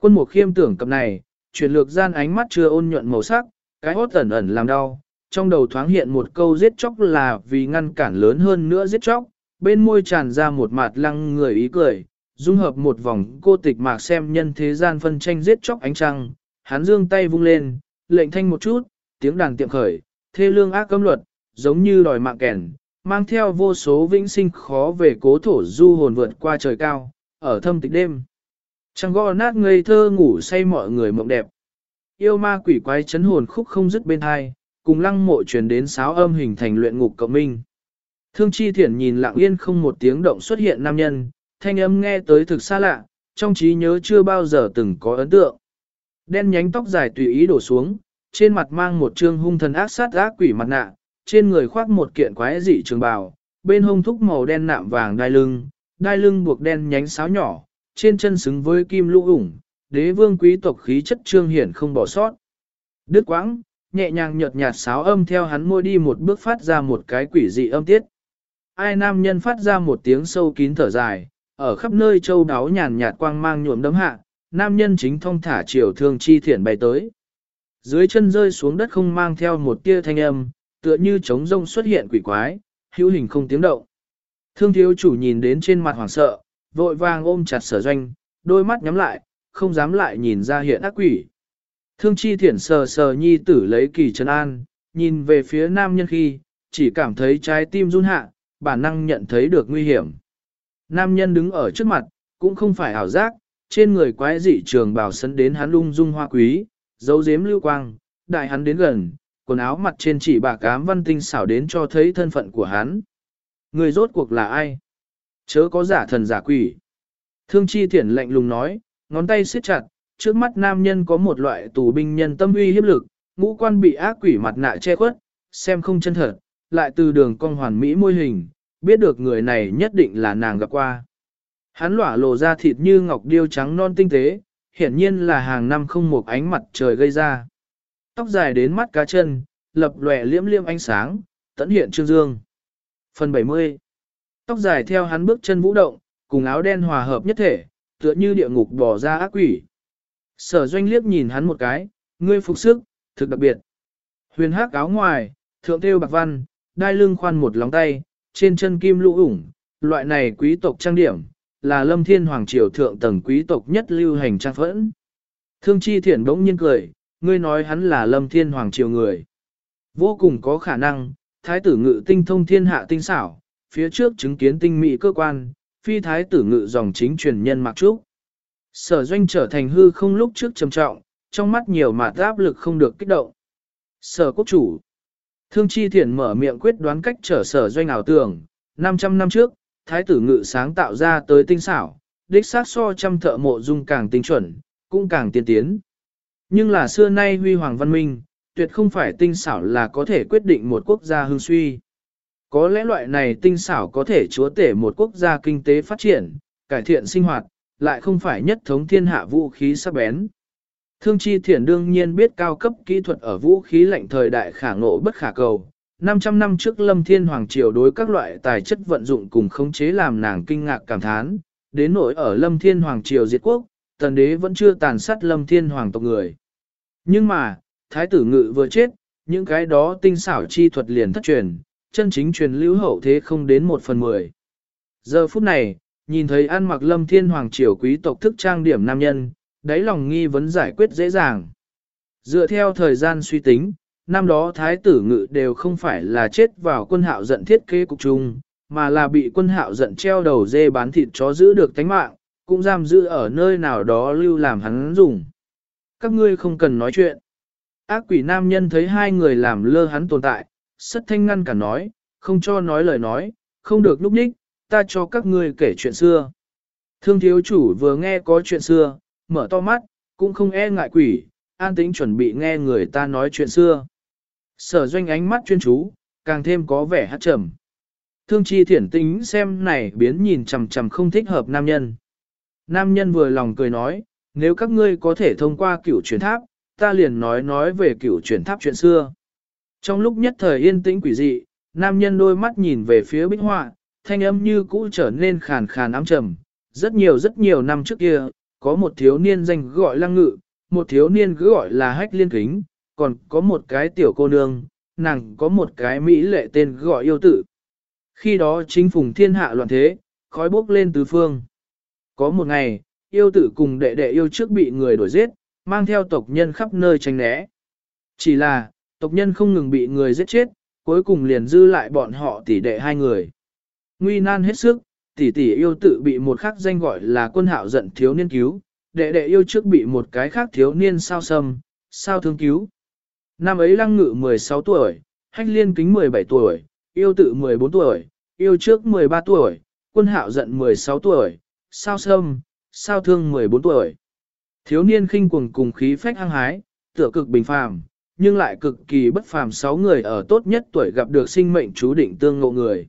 Quân mục khiêm tưởng cặp này, chuyển lược gian ánh mắt chưa ôn nhuận màu sắc, cái hốt ẩn ẩn làm đau, trong đầu thoáng hiện một câu giết chóc là vì ngăn cản lớn hơn nữa giết chóc, bên môi tràn ra một mặt lăng người ý cười, dung hợp một vòng cô tịch mạc xem nhân thế gian phân tranh giết chóc ánh trăng, hắn dương tay vung lên, lệnh thanh một chút, tiếng đàn tiệm khởi, thê lương ác cấm luật, giống như đòi mạng kèn, mang theo vô số vĩnh sinh khó về cố thổ du hồn vượt qua trời cao, ở thâm tịch đêm. Trăng gõ nát ngây thơ ngủ say mọi người mộng đẹp. Yêu ma quỷ quái chấn hồn khúc không dứt bên hai, cùng lăng mộ truyền đến sáo âm hình thành luyện ngục cộng minh. Thương chi thiển nhìn lặng yên không một tiếng động xuất hiện nam nhân, thanh âm nghe tới thực xa lạ, trong trí nhớ chưa bao giờ từng có ấn tượng. Đen nhánh tóc dài tùy ý đổ xuống, trên mặt mang một trương hung thần ác sát ác quỷ mặt nạ, trên người khoác một kiện quái dị trường bào, bên hông thúc màu đen nạm vàng đai lưng, đai lưng buộc đen nhánh sáo nhỏ, trên chân xứng với kim lũ ủng, đế vương quý tộc khí chất trương hiển không bỏ sót. Đứt quãng, nhẹ nhàng nhợt nhạt sáo âm theo hắn môi đi một bước phát ra một cái quỷ dị âm tiết. Ai nam nhân phát ra một tiếng sâu kín thở dài, ở khắp nơi châu đáo nhàn nhạt quang mang nhuộm đấm hạ, nam nhân chính thông thả chiều thương chi thiện bay tới. Dưới chân rơi xuống đất không mang theo một tia thanh âm, tựa như trống rông xuất hiện quỷ quái, hữu hình không tiếng động. Thương thiếu chủ nhìn đến trên mặt hoảng sợ, vội vàng ôm chặt sở doanh, đôi mắt nhắm lại, không dám lại nhìn ra hiện ác quỷ. Thương chi thiển sờ sờ nhi tử lấy kỳ trấn an, nhìn về phía nam nhân khi, chỉ cảm thấy trái tim run hạ, bản năng nhận thấy được nguy hiểm. Nam nhân đứng ở trước mặt, cũng không phải ảo giác, trên người quái dị trường bào sấn đến hắn lung dung hoa quý, dấu giếm lưu quang, đại hắn đến gần, quần áo mặt trên chỉ bạc ám văn tinh xảo đến cho thấy thân phận của hắn. Người rốt cuộc là ai? Chớ có giả thần giả quỷ. Thương chi thiển lạnh lùng nói, ngón tay siết chặt, trước mắt nam nhân có một loại tù binh nhân tâm uy hiếp lực, ngũ quan bị ác quỷ mặt nạ che khuất, xem không chân thật, lại từ đường cong hoàn mỹ môi hình, biết được người này nhất định là nàng gặp qua. Hắn lỏa lộ ra thịt như ngọc điêu trắng non tinh tế, hiển nhiên là hàng năm không một ánh mặt trời gây ra. Tóc dài đến mắt cá chân, lập lòe liễm liễm ánh sáng, tận hiện trương dương. Phần 70 Tóc dài theo hắn bước chân vũ động, cùng áo đen hòa hợp nhất thể, tựa như địa ngục bỏ ra ác quỷ. Sở doanh liếc nhìn hắn một cái, ngươi phục sức, thực đặc biệt. Huyền hắc áo ngoài, thượng thêu bạc văn, đai lưng khoan một lóng tay, trên chân kim lũ ủng, loại này quý tộc trang điểm, là lâm thiên hoàng triều thượng tầng quý tộc nhất lưu hành trang phẫn. Thương chi thiển bỗng nhiên cười, ngươi nói hắn là lâm thiên hoàng triều người. Vô cùng có khả năng, thái tử ngự tinh thông thiên hạ tinh xảo, phía trước chứng kiến tinh mỹ cơ quan, phi thái tử ngự dòng chính truyền nhân mặc trúc. Sở doanh trở thành hư không lúc trước trầm trọng, trong mắt nhiều mà áp lực không được kích động. Sở quốc chủ. Thương chi thiển mở miệng quyết đoán cách trở sở doanh ảo tưởng, 500 năm trước, thái tử ngự sáng tạo ra tới tinh xảo, đích xác so trăm thợ mộ dung càng tinh chuẩn, cũng càng tiên tiến. Nhưng là xưa nay huy hoàng văn minh, tuyệt không phải tinh xảo là có thể quyết định một quốc gia hưng suy. Có lẽ loại này tinh xảo có thể chúa tể một quốc gia kinh tế phát triển, cải thiện sinh hoạt, lại không phải nhất thống thiên hạ vũ khí sắc bén. Thương chi thiển đương nhiên biết cao cấp kỹ thuật ở vũ khí lạnh thời đại khả ngộ bất khả cầu. 500 năm trước Lâm Thiên Hoàng Triều đối các loại tài chất vận dụng cùng khống chế làm nàng kinh ngạc cảm thán, đến nỗi ở Lâm Thiên Hoàng Triều diệt quốc, tần đế vẫn chưa tàn sát Lâm Thiên Hoàng tộc người. Nhưng mà, thái tử ngự vừa chết, những cái đó tinh xảo chi thuật liền thất truyền, chân chính truyền lưu hậu thế không đến một phần mười. Giờ phút này, nhìn thấy ăn mặc lâm thiên hoàng triều quý tộc thức trang điểm nam nhân, đáy lòng nghi vấn giải quyết dễ dàng. Dựa theo thời gian suy tính, năm đó thái tử ngự đều không phải là chết vào quân hạo giận thiết kế cục chung mà là bị quân hạo giận treo đầu dê bán thịt chó giữ được tánh mạng, cũng giam giữ ở nơi nào đó lưu làm hắn dùng. Các ngươi không cần nói chuyện. Ác quỷ nam nhân thấy hai người làm lơ hắn tồn tại, sất thanh ngăn cả nói, không cho nói lời nói, không được núp ních, ta cho các ngươi kể chuyện xưa. Thương thiếu chủ vừa nghe có chuyện xưa, mở to mắt, cũng không e ngại quỷ, an tĩnh chuẩn bị nghe người ta nói chuyện xưa. Sở doanh ánh mắt chuyên chú, càng thêm có vẻ hát trầm. Thương chi thiển tính xem này biến nhìn chằm chằm không thích hợp nam nhân. Nam nhân vừa lòng cười nói, nếu các ngươi có thể thông qua cửu truyền tháp, ta liền nói nói về cửu truyền tháp chuyện xưa. Trong lúc nhất thời yên tĩnh quỷ dị, nam nhân đôi mắt nhìn về phía bích họa, thanh âm như cũ trở nên khàn khàn ám trầm. Rất nhiều rất nhiều năm trước kia, có một thiếu niên danh gọi lăng ngự, một thiếu niên cứ gọi là hách liên kính, còn có một cái tiểu cô nương, nàng có một cái mỹ lệ tên gọi yêu tử. Khi đó chính phùng thiên hạ loạn thế, khói bốc lên tứ phương. Có một ngày, yêu tử cùng đệ đệ yêu trước bị người đuổi giết, mang theo tộc nhân khắp nơi tránh né. Chỉ là, tộc nhân không ngừng bị người giết chết, cuối cùng liền dư lại bọn họ tỷ đệ hai người. Nguy nan hết sức, tỷ tỷ yêu tự bị một khắc danh gọi là quân hạo giận thiếu niên cứu, đệ đệ yêu trước bị một cái khác thiếu niên sao sâm, sao thương cứu. Năm ấy lăng ngự 16 tuổi, hách liên kính 17 tuổi, yêu tự 14 tuổi, yêu trước 13 tuổi, quân hạo giận 16 tuổi, sao sâm, sao thương 14 tuổi. Thiếu niên khinh cuồng cùng khí phách hăng hái, tựa cực bình phàm, nhưng lại cực kỳ bất phàm sáu người ở tốt nhất tuổi gặp được sinh mệnh chú định tương ngộ người.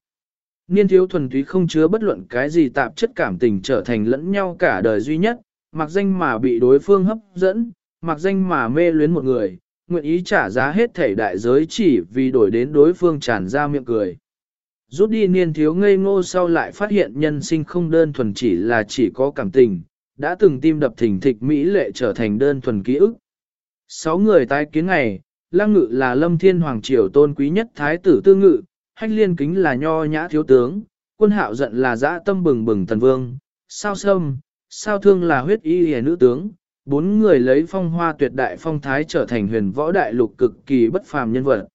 Niên thiếu thuần túy không chứa bất luận cái gì tạp chất cảm tình trở thành lẫn nhau cả đời duy nhất, mặc danh mà bị đối phương hấp dẫn, mặc danh mà mê luyến một người, nguyện ý trả giá hết thể đại giới chỉ vì đổi đến đối phương tràn ra miệng cười. Rút đi niên thiếu ngây ngô sau lại phát hiện nhân sinh không đơn thuần chỉ là chỉ có cảm tình, đã từng tim đập thình thịch Mỹ lệ trở thành đơn thuần ký ức. Sáu người tái kiến ngày, lăng ngự là lâm thiên hoàng triều tôn quý nhất thái tử tư ngự, hách liên kính là nho nhã thiếu tướng, quân hạo giận là dã tâm bừng bừng tần vương, sao sâm, sao thương là huyết y hề nữ tướng, bốn người lấy phong hoa tuyệt đại phong thái trở thành huyền võ đại lục cực kỳ bất phàm nhân vật.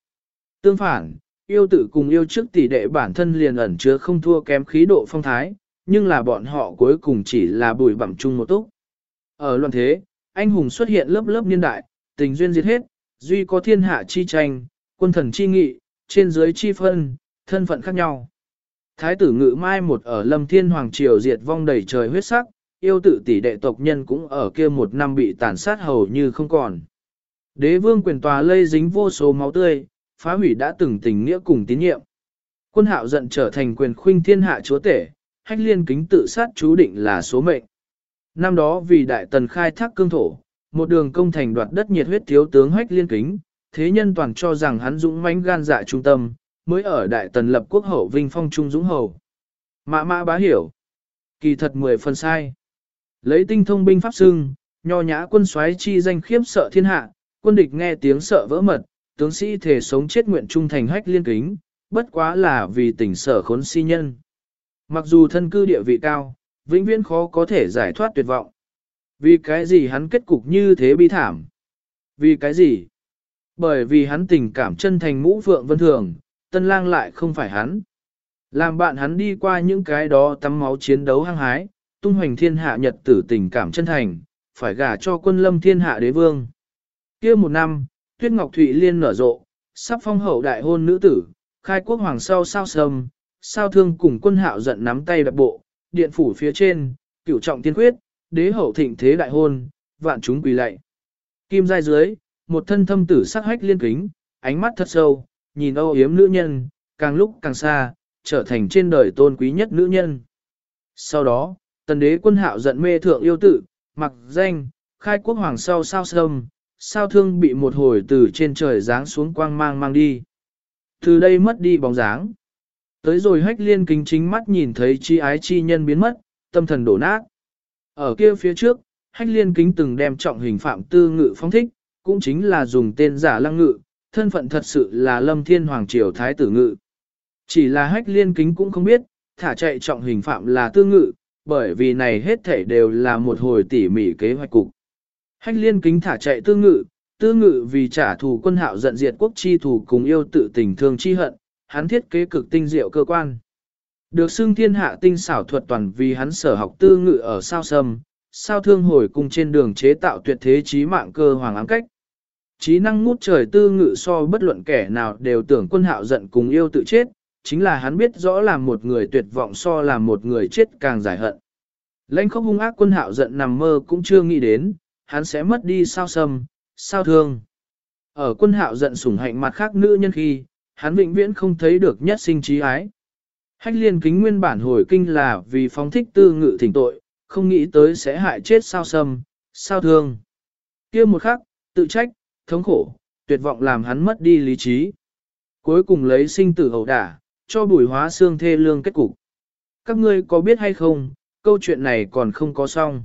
Tương phản, yêu tử cùng yêu trước tỷ đệ bản thân liền ẩn chứa không thua kém khí độ phong thái, nhưng là bọn họ cuối cùng chỉ là bùi bặm chung một túc. Ở luận thế, anh hùng xuất hiện lớp lớp niên đại, tình duyên diệt hết, duy có thiên hạ chi tranh, quân thần chi nghị, trên dưới chi phân, thân phận khác nhau. Thái tử ngự mai một ở lâm thiên hoàng triều diệt vong đầy trời huyết sắc, yêu tự tỷ đệ tộc nhân cũng ở kia một năm bị tàn sát hầu như không còn. Đế vương quyền tòa lây dính vô số máu tươi, phá hủy đã từng tình nghĩa cùng tín nhiệm. Quân hạo giận trở thành quyền khuynh thiên hạ chúa tể, hách liên kính tự sát chú định là số mệnh. Năm đó vì đại tần khai thác cương thổ, một đường công thành đoạt đất nhiệt huyết thiếu tướng hách liên kính, thế nhân toàn cho rằng hắn dũng mãnh gan dạ trung tâm, mới ở đại tần lập quốc hậu vinh phong trung dũng hầu. Mã mã bá hiểu. Kỳ thật mười phần sai. Lấy tinh thông binh pháp xưng, nho nhã quân soái chi danh khiếp sợ thiên hạ, quân địch nghe tiếng sợ vỡ mật, tướng sĩ thể sống chết nguyện trung thành hách liên kính, bất quá là vì tỉnh sở khốn si nhân. Mặc dù thân cư địa vị cao, vĩnh viễn khó có thể giải thoát tuyệt vọng. Vì cái gì hắn kết cục như thế bi thảm? Vì cái gì? Bởi vì hắn tình cảm chân thành mũ vượng vân thường, tân lang lại không phải hắn. Làm bạn hắn đi qua những cái đó tắm máu chiến đấu hăng hái, tung hoành thiên hạ nhật tử tình cảm chân thành, phải gả cho quân lâm thiên hạ đế vương. kia một năm, tuyết ngọc thụy liên nở rộ, sắp phong hậu đại hôn nữ tử, khai quốc hoàng sau sao sầm, sao thương cùng quân hạo giận nắm tay đặt bộ, điện phủ phía trên, cửu trọng tiên quyết, đế hậu thịnh thế đại hôn, vạn chúng quỳ lạy. Kim giai dưới, một thân thâm tử sắc hách liên kính, ánh mắt thật sâu, nhìn âu yếm nữ nhân, càng lúc càng xa, trở thành trên đời tôn quý nhất nữ nhân. Sau đó, tần đế quân hạo giận mê thượng yêu tử, mặc danh, khai quốc hoàng sau sao sâm, sao thương bị một hồi từ trên trời giáng xuống quang mang mang đi. Từ đây mất đi bóng dáng. Tới rồi hách liên kính chính mắt nhìn thấy chi ái chi nhân biến mất, tâm thần đổ nát. Ở kia phía trước, hách liên kính từng đem trọng hình phạm tư ngự phong thích, cũng chính là dùng tên giả lăng ngự, thân phận thật sự là lâm thiên hoàng triều thái tử ngự. Chỉ là hách liên kính cũng không biết, thả chạy trọng hình phạm là tư ngự, bởi vì này hết thể đều là một hồi tỉ mỉ kế hoạch cục. Hách liên kính thả chạy tư ngự, tư ngự vì trả thù quân hạo giận diệt quốc chi thù cùng yêu tự tình thương chi hận, hắn thiết kế cực tinh diệu cơ quan. Được xưng thiên hạ tinh xảo thuật toàn vì hắn sở học tư ngự ở sao sâm, sao thương hồi cùng trên đường chế tạo tuyệt thế trí mạng cơ hoàng ám cách. Trí năng ngút trời tư ngự so bất luận kẻ nào đều tưởng quân hạo giận cùng yêu tự chết, chính là hắn biết rõ là một người tuyệt vọng so làm một người chết càng giải hận. Lãnh khốc hung ác quân hạo giận nằm mơ cũng chưa nghĩ đến, hắn sẽ mất đi sao sâm, sao thương. Ở quân hạo giận sủng hạnh mặt khác nữ nhân khi, hắn vĩnh viễn không thấy được nhất sinh trí ái. Hách liên kính nguyên bản hồi kinh là vì phóng thích tư ngự thỉnh tội, không nghĩ tới sẽ hại chết sao sâm, sao thương. kia một khắc, tự trách, thống khổ, tuyệt vọng làm hắn mất đi lý trí. Cuối cùng lấy sinh tử hậu đả, cho bùi hóa xương thê lương kết cục. Các ngươi có biết hay không, câu chuyện này còn không có xong.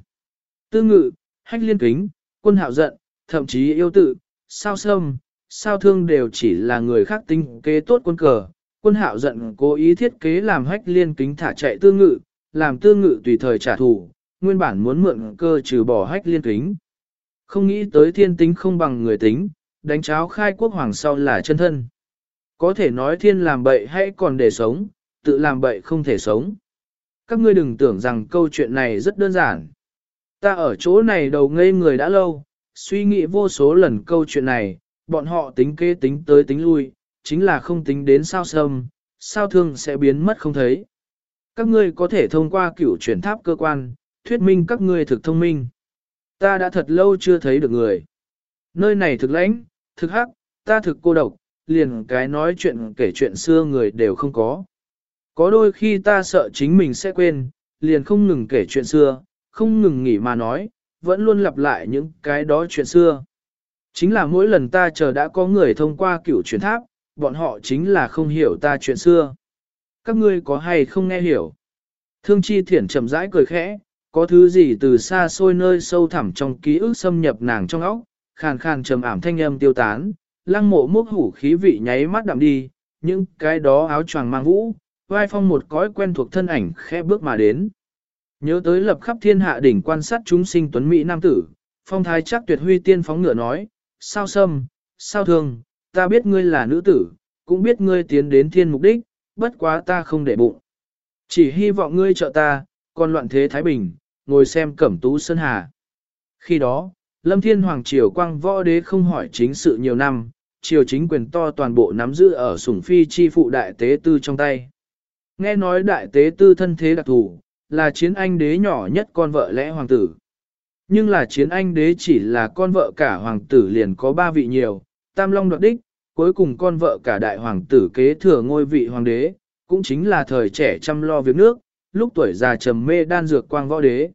Tư ngự, hách liên kính, quân hạo giận, thậm chí yêu tự, sao sâm, sao thương đều chỉ là người khác tinh kế tốt quân cờ. Quân hạo giận cố ý thiết kế làm hách liên kính thả chạy tư ngự, làm tư ngự tùy thời trả thù, nguyên bản muốn mượn cơ trừ bỏ hách liên kính. Không nghĩ tới thiên tính không bằng người tính, đánh cháo khai quốc hoàng sau là chân thân. Có thể nói thiên làm bậy hay còn để sống, tự làm bậy không thể sống. Các ngươi đừng tưởng rằng câu chuyện này rất đơn giản. Ta ở chỗ này đầu ngây người đã lâu, suy nghĩ vô số lần câu chuyện này, bọn họ tính kế tính tới tính lui, chính là không tính đến sao sâm, sao thương sẽ biến mất không thấy. Các ngươi có thể thông qua cửu chuyển tháp cơ quan, thuyết minh các ngươi thực thông minh. Ta đã thật lâu chưa thấy được người. Nơi này thực lãnh, thực hắc, ta thực cô độc, liền cái nói chuyện kể chuyện xưa người đều không có. Có đôi khi ta sợ chính mình sẽ quên, liền không ngừng kể chuyện xưa, không ngừng nghỉ mà nói, vẫn luôn lặp lại những cái đó chuyện xưa. Chính là mỗi lần ta chờ đã có người thông qua cửu truyền tháp, bọn họ chính là không hiểu ta chuyện xưa. Các ngươi có hay không nghe hiểu? Thương chi thiển chậm rãi cười khẽ, có thứ gì từ xa xôi nơi sâu thẳm trong ký ức xâm nhập nàng trong óc, khàn khàn trầm ảm thanh âm tiêu tán, lăng mộ mốc hủ khí vị nháy mắt đậm đi, những cái đó áo choàng mang vũ, vai phong một cõi quen thuộc thân ảnh khẽ bước mà đến. Nhớ tới lập khắp thiên hạ đỉnh quan sát chúng sinh tuấn Mỹ nam tử, phong thái chắc tuyệt huy tiên phóng ngựa nói, sao sâm, sao thương, ta biết ngươi là nữ tử, cũng biết ngươi tiến đến thiên mục đích, bất quá ta không để bụng. Chỉ hy vọng ngươi trợ ta, còn loạn thế Thái Bình, ngồi xem cẩm tú sơn hà. Khi đó, Lâm Thiên Hoàng Triều Quang Võ Đế không hỏi chính sự nhiều năm, triều chính quyền to toàn bộ nắm giữ ở sủng phi chi phụ đại tế tư trong tay. Nghe nói đại tế tư thân thế đặc thù, là chiến anh đế nhỏ nhất con vợ lẽ hoàng tử. Nhưng là chiến anh đế chỉ là con vợ cả hoàng tử liền có ba vị nhiều, tam long đoạt đích, cuối cùng con vợ cả đại hoàng tử kế thừa ngôi vị hoàng đế, cũng chính là thời trẻ chăm lo việc nước, lúc tuổi già trầm mê đan dược quang võ đế.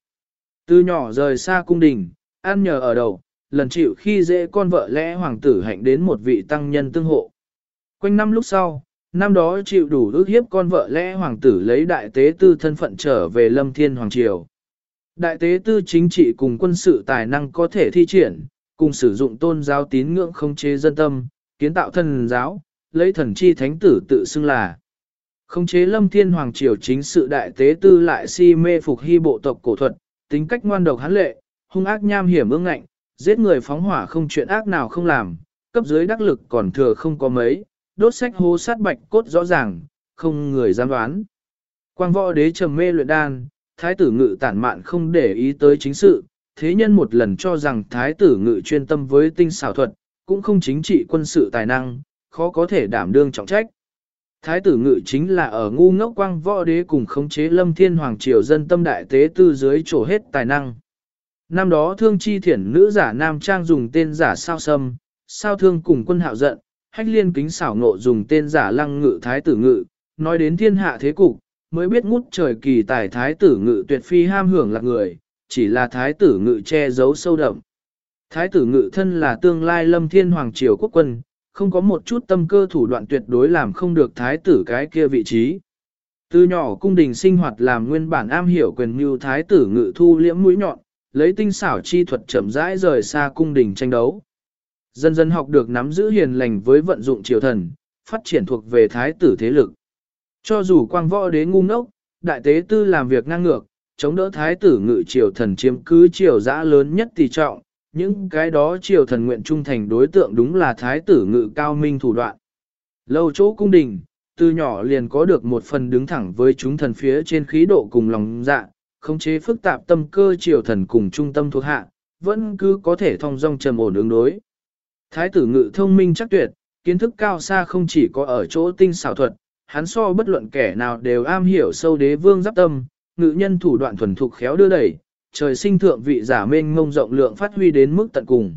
Từ nhỏ rời xa cung đình, ăn nhờ ở đầu, lần chịu khi dễ con vợ lẽ hoàng tử hạnh đến một vị tăng nhân tương hộ. Quanh năm lúc sau, năm đó chịu đủ ước hiếp con vợ lẽ hoàng tử lấy đại tế tư thân phận trở về lâm thiên hoàng triều. Đại tế tư chính trị cùng quân sự tài năng có thể thi triển, cùng sử dụng tôn giáo tín ngưỡng không chế dân tâm, kiến tạo thần giáo, lấy thần chi thánh tử tự xưng là. Không chế lâm thiên hoàng triều chính sự đại tế tư lại si mê phục hy bộ tộc cổ thuật, tính cách ngoan độc hán lệ, hung ác nham hiểm ương ngạnh, giết người phóng hỏa không chuyện ác nào không làm, cấp dưới đắc lực còn thừa không có mấy, đốt sách hô sát bạch cốt rõ ràng, không người dám đoán. Quang võ đế trầm mê luyện đan, thái tử ngự tản mạn không để ý tới chính sự, thế nhân một lần cho rằng thái tử ngự chuyên tâm với tinh xảo thuật, cũng không chính trị quân sự tài năng, khó có thể đảm đương trọng trách. Thái tử ngự chính là ở ngu ngốc quang võ đế cùng khống chế lâm thiên hoàng triều dân tâm đại tế tư dưới trổ hết tài năng. Năm đó thương chi thiển nữ giả nam trang dùng tên giả sao sâm, sao thương cùng quân hạo giận, hách liên kính xảo ngộ dùng tên giả lăng ngự thái tử ngự, nói đến thiên hạ thế cục, mới biết ngút trời kỳ tài thái tử ngự tuyệt phi ham hưởng là người, chỉ là thái tử ngự che giấu sâu đậm. Thái tử ngự thân là tương lai lâm thiên hoàng triều quốc quân, không có một chút tâm cơ thủ đoạn tuyệt đối làm không được thái tử cái kia vị trí. Từ nhỏ cung đình sinh hoạt làm nguyên bản am hiểu quyền mưu thái tử ngự thu liễm mũi nhọn, lấy tinh xảo chi thuật chậm rãi rời xa cung đình tranh đấu. Dần dần học được nắm giữ hiền lành với vận dụng triều thần, phát triển thuộc về thái tử thế lực. Cho dù quang võ đế ngu ngốc, đại tế tư làm việc ngang ngược, chống đỡ thái tử ngự triều thần chiếm cứ triều dã lớn nhất tỷ trọng, những cái đó triều thần nguyện trung thành đối tượng đúng là thái tử ngự cao minh thủ đoạn. Lâu chỗ cung đình, từ nhỏ liền có được một phần đứng thẳng với chúng thần phía trên khí độ cùng lòng dạ, khống chế phức tạp tâm cơ triều thần cùng trung tâm thuộc hạ, vẫn cứ có thể thông dong trầm ổn ứng đối. Thái tử ngự thông minh chắc tuyệt, kiến thức cao xa không chỉ có ở chỗ tinh xảo thuật, hắn so bất luận kẻ nào đều am hiểu sâu đế vương giáp tâm, ngự nhân thủ đoạn thuần thục khéo đưa đẩy, trời sinh thượng vị giả mênh ngông rộng lượng phát huy đến mức tận cùng.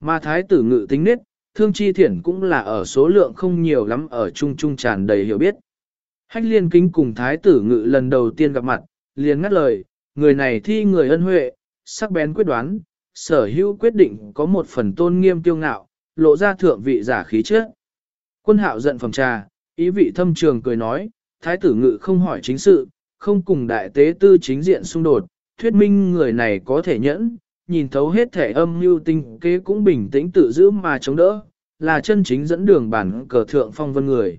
Mà thái tử ngự tính nết, thương chi thiển cũng là ở số lượng không nhiều lắm ở trung trung tràn đầy hiểu biết. Hách liên kính cùng thái tử ngự lần đầu tiên gặp mặt, liền ngắt lời, người này thi người ân huệ, sắc bén quyết đoán, sở hữu quyết định có một phần tôn nghiêm tiêu ngạo, lộ ra thượng vị giả khí trước. Quân hạo giận phòng trà, ý vị thâm trường cười nói, thái tử ngự không hỏi chính sự, không cùng đại tế tư chính diện xung đột, thuyết minh người này có thể nhẫn, nhìn thấu hết thể âm mưu tinh kế cũng bình tĩnh tự giữ mà chống đỡ, là chân chính dẫn đường bản cờ thượng phong vân người.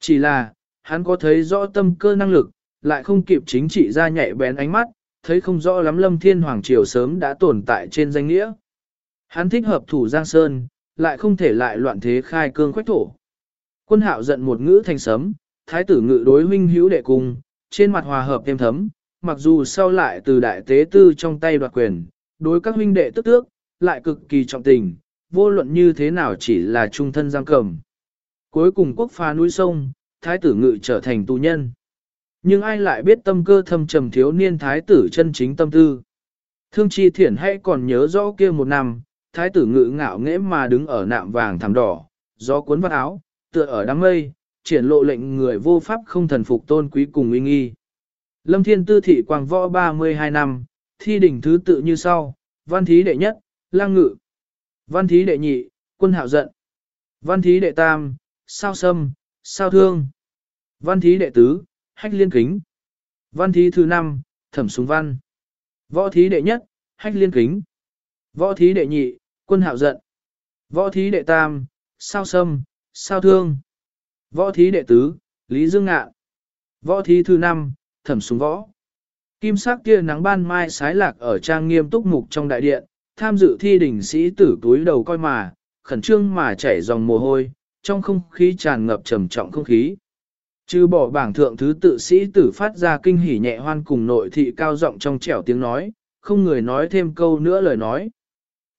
Chỉ là, hắn có thấy rõ tâm cơ năng lực, lại không kịp chính trị ra nhạy bén ánh mắt, thấy không rõ lắm lâm thiên hoàng triều sớm đã tồn tại trên danh nghĩa. Hắn thích hợp thủ Giang Sơn, lại không thể lại loạn thế khai cương khoách thổ. Quân hạo giận một ngữ thành sấm, thái tử ngự đối huynh hữu đệ cùng, trên mặt hòa hợp thêm thấm, mặc dù sau lại từ đại tế tư trong tay đoạt quyền, đối các huynh đệ tức tước, lại cực kỳ trọng tình, vô luận như thế nào chỉ là trung thân giam cầm. Cuối cùng quốc phá núi sông, thái tử ngự trở thành tù nhân. Nhưng ai lại biết tâm cơ thâm trầm thiếu niên thái tử chân chính tâm tư. Thương chi thiển hay còn nhớ rõ kia một năm, thái tử ngự ngạo nghễ mà đứng ở nạm vàng thảm đỏ, gió cuốn vắt áo, tựa ở đám mây, triển lộ lệnh người vô pháp không thần phục tôn quý cùng uy nghi. Lâm Thiên Tư thị quang võ 32 năm, thi đỉnh thứ tự như sau, văn thí đệ nhất, lang ngự, văn thí đệ nhị, quân hạo giận, văn thí đệ tam, sao sâm, sao thương, văn thí đệ tứ, hách liên kính, văn thí thứ năm, thẩm súng văn, võ thí đệ nhất, hách liên kính, võ thí đệ nhị, quân hạo giận, võ thí đệ tam, sao sâm, sao thương, võ thí đệ tứ, lý dương ngạ, võ thí thứ năm, thẩm súng võ. Kim sắc kia nắng ban mai sái lạc ở trang nghiêm túc mục trong đại điện, tham dự thi đỉnh sĩ tử túi đầu coi mà, khẩn trương mà chảy dòng mồ hôi, trong không khí tràn ngập trầm trọng không khí. Trừ bỏ bảng thượng thứ tự sĩ tử phát ra kinh hỉ nhẹ hoan cùng nội thị cao giọng trong trẻo tiếng nói, không người nói thêm câu nữa lời nói.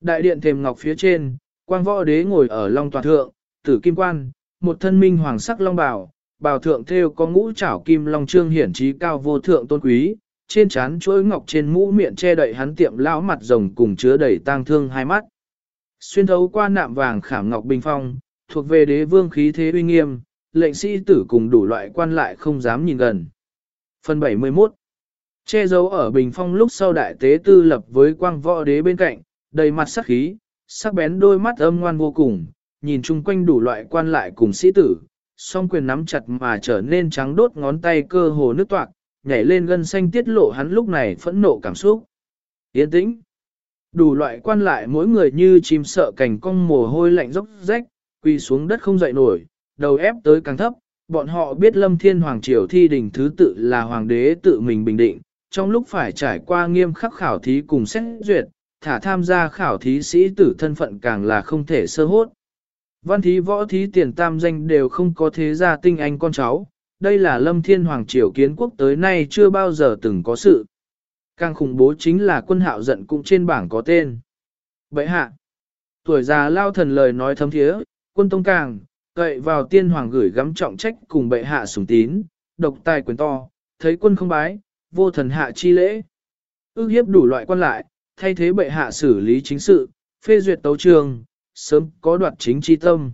Đại điện thềm ngọc phía trên, quang võ đế ngồi ở long toàn thượng, tử kim quan, một thân minh hoàng sắc long bào, bào thượng thêu có ngũ trảo kim long trương hiển trí cao vô thượng tôn quý, trên trán chuỗi ngọc trên mũ miệng che đậy hắn tiệm lão mặt rồng cùng chứa đầy tang thương hai mắt. Xuyên thấu qua nạm vàng khảm ngọc bình phong, thuộc về đế vương khí thế uy nghiêm, lệnh sĩ tử cùng đủ loại quan lại không dám nhìn gần. Phần 71 Che giấu ở bình phong lúc sau đại tế tư lập với quang võ đế bên cạnh, đầy mặt sắc khí, sắc bén đôi mắt âm ngoan vô cùng, nhìn chung quanh đủ loại quan lại cùng sĩ tử, song quyền nắm chặt mà trở nên trắng đốt ngón tay cơ hồ nước toạc, nhảy lên gân xanh tiết lộ hắn lúc này phẫn nộ cảm xúc. Yên tĩnh. Đủ loại quan lại mỗi người như chim sợ cảnh cong mồ hôi lạnh dốc rách, quỳ xuống đất không dậy nổi, đầu ép tới càng thấp. Bọn họ biết lâm thiên hoàng triều thi đình thứ tự là hoàng đế tự mình bình định, trong lúc phải trải qua nghiêm khắc khảo thí cùng xét duyệt, thả tham gia khảo thí sĩ tử thân phận càng là không thể sơ hốt. Văn thí võ thí tiền tam danh đều không có thế gia tinh anh con cháu, đây là lâm thiên hoàng triều kiến quốc tới nay chưa bao giờ từng có sự. Càng khủng bố chính là quân hạo giận cũng trên bảng có tên. Bệ hạ, tuổi già lao thần lời nói thấm thiế, quân tông càng, cậy vào tiên hoàng gửi gắm trọng trách cùng bệ hạ sủng tín, độc tài quyền to, thấy quân không bái, vô thần hạ chi lễ. Ước hiếp đủ loại quan lại, thay thế bệ hạ xử lý chính sự, phê duyệt tấu trường, sớm có đoạt chính chi tâm.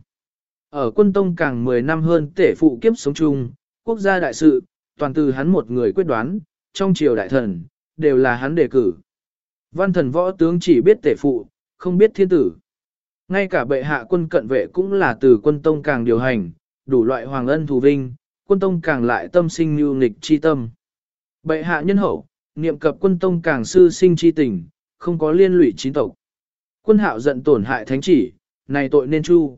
Ở quân tông càng 10 năm hơn tể phụ kiếp sống chung, quốc gia đại sự, toàn từ hắn một người quyết đoán, trong triều đại thần, đều là hắn đề cử. Văn thần võ tướng chỉ biết tể phụ, không biết thiên tử. Ngay cả bệ hạ quân cận vệ cũng là từ quân tông càng điều hành, đủ loại hoàng ân thù vinh, quân tông càng lại tâm sinh lưu nghịch chi tâm. Bệ hạ nhân hậu, niệm cập quân tông càng sư sinh chi tình, không có liên lụy chính tộc. Quân hạo giận tổn hại thánh chỉ, này tội nên chu.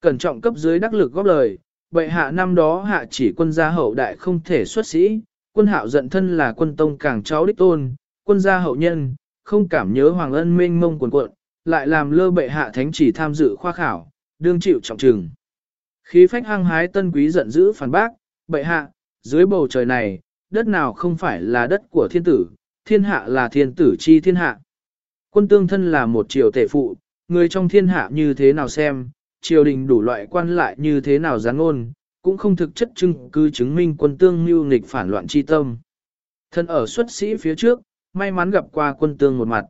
Cẩn trọng cấp dưới đắc lực góp lời, bệ hạ năm đó hạ chỉ quân gia hậu đại không thể xuất sĩ, quân hạo giận thân là quân tông càng cháu đích tôn, quân gia hậu nhân, không cảm nhớ hoàng ân mênh mông quần cuộn, lại làm lơ bệ hạ thánh chỉ tham dự khoa khảo, đương chịu trọng trừng. Khí phách hăng hái tân quý giận dữ phản bác, bệ hạ, dưới bầu trời này, đất nào không phải là đất của thiên tử, thiên hạ là thiên tử chi thiên hạ. Quân tương thân là một triều tể phụ, người trong thiên hạ như thế nào xem, triều đình đủ loại quan lại như thế nào gián ngôn, cũng không thực chất chứng cứ chứng minh quân tương mưu nghịch phản loạn chi tâm. Thân ở xuất sĩ phía trước, may mắn gặp qua quân tương một mặt.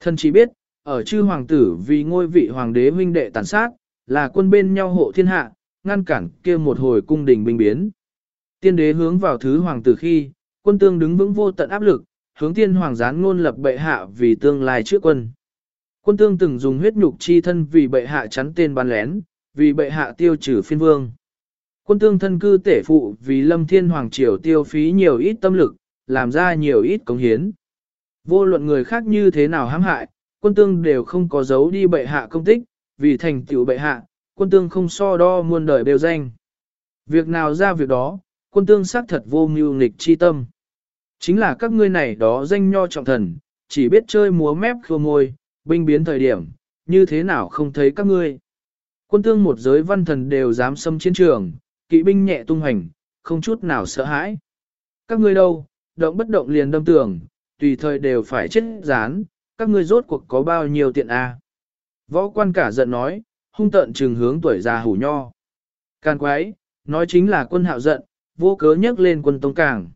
Thân chỉ biết, ở chư hoàng tử vì ngôi vị hoàng đế huynh đệ tàn sát, là quân bên nhau hộ thiên hạ, ngăn cản kia một hồi cung đình binh biến. Tiên đế hướng vào thứ hoàng tử khi, quân tương đứng vững vô tận áp lực, hướng tiên hoàng gián ngôn lập bệ hạ vì tương lai trước quân. Quân tương từng dùng huyết nhục chi thân vì bệ hạ chắn tên bắn lén, vì bệ hạ tiêu trừ phiên vương. Quân tương thân cư tể phụ vì lâm thiên hoàng triều tiêu phí nhiều ít tâm lực, làm ra nhiều ít cống hiến. Vô luận người khác như thế nào hãm hại, quân tương đều không có dấu đi bệ hạ công tích, vì thành tựu bệ hạ, quân tương không so đo muôn đời đều danh. Việc nào ra việc đó, quân tương xác thật vô mưu nghịch chi tâm. Chính là các ngươi này đó danh nho trọng thần, chỉ biết chơi múa mép khô môi, binh biến thời điểm, như thế nào không thấy các ngươi. Quân tương một giới văn thần đều dám xâm chiến trường, kỵ binh nhẹ tung hành, không chút nào sợ hãi. Các ngươi đâu, động bất động liền đâm tường, tùy thời đều phải chết rán, các ngươi rốt cuộc có bao nhiêu tiện a? Võ quan cả giận nói, hung tợn trừng hướng tuổi già hủ nho. Can quái, nói chính là quân hạo giận, vô cớ nhắc lên quân tông càng.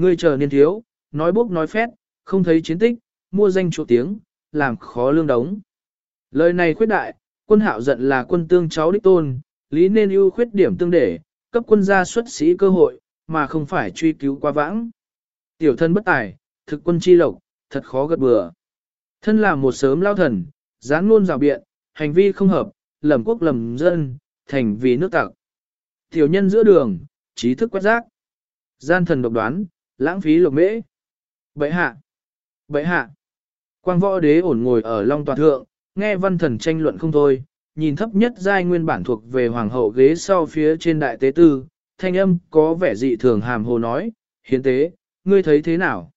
Ngươi chờ niên thiếu, nói bốc nói phét, không thấy chiến tích, mua danh chỗ tiếng, làm khó lương đống. Lời này khuyết đại, quân hạo giận là quân tương cháu đích tôn, lý nên ưu khuyết điểm tương để, cấp quân gia xuất sĩ cơ hội, mà không phải truy cứu qua vãng. Tiểu thân bất tài, thực quân chi lộc, thật khó gật bừa. Thân là một sớm lao thần, dán luôn rào biện, hành vi không hợp, lầm quốc lầm dân, thành vì nước tặc. Tiểu nhân giữa đường, trí thức quét rác. Gian thần độc đoán, lãng phí lộc mễ. Bậy hạ! Bậy hạ! Quang võ đế ổn ngồi ở long tòa thượng, nghe văn thần tranh luận không thôi, nhìn thấp nhất giai nguyên bản thuộc về hoàng hậu ghế sau phía trên đại tế tư, thanh âm có vẻ dị thường hàm hồ nói, hiến tế, ngươi thấy thế nào?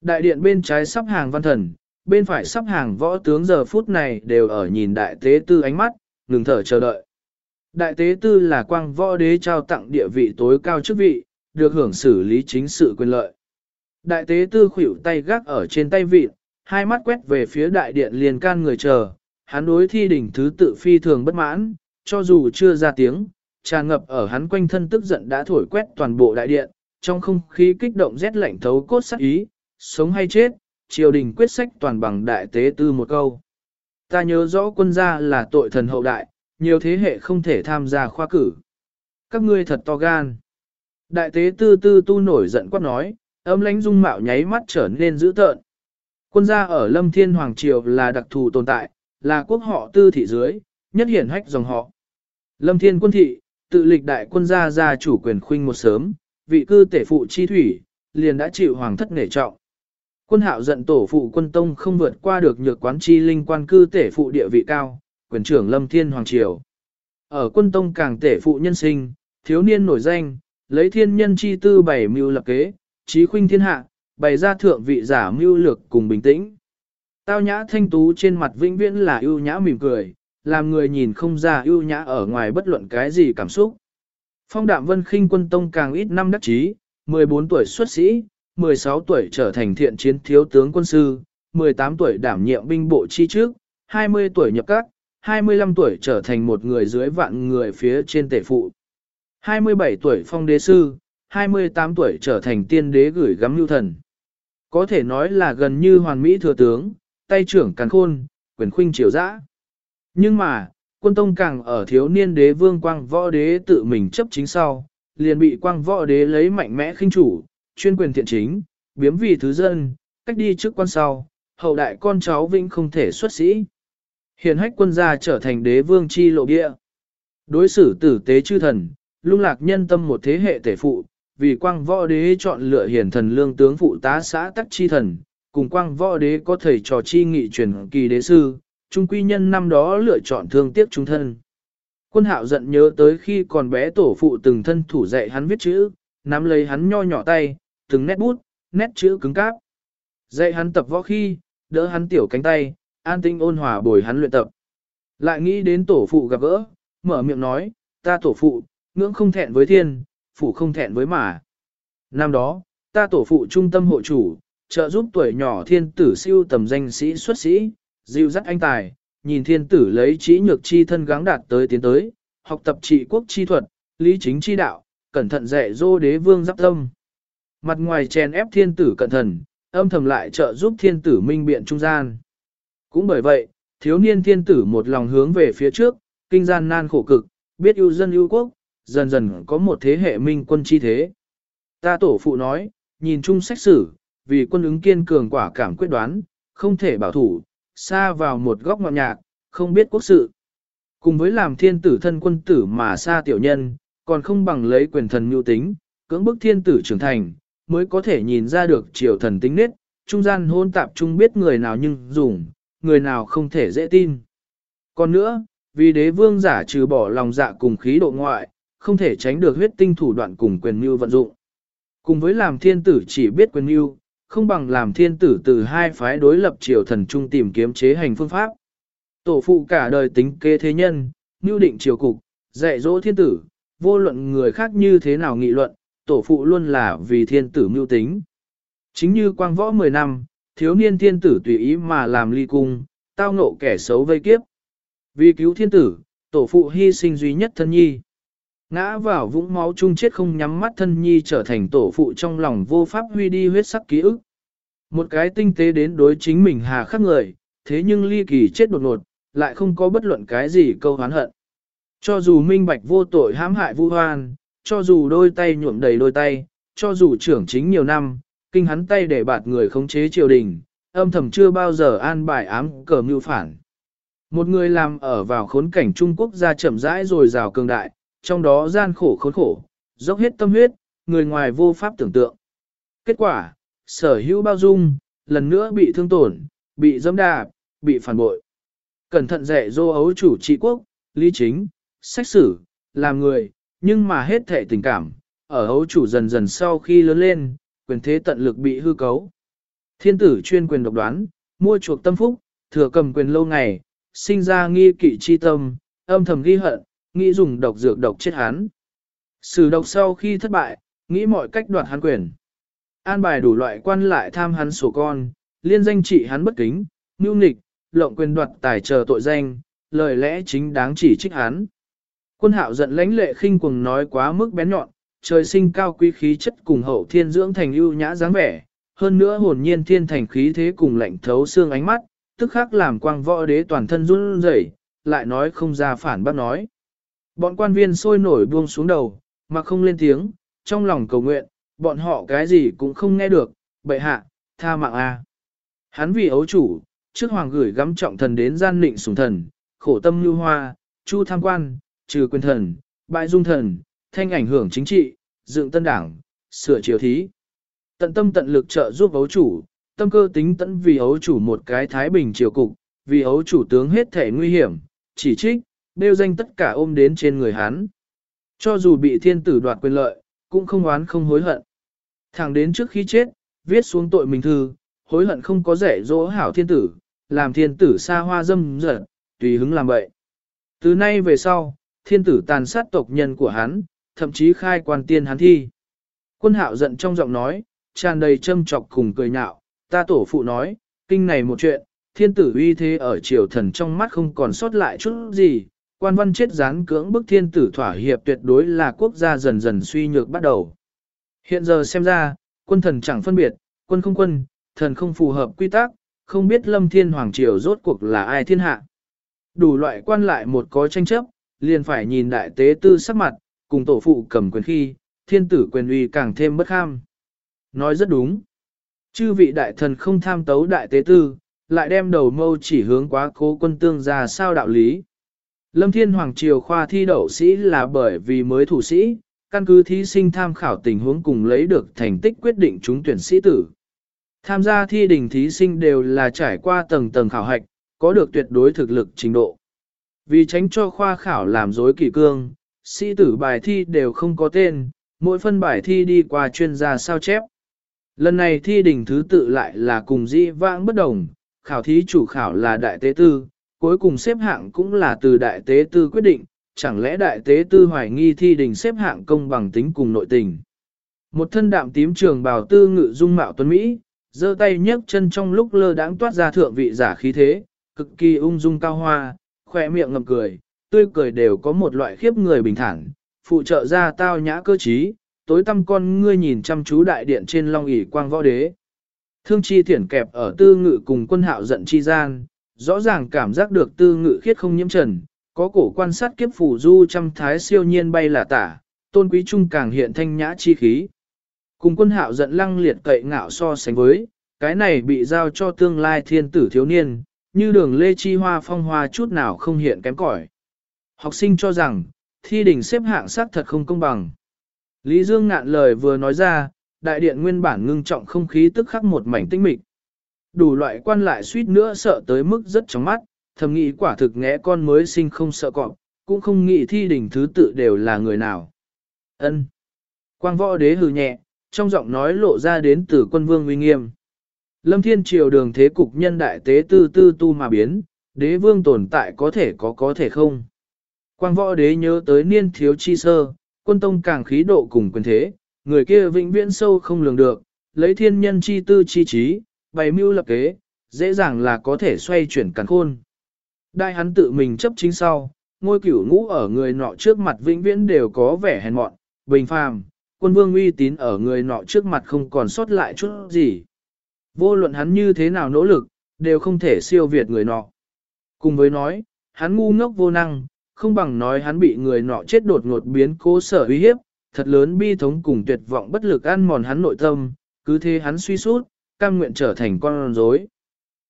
Đại điện bên trái sắp hàng văn thần, bên phải sắp hàng võ tướng giờ phút này đều ở nhìn đại tế tư ánh mắt, ngừng thở chờ đợi. Đại tế tư là quang võ đế trao tặng địa vị tối cao chức vị, được hưởng xử lý chính sự quyền lợi. Đại tế tư khuỷu tay gác ở trên tay vịt, hai mắt quét về phía đại điện liền can người chờ, hắn đối thi đỉnh thứ tự phi thường bất mãn, cho dù chưa ra tiếng, tràn ngập ở hắn quanh thân tức giận đã thổi quét toàn bộ đại điện, trong không khí kích động rét lạnh thấu cốt sắc ý, sống hay chết, triều đình quyết sách toàn bằng đại tế tư một câu. Ta nhớ rõ quân gia là tội thần hậu đại, nhiều thế hệ không thể tham gia khoa cử. Các ngươi thật to gan. Đại tế tư tư tu nổi giận quát nói, âm lãnh dung mạo nháy mắt trở nên dữ tợn. Quân gia ở Lâm Thiên Hoàng Triều là đặc thù tồn tại, là quốc họ tư thị dưới, nhất hiển hách dòng họ. Lâm Thiên quân thị, tự lịch đại quân gia gia chủ quyền khuynh một sớm, vị cư tể phụ chi thủy, liền đã chịu hoàng thất nể trọng. Quân hạo giận tổ phụ quân tông không vượt qua được nhược quán chi linh quan cư tể phụ địa vị cao, quyền trưởng lâm thiên hoàng triều. Ở quân tông càng tể phụ nhân sinh, thiếu niên nổi danh, lấy thiên nhân chi tư bảy mưu lập kế, trí khuynh thiên hạ, bày ra thượng vị giả mưu lược cùng bình tĩnh. Tao nhã thanh tú trên mặt vĩnh viễn là ưu nhã mỉm cười, làm người nhìn không ra ưu nhã ở ngoài bất luận cái gì cảm xúc. Phong đạm vân khinh quân tông càng ít năm đắc chí, 14 tuổi xuất sĩ, 16 tuổi trở thành thiện chiến thiếu tướng quân sư, 18 tuổi đảm nhiệm binh bộ chi trước, 20 tuổi nhập các, 25 tuổi trở thành một người dưới vạn người phía trên tể phụ. 27 tuổi phong đế sư, 28 tuổi trở thành tiên đế gửi gắm lưu thần. Có thể nói là gần như hoàn mỹ thừa tướng, tay trưởng càng khôn, quyền khuynh triều dã. Nhưng mà, quân tông càng ở thiếu niên đế vương quang võ đế tự mình chấp chính sau, liền bị quang võ đế lấy mạnh mẽ khinh chủ, chuyên quyền thiện chính, biếm vì thứ dân, cách đi trước quan sau, hậu đại con cháu vĩnh không thể xuất sĩ. Hiện hách quân gia trở thành đế vương chi lộ địa. Đối xử tử tế chư thần, lung lạc nhân tâm một thế hệ tể phụ, vì quang võ đế chọn lựa hiển thần lương tướng phụ tá xã tắc chi thần, cùng quang võ đế có thầy trò chi nghị truyền kỳ đế sư, trung quy nhân năm đó lựa chọn thương tiếc trung thân. Quân hạo giận nhớ tới khi còn bé tổ phụ từng thân thủ dạy hắn viết chữ, nắm lấy hắn nho nhỏ tay, từng nét bút, nét chữ cứng cáp. Dạy hắn tập võ khi, đỡ hắn tiểu cánh tay, an tinh ôn hòa bồi hắn luyện tập. Lại nghĩ đến tổ phụ gặp gỡ, mở miệng nói, ta tổ phụ, ngưỡng không thẹn với thiên, phụ không thẹn với mà. Năm đó, ta tổ phụ trung tâm hộ chủ, trợ giúp tuổi nhỏ thiên tử siêu tầm danh sĩ xuất sĩ, dịu dắt anh tài, nhìn thiên tử lấy trí nhược chi thân gắng đạt tới tiến tới, học tập trị quốc chi thuật, lý chính chi đạo, cẩn thận dạy dô đế vương giáp tâm. Mặt ngoài chèn ép thiên tử cẩn thận, âm thầm lại trợ giúp thiên tử minh biện trung gian. Cũng bởi vậy, thiếu niên thiên tử một lòng hướng về phía trước, kinh gian nan khổ cực, biết ưu dân ưu quốc, dần dần có một thế hệ minh quân chi thế. Ta tổ phụ nói, nhìn chung sách sử, vì quân ứng kiên cường quả cảm quyết đoán, không thể bảo thủ, xa vào một góc ngọn nhạc, không biết quốc sự. Cùng với làm thiên tử thân quân tử mà xa tiểu nhân, còn không bằng lấy quyền thần mưu tính, cưỡng bức thiên tử trưởng thành, mới có thể nhìn ra được triều thần tính nết, trung gian hôn tạp chung biết người nào nhưng dùng, người nào không thể dễ tin. Còn nữa, vì đế vương giả trừ bỏ lòng dạ cùng khí độ ngoại, không thể tránh được huyết tinh thủ đoạn cùng quyền mưu vận dụng. Cùng với làm thiên tử chỉ biết quyền mưu, không bằng làm thiên tử từ hai phái đối lập triều thần trung tìm kiếm chế hành phương pháp. Tổ phụ cả đời tính kế thế nhân, mưu định triều cục, dạy dỗ thiên tử, vô luận người khác như thế nào nghị luận, tổ phụ luôn là vì thiên tử mưu tính. Chính như quang võ 10 năm, thiếu niên thiên tử tùy ý mà làm ly cung, tao ngộ kẻ xấu vây kiếp. Vì cứu thiên tử, tổ phụ hy sinh duy nhất thân nhi. Ngã vào vũng máu chung chết không nhắm mắt thân nhi trở thành tổ phụ trong lòng vô pháp huy đi huyết sắc ký ức. Một cái tinh tế đến đối chính mình hà khắc người, thế nhưng ly kỳ chết đột ngột, lại không có bất luận cái gì câu hán hận. Cho dù minh bạch vô tội hãm hại vu hoan, cho dù đôi tay nhuộm đầy đôi tay, cho dù trưởng chính nhiều năm, kinh hắn tay để bạt người khống chế triều đình, âm thầm chưa bao giờ an bài ám cờ mưu phản. Một người làm ở vào khốn cảnh Trung Quốc ra chậm rãi rồi rào cường đại, trong đó gian khổ khốn khổ, dốc hết tâm huyết, người ngoài vô pháp tưởng tượng. Kết quả, sở hữu bao dung, lần nữa bị thương tổn, bị dâm đạp, bị phản bội. Cẩn thận dạy dô ấu chủ trị quốc, lý chính, sách sử, làm người, nhưng mà hết thể tình cảm, ở ấu chủ dần dần sau khi lớn lên, quyền thế tận lực bị hư cấu. Thiên tử chuyên quyền độc đoán, mua chuộc tâm phúc, thừa cầm quyền lâu ngày, sinh ra nghi kỵ chi tâm, âm thầm ghi hận, nghĩ dùng độc dược độc chết hắn. Sử độc sau khi thất bại, nghĩ mọi cách đoạt hắn quyền. An bài đủ loại quan lại tham hắn sổ con, liên danh trị hắn bất kính, nưu nịch, lộng quyền đoạt tài chờ tội danh, lời lẽ chính đáng chỉ trích hắn. Quân hạo giận lãnh lệ khinh cuồng nói quá mức bén nhọn, trời sinh cao quý khí chất cùng hậu thiên dưỡng thành ưu nhã dáng vẻ, hơn nữa hồn nhiên thiên thành khí thế cùng lạnh thấu xương ánh mắt, tức khắc làm quang võ đế toàn thân run rẩy, lại nói không ra phản bác nói. Bọn quan viên sôi nổi buông xuống đầu, mà không lên tiếng, trong lòng cầu nguyện, bọn họ cái gì cũng không nghe được, bệ hạ, tha mạng a. Hắn vì ấu chủ, trước hoàng gửi gắm trọng thần đến gian nịnh sủng thần, khổ tâm lưu hoa, chu tham quan, trừ quyền thần, bại dung thần, thanh ảnh hưởng chính trị, dựng tân đảng, sửa triều thí. Tận tâm tận lực trợ giúp ấu chủ, tâm cơ tính tận vì ấu chủ một cái thái bình triều cục, vì ấu chủ tướng hết thể nguy hiểm, chỉ trích, đều danh tất cả ôm đến trên người hắn. Cho dù bị thiên tử đoạt quyền lợi, cũng không oán không hối hận. Thẳng đến trước khi chết, viết xuống tội mình thư, hối hận không có rẻ dỗ hảo thiên tử, làm thiên tử xa hoa dâm dật, tùy hứng làm vậy. Từ nay về sau, thiên tử tàn sát tộc nhân của hắn, thậm chí khai quan tiên hắn thi. Quân hạo giận trong giọng nói, tràn đầy châm chọc cùng cười nhạo, ta tổ phụ nói, kinh này một chuyện, thiên tử uy thế ở triều thần trong mắt không còn sót lại chút gì, quan văn chết gián cưỡng bức thiên tử thỏa hiệp tuyệt đối là quốc gia dần dần suy nhược bắt đầu. Hiện giờ xem ra, quân thần chẳng phân biệt, quân không quân, thần không phù hợp quy tắc, không biết lâm thiên hoàng triều rốt cuộc là ai thiên hạ. Đủ loại quan lại một có tranh chấp, liền phải nhìn đại tế tư sắc mặt, cùng tổ phụ cầm quyền khi, thiên tử quyền uy càng thêm bất kham. Nói rất đúng. Chư vị đại thần không tham tấu đại tế tư, lại đem đầu mâu chỉ hướng quá cố quân tương ra sao đạo lý. Lâm Thiên Hoàng Triều khoa thi đậu sĩ là bởi vì mới thủ sĩ, căn cứ thí sinh tham khảo tình huống cùng lấy được thành tích quyết định chúng tuyển sĩ tử. Tham gia thi đình thí sinh đều là trải qua tầng tầng khảo hạch, có được tuyệt đối thực lực trình độ. Vì tránh cho khoa khảo làm dối kỳ cương, sĩ tử bài thi đều không có tên, mỗi phân bài thi đi qua chuyên gia sao chép. Lần này thi đình thứ tự lại là cùng dĩ vãng bất đồng, khảo thí chủ khảo là đại tế tư, cuối cùng xếp hạng cũng là từ đại tế tư quyết định, chẳng lẽ đại tế tư hoài nghi thi đình xếp hạng công bằng tính cùng nội tình. Một thân đạm tím trường bào tư ngự dung mạo tuấn Mỹ, giơ tay nhấc chân trong lúc lơ đãng toát ra thượng vị giả khí thế, cực kỳ ung dung cao hoa, khỏe miệng ngậm cười, tươi cười đều có một loại khiếp người bình thản, phụ trợ ra tao nhã cơ trí, tối tâm con ngươi nhìn chăm chú đại điện trên long ỷ quang võ đế. Thương chi thiển kẹp ở tư ngự cùng quân hạo giận chi gian, rõ ràng cảm giác được tư ngự khiết không nhiễm trần, có cổ quan sát kiếp phủ du trăm thái siêu nhiên bay là tả, tôn quý trung càng hiện thanh nhã chi khí. Cùng quân hạo giận lăng liệt cậy ngạo so sánh với, cái này bị giao cho tương lai thiên tử thiếu niên, như đường lê chi hoa phong hoa chút nào không hiện kém cỏi. Học sinh cho rằng, thi đỉnh xếp hạng sắc thật không công bằng. Lý Dương ngạn lời vừa nói ra, đại điện nguyên bản ngưng trọng không khí tức khắc một mảnh tinh mịch, Đủ loại quan lại suýt nữa sợ tới mức rất chóng mắt, thầm nghĩ quả thực ngẽ con mới sinh không sợ cọp, cũng không nghĩ thi đỉnh thứ tự đều là người nào. ân Quang võ đế hừ nhẹ, trong giọng nói lộ ra đến từ quân vương uy nghiêm. Lâm thiên triều đường thế cục nhân đại tế tư tư tu mà biến, đế vương tồn tại có thể có có thể không. Quang võ đế nhớ tới niên thiếu chi sơ, quân tông càng khí độ cùng quyền thế, người kia vĩnh viễn sâu không lường được, lấy thiên nhân chi tư chi trí, bày mưu lập kế, dễ dàng là có thể xoay chuyển càn khôn. Đại hắn tự mình chấp chính sau, ngôi cửu ngũ ở người nọ trước mặt vĩnh viễn đều có vẻ hèn mọn, bình phàm, quân vương uy tín ở người nọ trước mặt không còn sót lại chút gì. Vô luận hắn như thế nào nỗ lực, đều không thể siêu việt người nọ. Cùng với nói, hắn ngu ngốc vô năng, không bằng nói hắn bị người nọ chết đột ngột biến cố sở uy hiếp, thật lớn bi thống cùng tuyệt vọng bất lực ăn mòn hắn nội tâm, cứ thế hắn suy sút, cam nguyện trở thành con rối.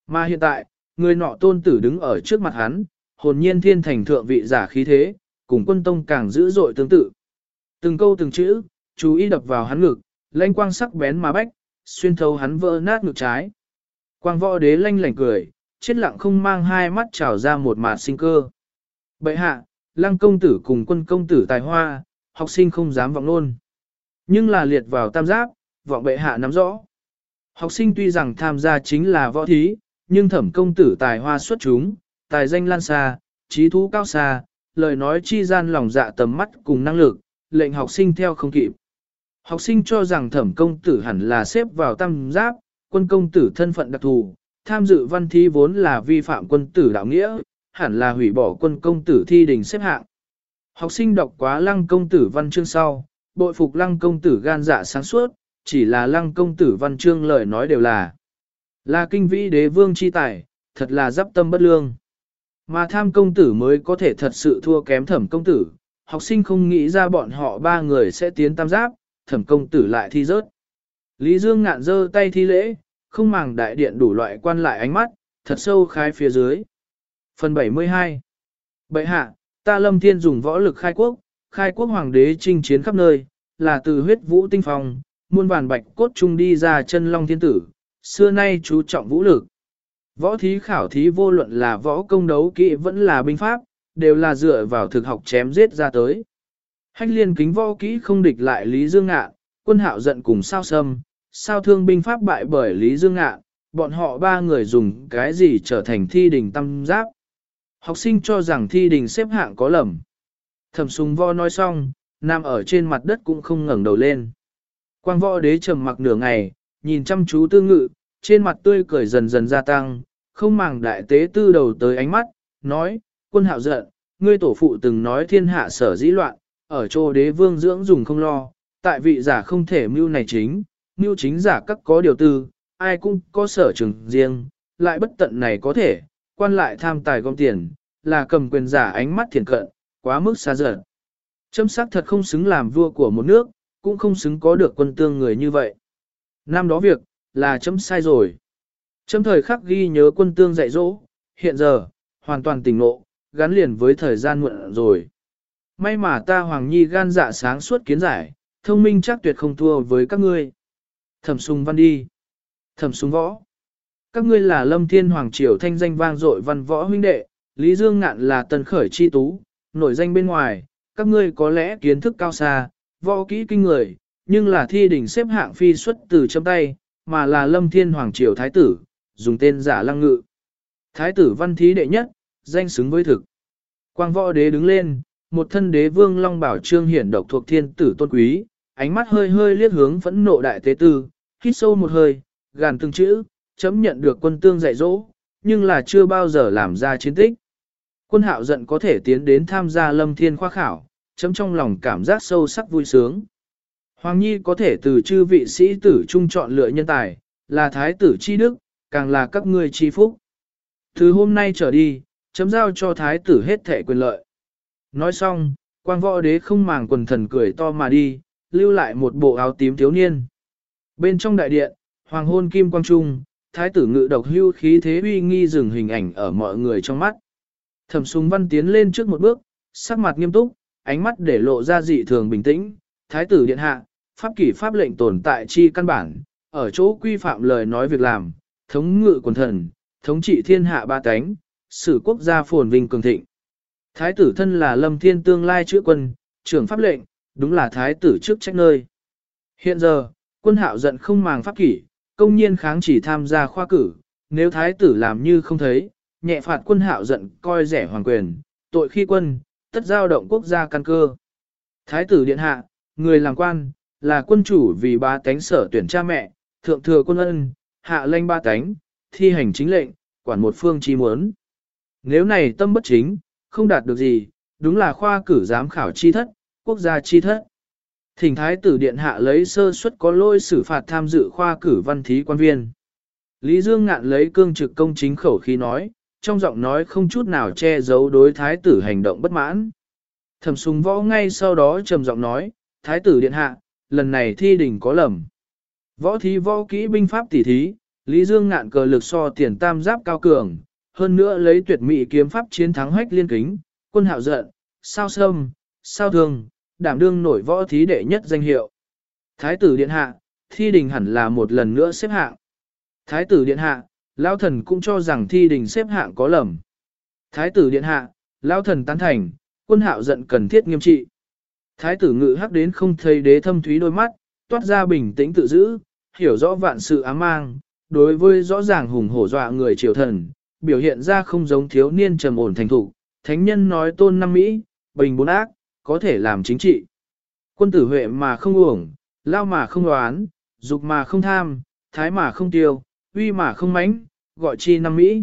Mà hiện tại, người nọ tôn tử đứng ở trước mặt hắn, hồn nhiên thiên thành thượng vị giả khí thế, cùng quân tông càng dữ dội tương tự. Từng câu từng chữ, chú ý đập vào hắn ngực, lanh quang sắc bén mà bách, xuyên thấu hắn vỡ nát ngực trái. Quang võ đế lanh lảnh cười, chết lặng không mang hai mắt trào ra một mạt sinh cơ. Bệ hạ, lăng công tử cùng quân công tử tài hoa, học sinh không dám vọng luôn. Nhưng là liệt vào tam giáp, vọng bệ hạ nắm rõ. Học sinh tuy rằng tham gia chính là võ thí, nhưng thẩm công tử tài hoa xuất chúng, tài danh lan xa, trí thú cao xa, lời nói chi gian lòng dạ tầm mắt cùng năng lực, lệnh học sinh theo không kịp. Học sinh cho rằng thẩm công tử hẳn là xếp vào tam giáp, quân công tử thân phận đặc thù, tham dự văn thi vốn là vi phạm quân tử đạo nghĩa, hẳn là hủy bỏ quân công tử thi đình xếp hạng. Học sinh đọc quá lăng công tử văn chương sau, bội phục lăng công tử gan dạ sáng suốt, chỉ là lăng công tử văn chương lời nói đều là là kinh vĩ đế vương chi tài, thật là giáp tâm bất lương. Mà tham công tử mới có thể thật sự thua kém thẩm công tử, học sinh không nghĩ ra bọn họ ba người sẽ tiến tam giáp, thẩm công tử lại thi rớt. Lý Dương ngạn dơ tay thi lễ, không màng đại điện đủ loại quan lại ánh mắt, thật sâu khai phía dưới. Phần 72 Bệ hạ, ta lâm thiên dùng võ lực khai quốc, khai quốc hoàng đế chinh chiến khắp nơi, là từ huyết vũ tinh phong, muôn vàn bạch cốt chung đi ra chân long thiên tử, xưa nay chú trọng vũ lực. Võ thí khảo thí vô luận là võ công đấu kỹ vẫn là binh pháp, đều là dựa vào thực học chém giết ra tới. Hách liên kính võ kỹ không địch lại Lý Dương Ngạ, quân hạo giận cùng sao sâm, sao thương binh pháp bại bởi Lý Dương Ngạ, bọn họ ba người dùng cái gì trở thành thi đình tâm giáp. Học sinh cho rằng thi đình xếp hạng có lầm. Thẩm súng vo nói xong, nằm ở trên mặt đất cũng không ngẩng đầu lên. Quang võ đế trầm mặc nửa ngày, nhìn chăm chú tư ngự, trên mặt tươi cười dần dần gia tăng, không màng đại tế tư đầu tới ánh mắt, nói, quân hạo giận, ngươi tổ phụ từng nói thiên hạ sở dĩ loạn, ở chỗ đế vương dưỡng dùng không lo, tại vị giả không thể mưu này chính, mưu chính giả các có điều tư, ai cũng có sở trường riêng, lại bất tận này có thể, quan lại tham tài gom tiền, là cầm quyền giả ánh mắt thiền cận, quá mức xa dần. Châm sắc thật không xứng làm vua của một nước, cũng không xứng có được quân tương người như vậy. Năm đó việc, là chấm sai rồi. Chấm thời khắc ghi nhớ quân tương dạy dỗ, hiện giờ, hoàn toàn tỉnh ngộ, gắn liền với thời gian muộn rồi. May mà ta Hoàng Nhi gan dạ sáng suốt kiến giải, thông minh chắc tuyệt không thua với các ngươi. Thẩm sùng văn đi. Thẩm sùng võ. Các ngươi là lâm thiên hoàng triều thanh danh vang dội văn võ huynh đệ, Lý Dương Ngạn là tần khởi chi tú, nổi danh bên ngoài, các ngươi có lẽ kiến thức cao xa, võ kỹ kinh người, nhưng là thi đỉnh xếp hạng phi xuất từ chấm tay, mà là lâm thiên hoàng triều thái tử, dùng tên giả lăng ngự. Thái tử văn thí đệ nhất, danh xứng với thực. Quang võ đế đứng lên, một thân đế vương long bảo trương hiển độc thuộc thiên tử tôn quý, ánh mắt hơi hơi liếc hướng phẫn nộ đại tế tư, hít sâu một hơi, gàn từng chữ, chấm nhận được quân tương dạy dỗ, nhưng là chưa bao giờ làm ra chiến tích. Quân hạo giận có thể tiến đến tham gia lâm thiên khoa khảo, chấm trong lòng cảm giác sâu sắc vui sướng. Hoàng Nhi có thể từ chư vị sĩ tử trung chọn lựa nhân tài, là thái tử chi đức, càng là các ngươi chi phúc. Từ hôm nay trở đi, chấm giao cho thái tử hết thể quyền lợi. Nói xong, quang võ đế không màng quần thần cười to mà đi, lưu lại một bộ áo tím thiếu niên. Bên trong đại điện, hoàng hôn kim quang trung, thái tử ngự độc hưu khí thế uy nghi dừng hình ảnh ở mọi người trong mắt. Thẩm súng văn tiến lên trước một bước, sắc mặt nghiêm túc, ánh mắt để lộ ra dị thường bình tĩnh, thái tử điện hạ, pháp kỷ pháp lệnh tồn tại chi căn bản, ở chỗ quy phạm lời nói việc làm, thống ngự quần thần, thống trị thiên hạ ba cánh, sử quốc gia phồn vinh cường thịnh. Thái tử thân là lâm thiên tương lai chữa quân, trưởng pháp lệnh, đúng là thái tử trước trách nơi. Hiện giờ, quân hạo giận không màng pháp kỷ, công nhiên kháng chỉ tham gia khoa cử, nếu thái tử làm như không thấy, nhẹ phạt quân hạo giận coi rẻ hoàng quyền, tội khi quân, tất giao động quốc gia căn cơ. Thái tử điện hạ, người làm quan, là quân chủ vì ba tánh sở tuyển cha mẹ, thượng thừa quân ân, hạ lệnh ba tánh, thi hành chính lệnh, quản một phương chi muốn. Nếu này tâm bất chính, không đạt được gì, đúng là khoa cử giám khảo chi thất, quốc gia chi thất. Thỉnh thái tử điện hạ lấy sơ suất có lôi xử phạt tham dự khoa cử văn thí quan viên. Lý Dương ngạn lấy cương trực công chính khẩu khi nói, trong giọng nói không chút nào che giấu đối thái tử hành động bất mãn. Thẩm súng võ ngay sau đó trầm giọng nói, thái tử điện hạ, lần này thi đình có lầm. Võ thí võ kỹ binh pháp tỉ thí, Lý Dương ngạn cờ lực so tiền tam giáp cao cường, hơn nữa lấy tuyệt mỹ kiếm pháp chiến thắng hách liên kính, quân hạo giận, sao sâm, sao thường, đảm đương nổi võ thí đệ nhất danh hiệu. Thái tử điện hạ, thi đình hẳn là một lần nữa xếp hạng. Thái tử điện hạ, lão thần cũng cho rằng thi đình xếp hạng có lầm. Thái tử điện hạ, lão thần tán thành, quân hạo giận cần thiết nghiêm trị. Thái tử ngự hắc đến không thấy đế thâm thúy đôi mắt, toát ra bình tĩnh tự giữ, hiểu rõ vạn sự ám mang, đối với rõ ràng hùng hổ dọa người triều thần, biểu hiện ra không giống thiếu niên trầm ổn thành thủ, thánh nhân nói tôn năm Mỹ, bình bốn ác, có thể làm chính trị. Quân tử huệ mà không uổng, lao mà không đoán, dục mà không tham, thái mà không tiêu, uy mà không mãnh, gọi chi năm Mỹ.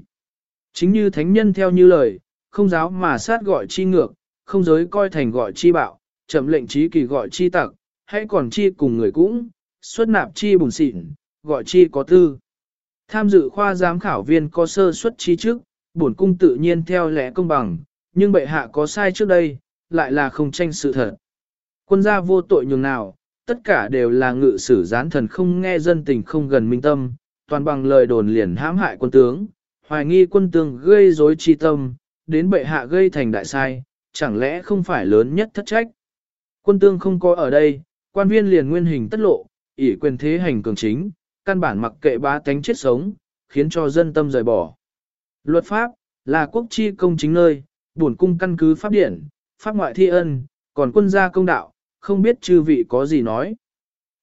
Chính như thánh nhân theo như lời, không giáo mà sát gọi chi ngược, không giới coi thành gọi chi bạo, chậm lệnh trí kỳ gọi chi tặc, hãy còn chi cùng người cũng, xuất nạp chi bùn xịn, gọi chi có tư. Tham dự khoa giám khảo viên có sơ xuất chi trước, bổn cung tự nhiên theo lẽ công bằng, nhưng bệ hạ có sai trước đây, lại là không tranh sự thật. Quân gia vô tội nhường nào, tất cả đều là ngự sử gián thần không nghe dân tình không gần minh tâm, toàn bằng lời đồn liền hãm hại quân tướng, hoài nghi quân tướng gây rối chi tâm, đến bệ hạ gây thành đại sai, chẳng lẽ không phải lớn nhất thất trách. Quân tương không có ở đây, quan viên liền nguyên hình tất lộ, ỷ quyền thế hành cường chính, căn bản mặc kệ bá tánh chết sống, khiến cho dân tâm rời bỏ. Luật pháp, là quốc chi công chính nơi, bổn cung căn cứ pháp điển, pháp ngoại thi ân, còn quân gia công đạo, không biết chư vị có gì nói.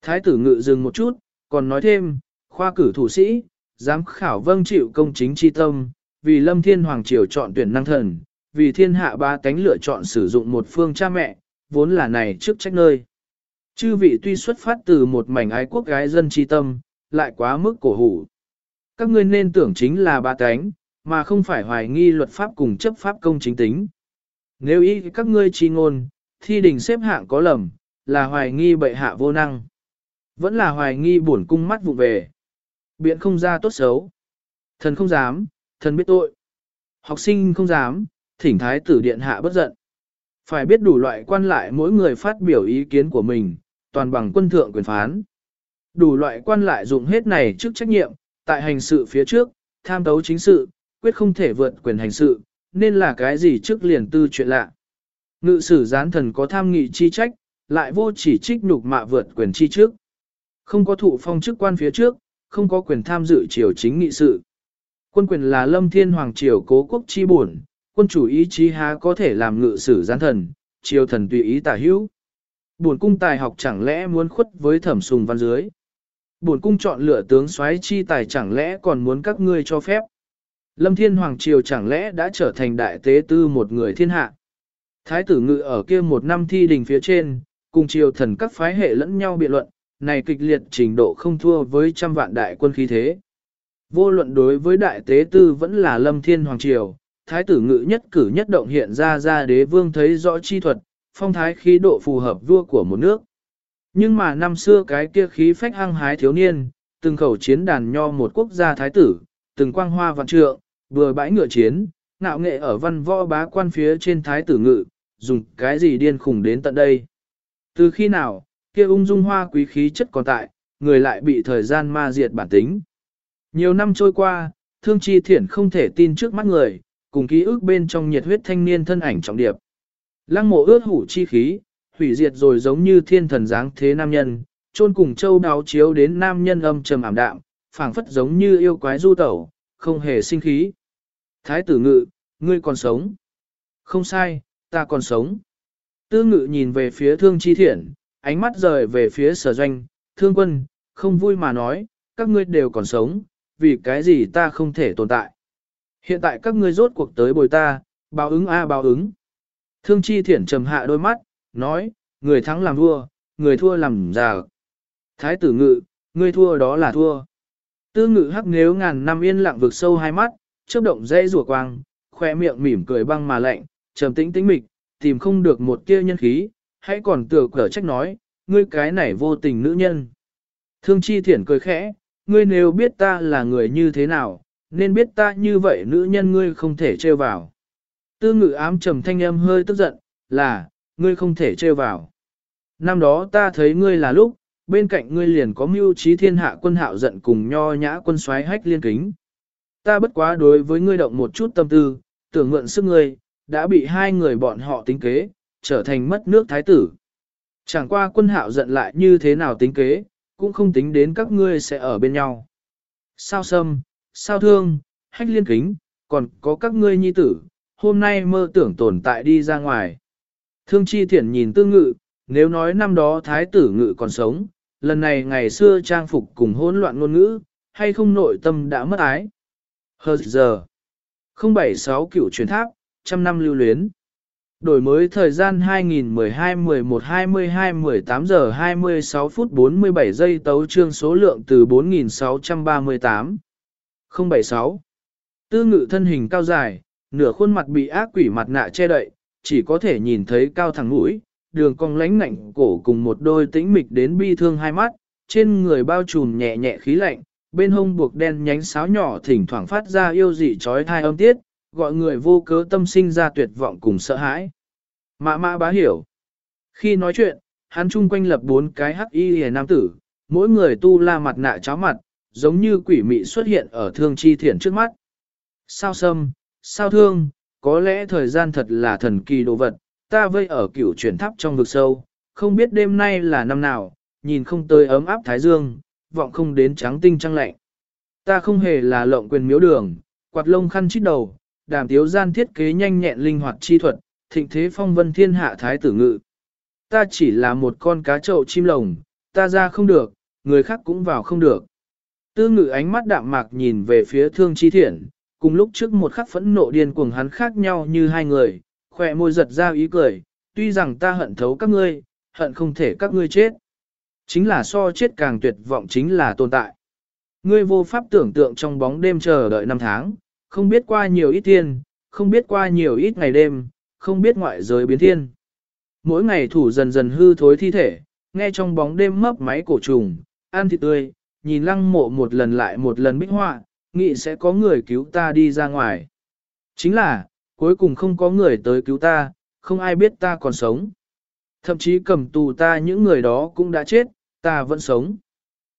Thái tử ngự dừng một chút, còn nói thêm, khoa cử thủ sĩ, giám khảo vâng chịu công chính chi tâm, vì lâm thiên hoàng triều chọn tuyển năng thần, vì thiên hạ ba cánh lựa chọn sử dụng một phương cha mẹ, vốn là này trước trách nơi. Chư vị tuy xuất phát từ một mảnh ái quốc gái dân chi tâm, lại quá mức cổ hủ. Các ngươi nên tưởng chính là ba cánh, mà không phải hoài nghi luật pháp cùng chấp pháp công chính tính. Nếu ý các ngươi chi ngôn, thi đình xếp hạng có lầm, là hoài nghi bệ hạ vô năng. Vẫn là hoài nghi buồn cung mắt vụ về. Biện không ra tốt xấu. Thần không dám, thần biết tội. Học sinh không dám, thỉnh thái tử điện hạ bất giận. Phải biết đủ loại quan lại mỗi người phát biểu ý kiến của mình, toàn bằng quân thượng quyền phán. Đủ loại quan lại dụng hết này trước trách nhiệm, tại hành sự phía trước, tham tấu chính sự, quyết không thể vượt quyền hành sự, nên là cái gì trước liền tư chuyện lạ. Ngự sử gián thần có tham nghị chi trách, lại vô chỉ trích nhục mạ vượt quyền chi trước. Không có thụ phong chức quan phía trước, không có quyền tham dự triều chính nghị sự. Quân quyền là lâm thiên hoàng triều cố quốc chi bổn, quân chủ ý chí há có thể làm ngự sử gián thần, triều thần tùy ý tả hữu. Bổn cung tài học chẳng lẽ muốn khuất với thẩm sùng văn dưới. Bổn cung chọn lựa tướng soái chi tài chẳng lẽ còn muốn các ngươi cho phép. Lâm Thiên Hoàng Triều chẳng lẽ đã trở thành đại tế tư một người thiên hạ. Thái tử ngự ở kia một năm thi đình phía trên, cùng triều thần các phái hệ lẫn nhau biện luận, này kịch liệt trình độ không thua với trăm vạn đại quân khí thế. Vô luận đối với đại tế tư vẫn là lâm thiên hoàng triều, thái tử ngự nhất cử nhất động hiện ra ra đế vương thấy rõ chi thuật, phong thái khí độ phù hợp vua của một nước. Nhưng mà năm xưa cái kia khí phách hăng hái thiếu niên, từng khẩu chiến đàn nho một quốc gia thái tử, từng quang hoa vạn trượng, vừa bãi ngựa chiến, ngạo nghệ ở văn võ bá quan phía trên thái tử ngự, dùng cái gì điên khủng đến tận đây. Từ khi nào, kia ung dung hoa quý khí chất còn tại, người lại bị thời gian ma diệt bản tính. Nhiều năm trôi qua, thương chi thiển không thể tin trước mắt người, cùng ký ức bên trong nhiệt huyết thanh niên thân ảnh trọng điệp. Lăng mộ ướt hủ chi khí, hủy diệt rồi giống như thiên thần dáng thế nam nhân, chôn cùng châu đáo chiếu đến nam nhân âm trầm ảm đạm, phảng phất giống như yêu quái du tẩu, không hề sinh khí. Thái tử ngự, ngươi còn sống. Không sai, ta còn sống. Tư ngự nhìn về phía thương chi thiện, ánh mắt rời về phía sở doanh, thương quân, không vui mà nói, các ngươi đều còn sống, vì cái gì ta không thể tồn tại. Hiện tại các ngươi rốt cuộc tới bồi ta, báo ứng a báo ứng. Thương chi thiển trầm hạ đôi mắt, nói, người thắng làm vua, người thua làm già. Thái tử ngự, ngươi thua đó là thua. Tư ngự hắc nếu ngàn năm yên lặng vực sâu hai mắt, chớp động dây rùa quang, khoe miệng mỉm cười băng mà lạnh, trầm tĩnh tĩnh mịch, tìm không được một tia nhân khí, hãy còn tựa cở trách nói, ngươi cái này vô tình nữ nhân. Thương chi thiển cười khẽ, ngươi nếu biết ta là người như thế nào, nên biết ta như vậy nữ nhân ngươi không thể trêu vào. Tư ngự ám trầm thanh âm hơi tức giận, là, ngươi không thể trêu vào. Năm đó ta thấy ngươi là lúc, bên cạnh ngươi liền có mưu trí thiên hạ quân hạo giận cùng nho nhã quân xoáy hách liên kính. Ta bất quá đối với ngươi động một chút tâm tư, tưởng mượn sức ngươi, đã bị hai người bọn họ tính kế, trở thành mất nước thái tử. Chẳng qua quân hạo giận lại như thế nào tính kế, cũng không tính đến các ngươi sẽ ở bên nhau. Sao sâm, sao thương, hách liên kính, còn có các ngươi nhi tử, hôm nay mơ tưởng tồn tại đi ra ngoài. Thương chi thiển nhìn tư ngự, nếu nói năm đó thái tử ngự còn sống, lần này ngày xưa trang phục cùng hỗn loạn ngôn ngữ, hay không nội tâm đã mất ái. Hờ giờ, 076 cựu truyền tháp, trăm năm lưu luyến. Đổi mới thời gian 2012-11-22-18 giờ 26 phút 47 giây tấu trương số lượng từ 4638. 076. Tư ngự thân hình cao dài, nửa khuôn mặt bị ác quỷ mặt nạ che đậy, chỉ có thể nhìn thấy cao thẳng mũi, đường cong lánh ngạnh cổ cùng một đôi tĩnh mịch đến bi thương hai mắt, trên người bao trùm nhẹ nhẹ khí lạnh, bên hông buộc đen nhánh sáo nhỏ thỉnh thoảng phát ra yêu dị trói thai âm tiết, gọi người vô cớ tâm sinh ra tuyệt vọng cùng sợ hãi. Mã mã bá hiểu. Khi nói chuyện, hắn chung quanh lập bốn cái hắc y hề nam tử, mỗi người tu la mặt nạ cháo mặt, giống như quỷ mị xuất hiện ở thương chi thiển trước mắt. Sao sâm, sao thương, có lẽ thời gian thật là thần kỳ đồ vật, ta vây ở cửu chuyển tháp trong vực sâu, không biết đêm nay là năm nào, nhìn không tới ấm áp thái dương, vọng không đến trắng tinh trăng lạnh. Ta không hề là lộng quyền miếu đường, quạt lông khăn chít đầu, đàm tiếu gian thiết kế nhanh nhẹn linh hoạt chi thuật, thịnh thế phong vân thiên hạ thái tử ngự. Ta chỉ là một con cá trậu chim lồng, ta ra không được, người khác cũng vào không được. Tư ngự ánh mắt đạm mạc nhìn về phía thương chi thiện, cùng lúc trước một khắc phẫn nộ điên cuồng hắn khác nhau như hai người, khỏe môi giật ra ý cười, tuy rằng ta hận thấu các ngươi, hận không thể các ngươi chết. Chính là so chết càng tuyệt vọng chính là tồn tại. Ngươi vô pháp tưởng tượng trong bóng đêm chờ đợi năm tháng, không biết qua nhiều ít thiên, không biết qua nhiều ít ngày đêm, không biết ngoại giới biến thiên. Mỗi ngày thủ dần dần hư thối thi thể, nghe trong bóng đêm mấp máy cổ trùng, ăn thịt tươi, nhìn lăng mộ một lần lại một lần bích họa, nghĩ sẽ có người cứu ta đi ra ngoài. Chính là, cuối cùng không có người tới cứu ta, không ai biết ta còn sống. Thậm chí cầm tù ta những người đó cũng đã chết, ta vẫn sống.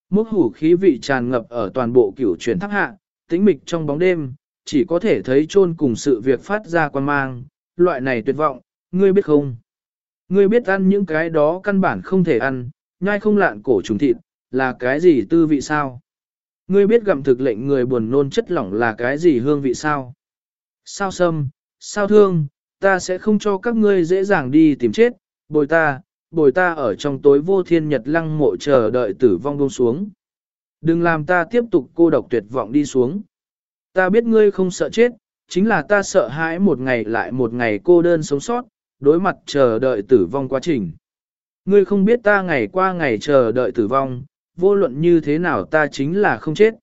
Mốc hủ khí vị tràn ngập ở toàn bộ cửu chuyển tháp hạ, tĩnh mịch trong bóng đêm, chỉ có thể thấy chôn cùng sự việc phát ra quan mang, loại này tuyệt vọng, ngươi biết không? Ngươi biết ăn những cái đó căn bản không thể ăn, nhai không lạn cổ trùng thịt, là cái gì tư vị sao? Ngươi biết gặm thực lệnh người buồn nôn chất lỏng là cái gì hương vị sao? Sao sâm, sao thương, ta sẽ không cho các ngươi dễ dàng đi tìm chết, bồi ta, bồi ta ở trong tối vô thiên nhật lăng mộ chờ đợi tử vong buông xuống. Đừng làm ta tiếp tục cô độc tuyệt vọng đi xuống. Ta biết ngươi không sợ chết, chính là ta sợ hãi một ngày lại một ngày cô đơn sống sót, đối mặt chờ đợi tử vong quá trình. Ngươi không biết ta ngày qua ngày chờ đợi tử vong, vô luận như thế nào ta chính là không chết.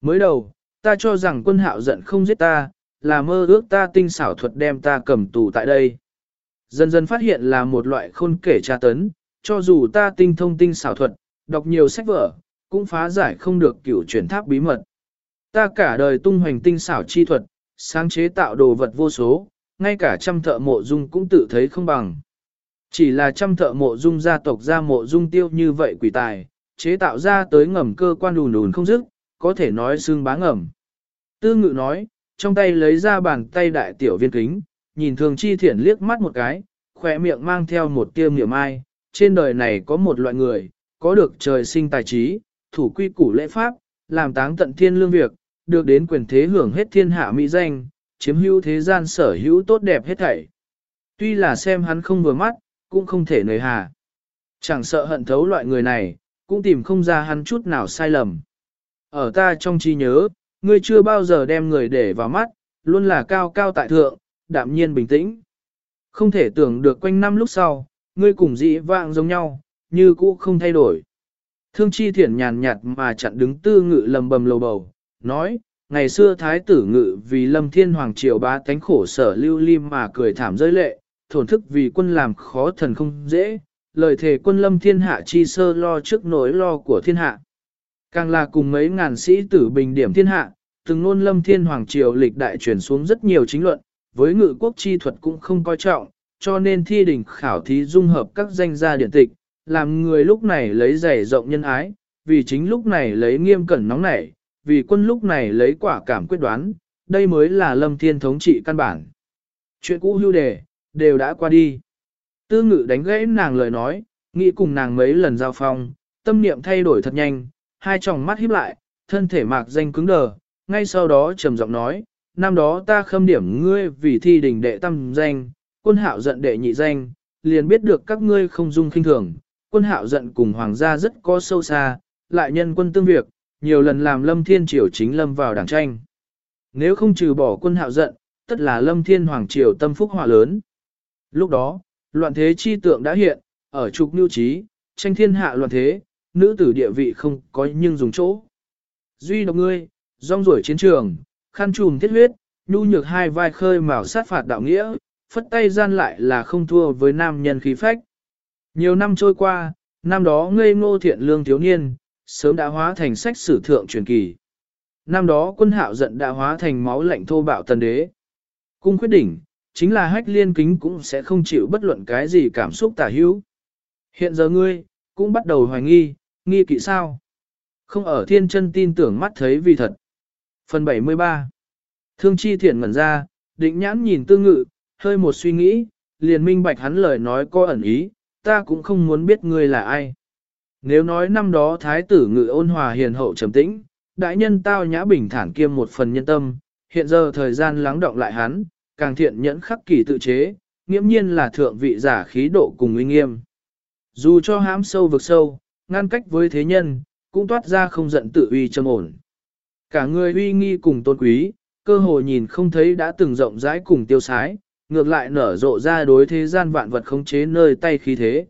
Mới đầu, ta cho rằng quân hạo giận không giết ta, là mơ ước ta tinh xảo thuật đem ta cầm tù tại đây. Dần dần phát hiện là một loại khôn kể tra tấn, cho dù ta tinh thông tinh xảo thuật, đọc nhiều sách vở, cũng phá giải không được cửu chuyển tháp bí mật. Ta cả đời tung hoành tinh xảo chi thuật, sáng chế tạo đồ vật vô số, ngay cả trăm thợ mộ dung cũng tự thấy không bằng. Chỉ là trăm thợ mộ dung gia tộc gia mộ dung tiêu như vậy quỷ tài, chế tạo ra tới ngầm cơ quan đùn đùn không dứt, có thể nói xương bá ngầm. Tư ngự nói, trong tay lấy ra bàn tay đại tiểu viên kính, nhìn thường chi thiển liếc mắt một cái, khỏe miệng mang theo một tiêu niệm ai, trên đời này có một loại người, có được trời sinh tài trí, thủ quy củ lễ pháp, làm táng tận thiên lương việc, được đến quyền thế hưởng hết thiên hạ mỹ danh, chiếm hữu thế gian sở hữu tốt đẹp hết thảy. Tuy là xem hắn không vừa mắt, cũng không thể nời hà. Chẳng sợ hận thấu loại người này, cũng tìm không ra hắn chút nào sai lầm. Ở ta trong trí nhớ, ngươi chưa bao giờ đem người để vào mắt, luôn là cao cao tại thượng, đạm nhiên bình tĩnh. Không thể tưởng được quanh năm lúc sau, ngươi cùng dĩ vạng giống nhau, như cũ không thay đổi. Thương chi thiển nhàn nhạt mà chặn đứng tư ngự lầm bầm lầu bầu, nói, ngày xưa thái tử ngự vì lâm thiên hoàng triều bá tánh khổ sở lưu lim mà cười thảm rơi lệ, thổn thức vì quân làm khó thần không dễ, lời thề quân lâm thiên hạ chi sơ lo trước nỗi lo của thiên hạ. Càng là cùng mấy ngàn sĩ tử bình điểm thiên hạ, từng nôn lâm thiên hoàng triều lịch đại truyền xuống rất nhiều chính luận, với ngự quốc chi thuật cũng không coi trọng, cho nên thi đình khảo thí dung hợp các danh gia điển tịch, làm người lúc này lấy giày rộng nhân ái, vì chính lúc này lấy nghiêm cẩn nóng nảy, vì quân lúc này lấy quả cảm quyết đoán, đây mới là lâm thiên thống trị căn bản. Chuyện cũ hưu đề, đều đã qua đi. Tư ngự đánh gãy nàng lời nói, nghĩ cùng nàng mấy lần giao phong, tâm niệm thay đổi thật nhanh, hai tròng mắt híp lại, thân thể mạc danh cứng đờ, ngay sau đó trầm giọng nói, năm đó ta khâm điểm ngươi vì thi đình đệ tâm danh, quân hạo giận đệ nhị danh, liền biết được các ngươi không dung khinh thường, quân hạo giận cùng hoàng gia rất có sâu xa, lại nhân quân tương việc, nhiều lần làm lâm thiên triều chính lâm vào đảng tranh. Nếu không trừ bỏ quân hạo giận, tất là lâm thiên hoàng triều tâm phúc họa lớn. Lúc đó, loạn thế chi tượng đã hiện, ở trục nưu trí, tranh thiên hạ loạn thế, nữ tử địa vị không có nhưng dùng chỗ. Duy độc ngươi, rong ruổi chiến trường, khăn trùm thiết huyết, nhu nhược hai vai khơi mào sát phạt đạo nghĩa, phất tay gian lại là không thua với nam nhân khí phách. Nhiều năm trôi qua, năm đó ngây ngô thiện lương thiếu niên, sớm đã hóa thành sách sử thượng truyền kỳ. Năm đó quân hạo giận đã hóa thành máu lạnh thô bạo tần đế. Cung quyết đỉnh, chính là hách liên kính cũng sẽ không chịu bất luận cái gì cảm xúc tả hữu. Hiện giờ ngươi, cũng bắt đầu hoài nghi, nghi kỵ sao? Không ở thiên chân tin tưởng mắt thấy vì thật. Phần 73 Thương chi thiện ngẩn ra, định nhãn nhìn tư ngự, hơi một suy nghĩ, liền minh bạch hắn lời nói có ẩn ý, ta cũng không muốn biết ngươi là ai. Nếu nói năm đó thái tử ngự ôn hòa hiền hậu trầm tĩnh, đại nhân tao nhã bình thản kiêm một phần nhân tâm, hiện giờ thời gian lắng động lại hắn, càng thiện nhẫn khắc kỳ tự chế, nghiễm nhiên là thượng vị giả khí độ cùng uy nghiêm. Dù cho hãm sâu vực sâu, ngăn cách với thế nhân, cũng toát ra không giận tự uy trầm ổn. Cả người uy nghi cùng tôn quý, cơ hồ nhìn không thấy đã từng rộng rãi cùng tiêu sái, ngược lại nở rộ ra đối thế gian vạn vật khống chế nơi tay khí thế.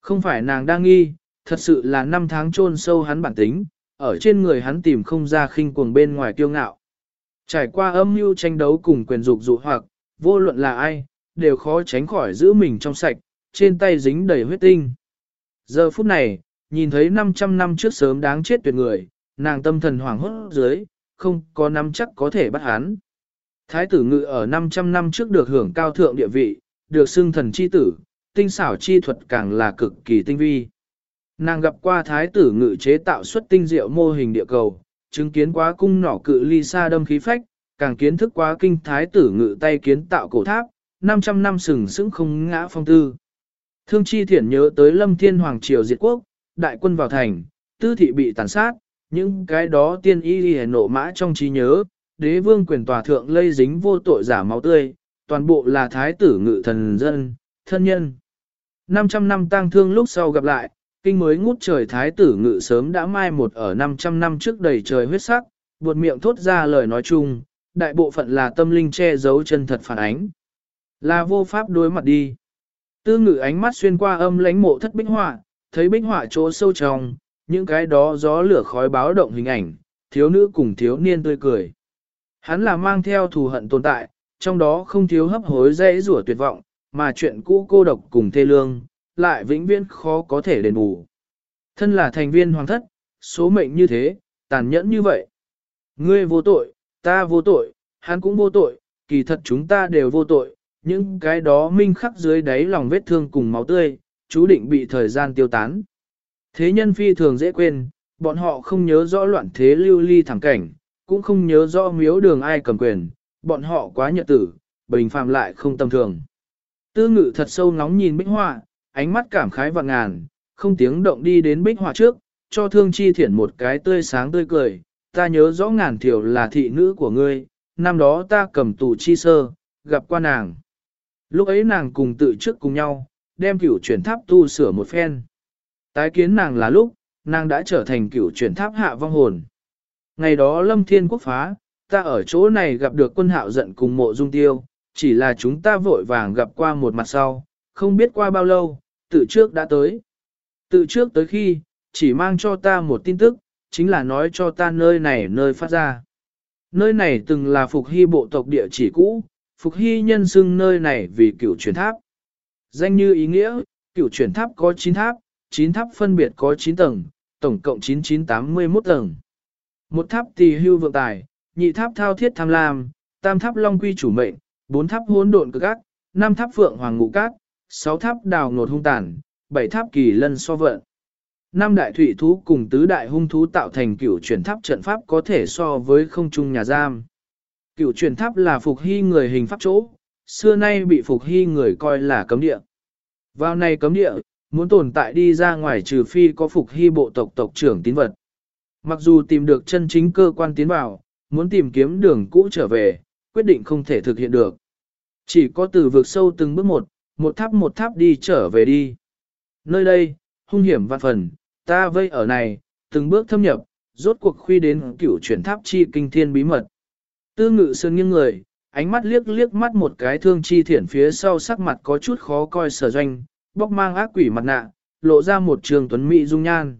Không phải nàng đang nghi, thật sự là năm tháng chôn sâu hắn bản tính, ở trên người hắn tìm không ra khinh cuồng bên ngoài kiêu ngạo. Trải qua âm mưu tranh đấu cùng quyền dục dụ hoặc, vô luận là ai, đều khó tránh khỏi giữ mình trong sạch, trên tay dính đầy huyết tinh. Giờ phút này, nhìn thấy 500 năm trước sớm đáng chết tuyệt người, nàng tâm thần hoảng hốt dưới, không có nắm chắc có thể bắt hắn. Thái tử ngự ở 500 năm trước được hưởng cao thượng địa vị, được xưng thần chi tử, tinh xảo chi thuật càng là cực kỳ tinh vi. Nàng gặp qua thái tử ngự chế tạo xuất tinh diệu mô hình địa cầu, chứng kiến quá cung nỏ cự ly xa đâm khí phách, càng kiến thức quá kinh thái tử ngự tay kiến tạo cổ tháp, 500 năm sừng sững không ngã phong tư. Thương chi thiển nhớ tới lâm thiên hoàng triều diệt quốc, đại quân vào thành, tư thị bị tàn sát, những cái đó tiên y đi nộ mã trong trí nhớ, đế vương quyền tòa thượng lây dính vô tội giả máu tươi, toàn bộ là thái tử ngự thần dân, thân nhân. 500 năm tang thương lúc sau gặp lại, kinh mới ngút trời thái tử ngự sớm đã mai một ở 500 năm trước đầy trời huyết sắc, buột miệng thốt ra lời nói chung, đại bộ phận là tâm linh che giấu chân thật phản ánh. Là vô pháp đối mặt đi. Tư ngự ánh mắt xuyên qua âm lánh mộ thất bích họa, thấy bích họa chỗ sâu trong, những cái đó gió lửa khói báo động hình ảnh, thiếu nữ cùng thiếu niên tươi cười. Hắn là mang theo thù hận tồn tại, trong đó không thiếu hấp hối dễ rủa tuyệt vọng, mà chuyện cũ cô độc cùng thê lương, lại vĩnh viễn khó có thể đền bù. Thân là thành viên hoàng thất, số mệnh như thế, tàn nhẫn như vậy. Ngươi vô tội, ta vô tội, hắn cũng vô tội, kỳ thật chúng ta đều vô tội, những cái đó minh khắc dưới đáy lòng vết thương cùng máu tươi, chú định bị thời gian tiêu tán. Thế nhân phi thường dễ quên, bọn họ không nhớ rõ loạn thế lưu ly thẳng cảnh, cũng không nhớ rõ miếu đường ai cầm quyền, bọn họ quá nhật tử, bình phàm lại không tầm thường. Tư ngự thật sâu nóng nhìn bích họa, ánh mắt cảm khái và ngàn, không tiếng động đi đến bích họa trước, cho thương chi thiển một cái tươi sáng tươi cười, ta nhớ rõ ngàn thiểu là thị nữ của ngươi, năm đó ta cầm tù chi sơ, gặp qua nàng. Lúc ấy nàng cùng tự trước cùng nhau, đem cửu chuyển tháp tu sửa một phen. Tái kiến nàng là lúc, nàng đã trở thành cửu chuyển tháp hạ vong hồn. Ngày đó lâm thiên quốc phá, ta ở chỗ này gặp được quân hạo giận cùng mộ dung tiêu, chỉ là chúng ta vội vàng gặp qua một mặt sau, không biết qua bao lâu, tự trước đã tới. Tự trước tới khi, chỉ mang cho ta một tin tức, chính là nói cho ta nơi này nơi phát ra. Nơi này từng là phục hy bộ tộc địa chỉ cũ, phục hy nhân xưng nơi này vì cửu chuyển tháp. Danh như ý nghĩa, cửu chuyển tháp có 9 tháp, 9 tháp phân biệt có 9 tầng, tổng cộng 9981 tầng. Một tháp tỳ hưu vượng tài, nhị tháp thao thiết tham lam, tam tháp long quy chủ mệnh, bốn tháp hỗn độn cực ác, năm tháp phượng hoàng ngũ cát, sáu tháp đào ngột hung tàn, bảy tháp kỳ lân so vận. Năm đại thủy thú cùng tứ đại hung thú tạo thành cửu chuyển tháp trận pháp có thể so với không trung nhà giam. Cửu chuyển tháp là phục hy người hình pháp chỗ, xưa nay bị phục hy người coi là cấm địa. Vào này cấm địa, muốn tồn tại đi ra ngoài trừ phi có phục hy bộ tộc tộc trưởng tín vật. Mặc dù tìm được chân chính cơ quan tiến vào, muốn tìm kiếm đường cũ trở về, quyết định không thể thực hiện được. Chỉ có từ vực sâu từng bước một, một tháp một tháp đi trở về đi. Nơi đây, hung hiểm vạn phần, ta vây ở này, từng bước thâm nhập, rốt cuộc khuy đến cửu chuyển tháp chi kinh thiên bí mật. Tư ngự sơn nghiêng người, ánh mắt liếc liếc mắt một cái thương chi thiển phía sau sắc mặt có chút khó coi sở doanh, bóc mang ác quỷ mặt nạ, lộ ra một trường tuấn mỹ dung nhan.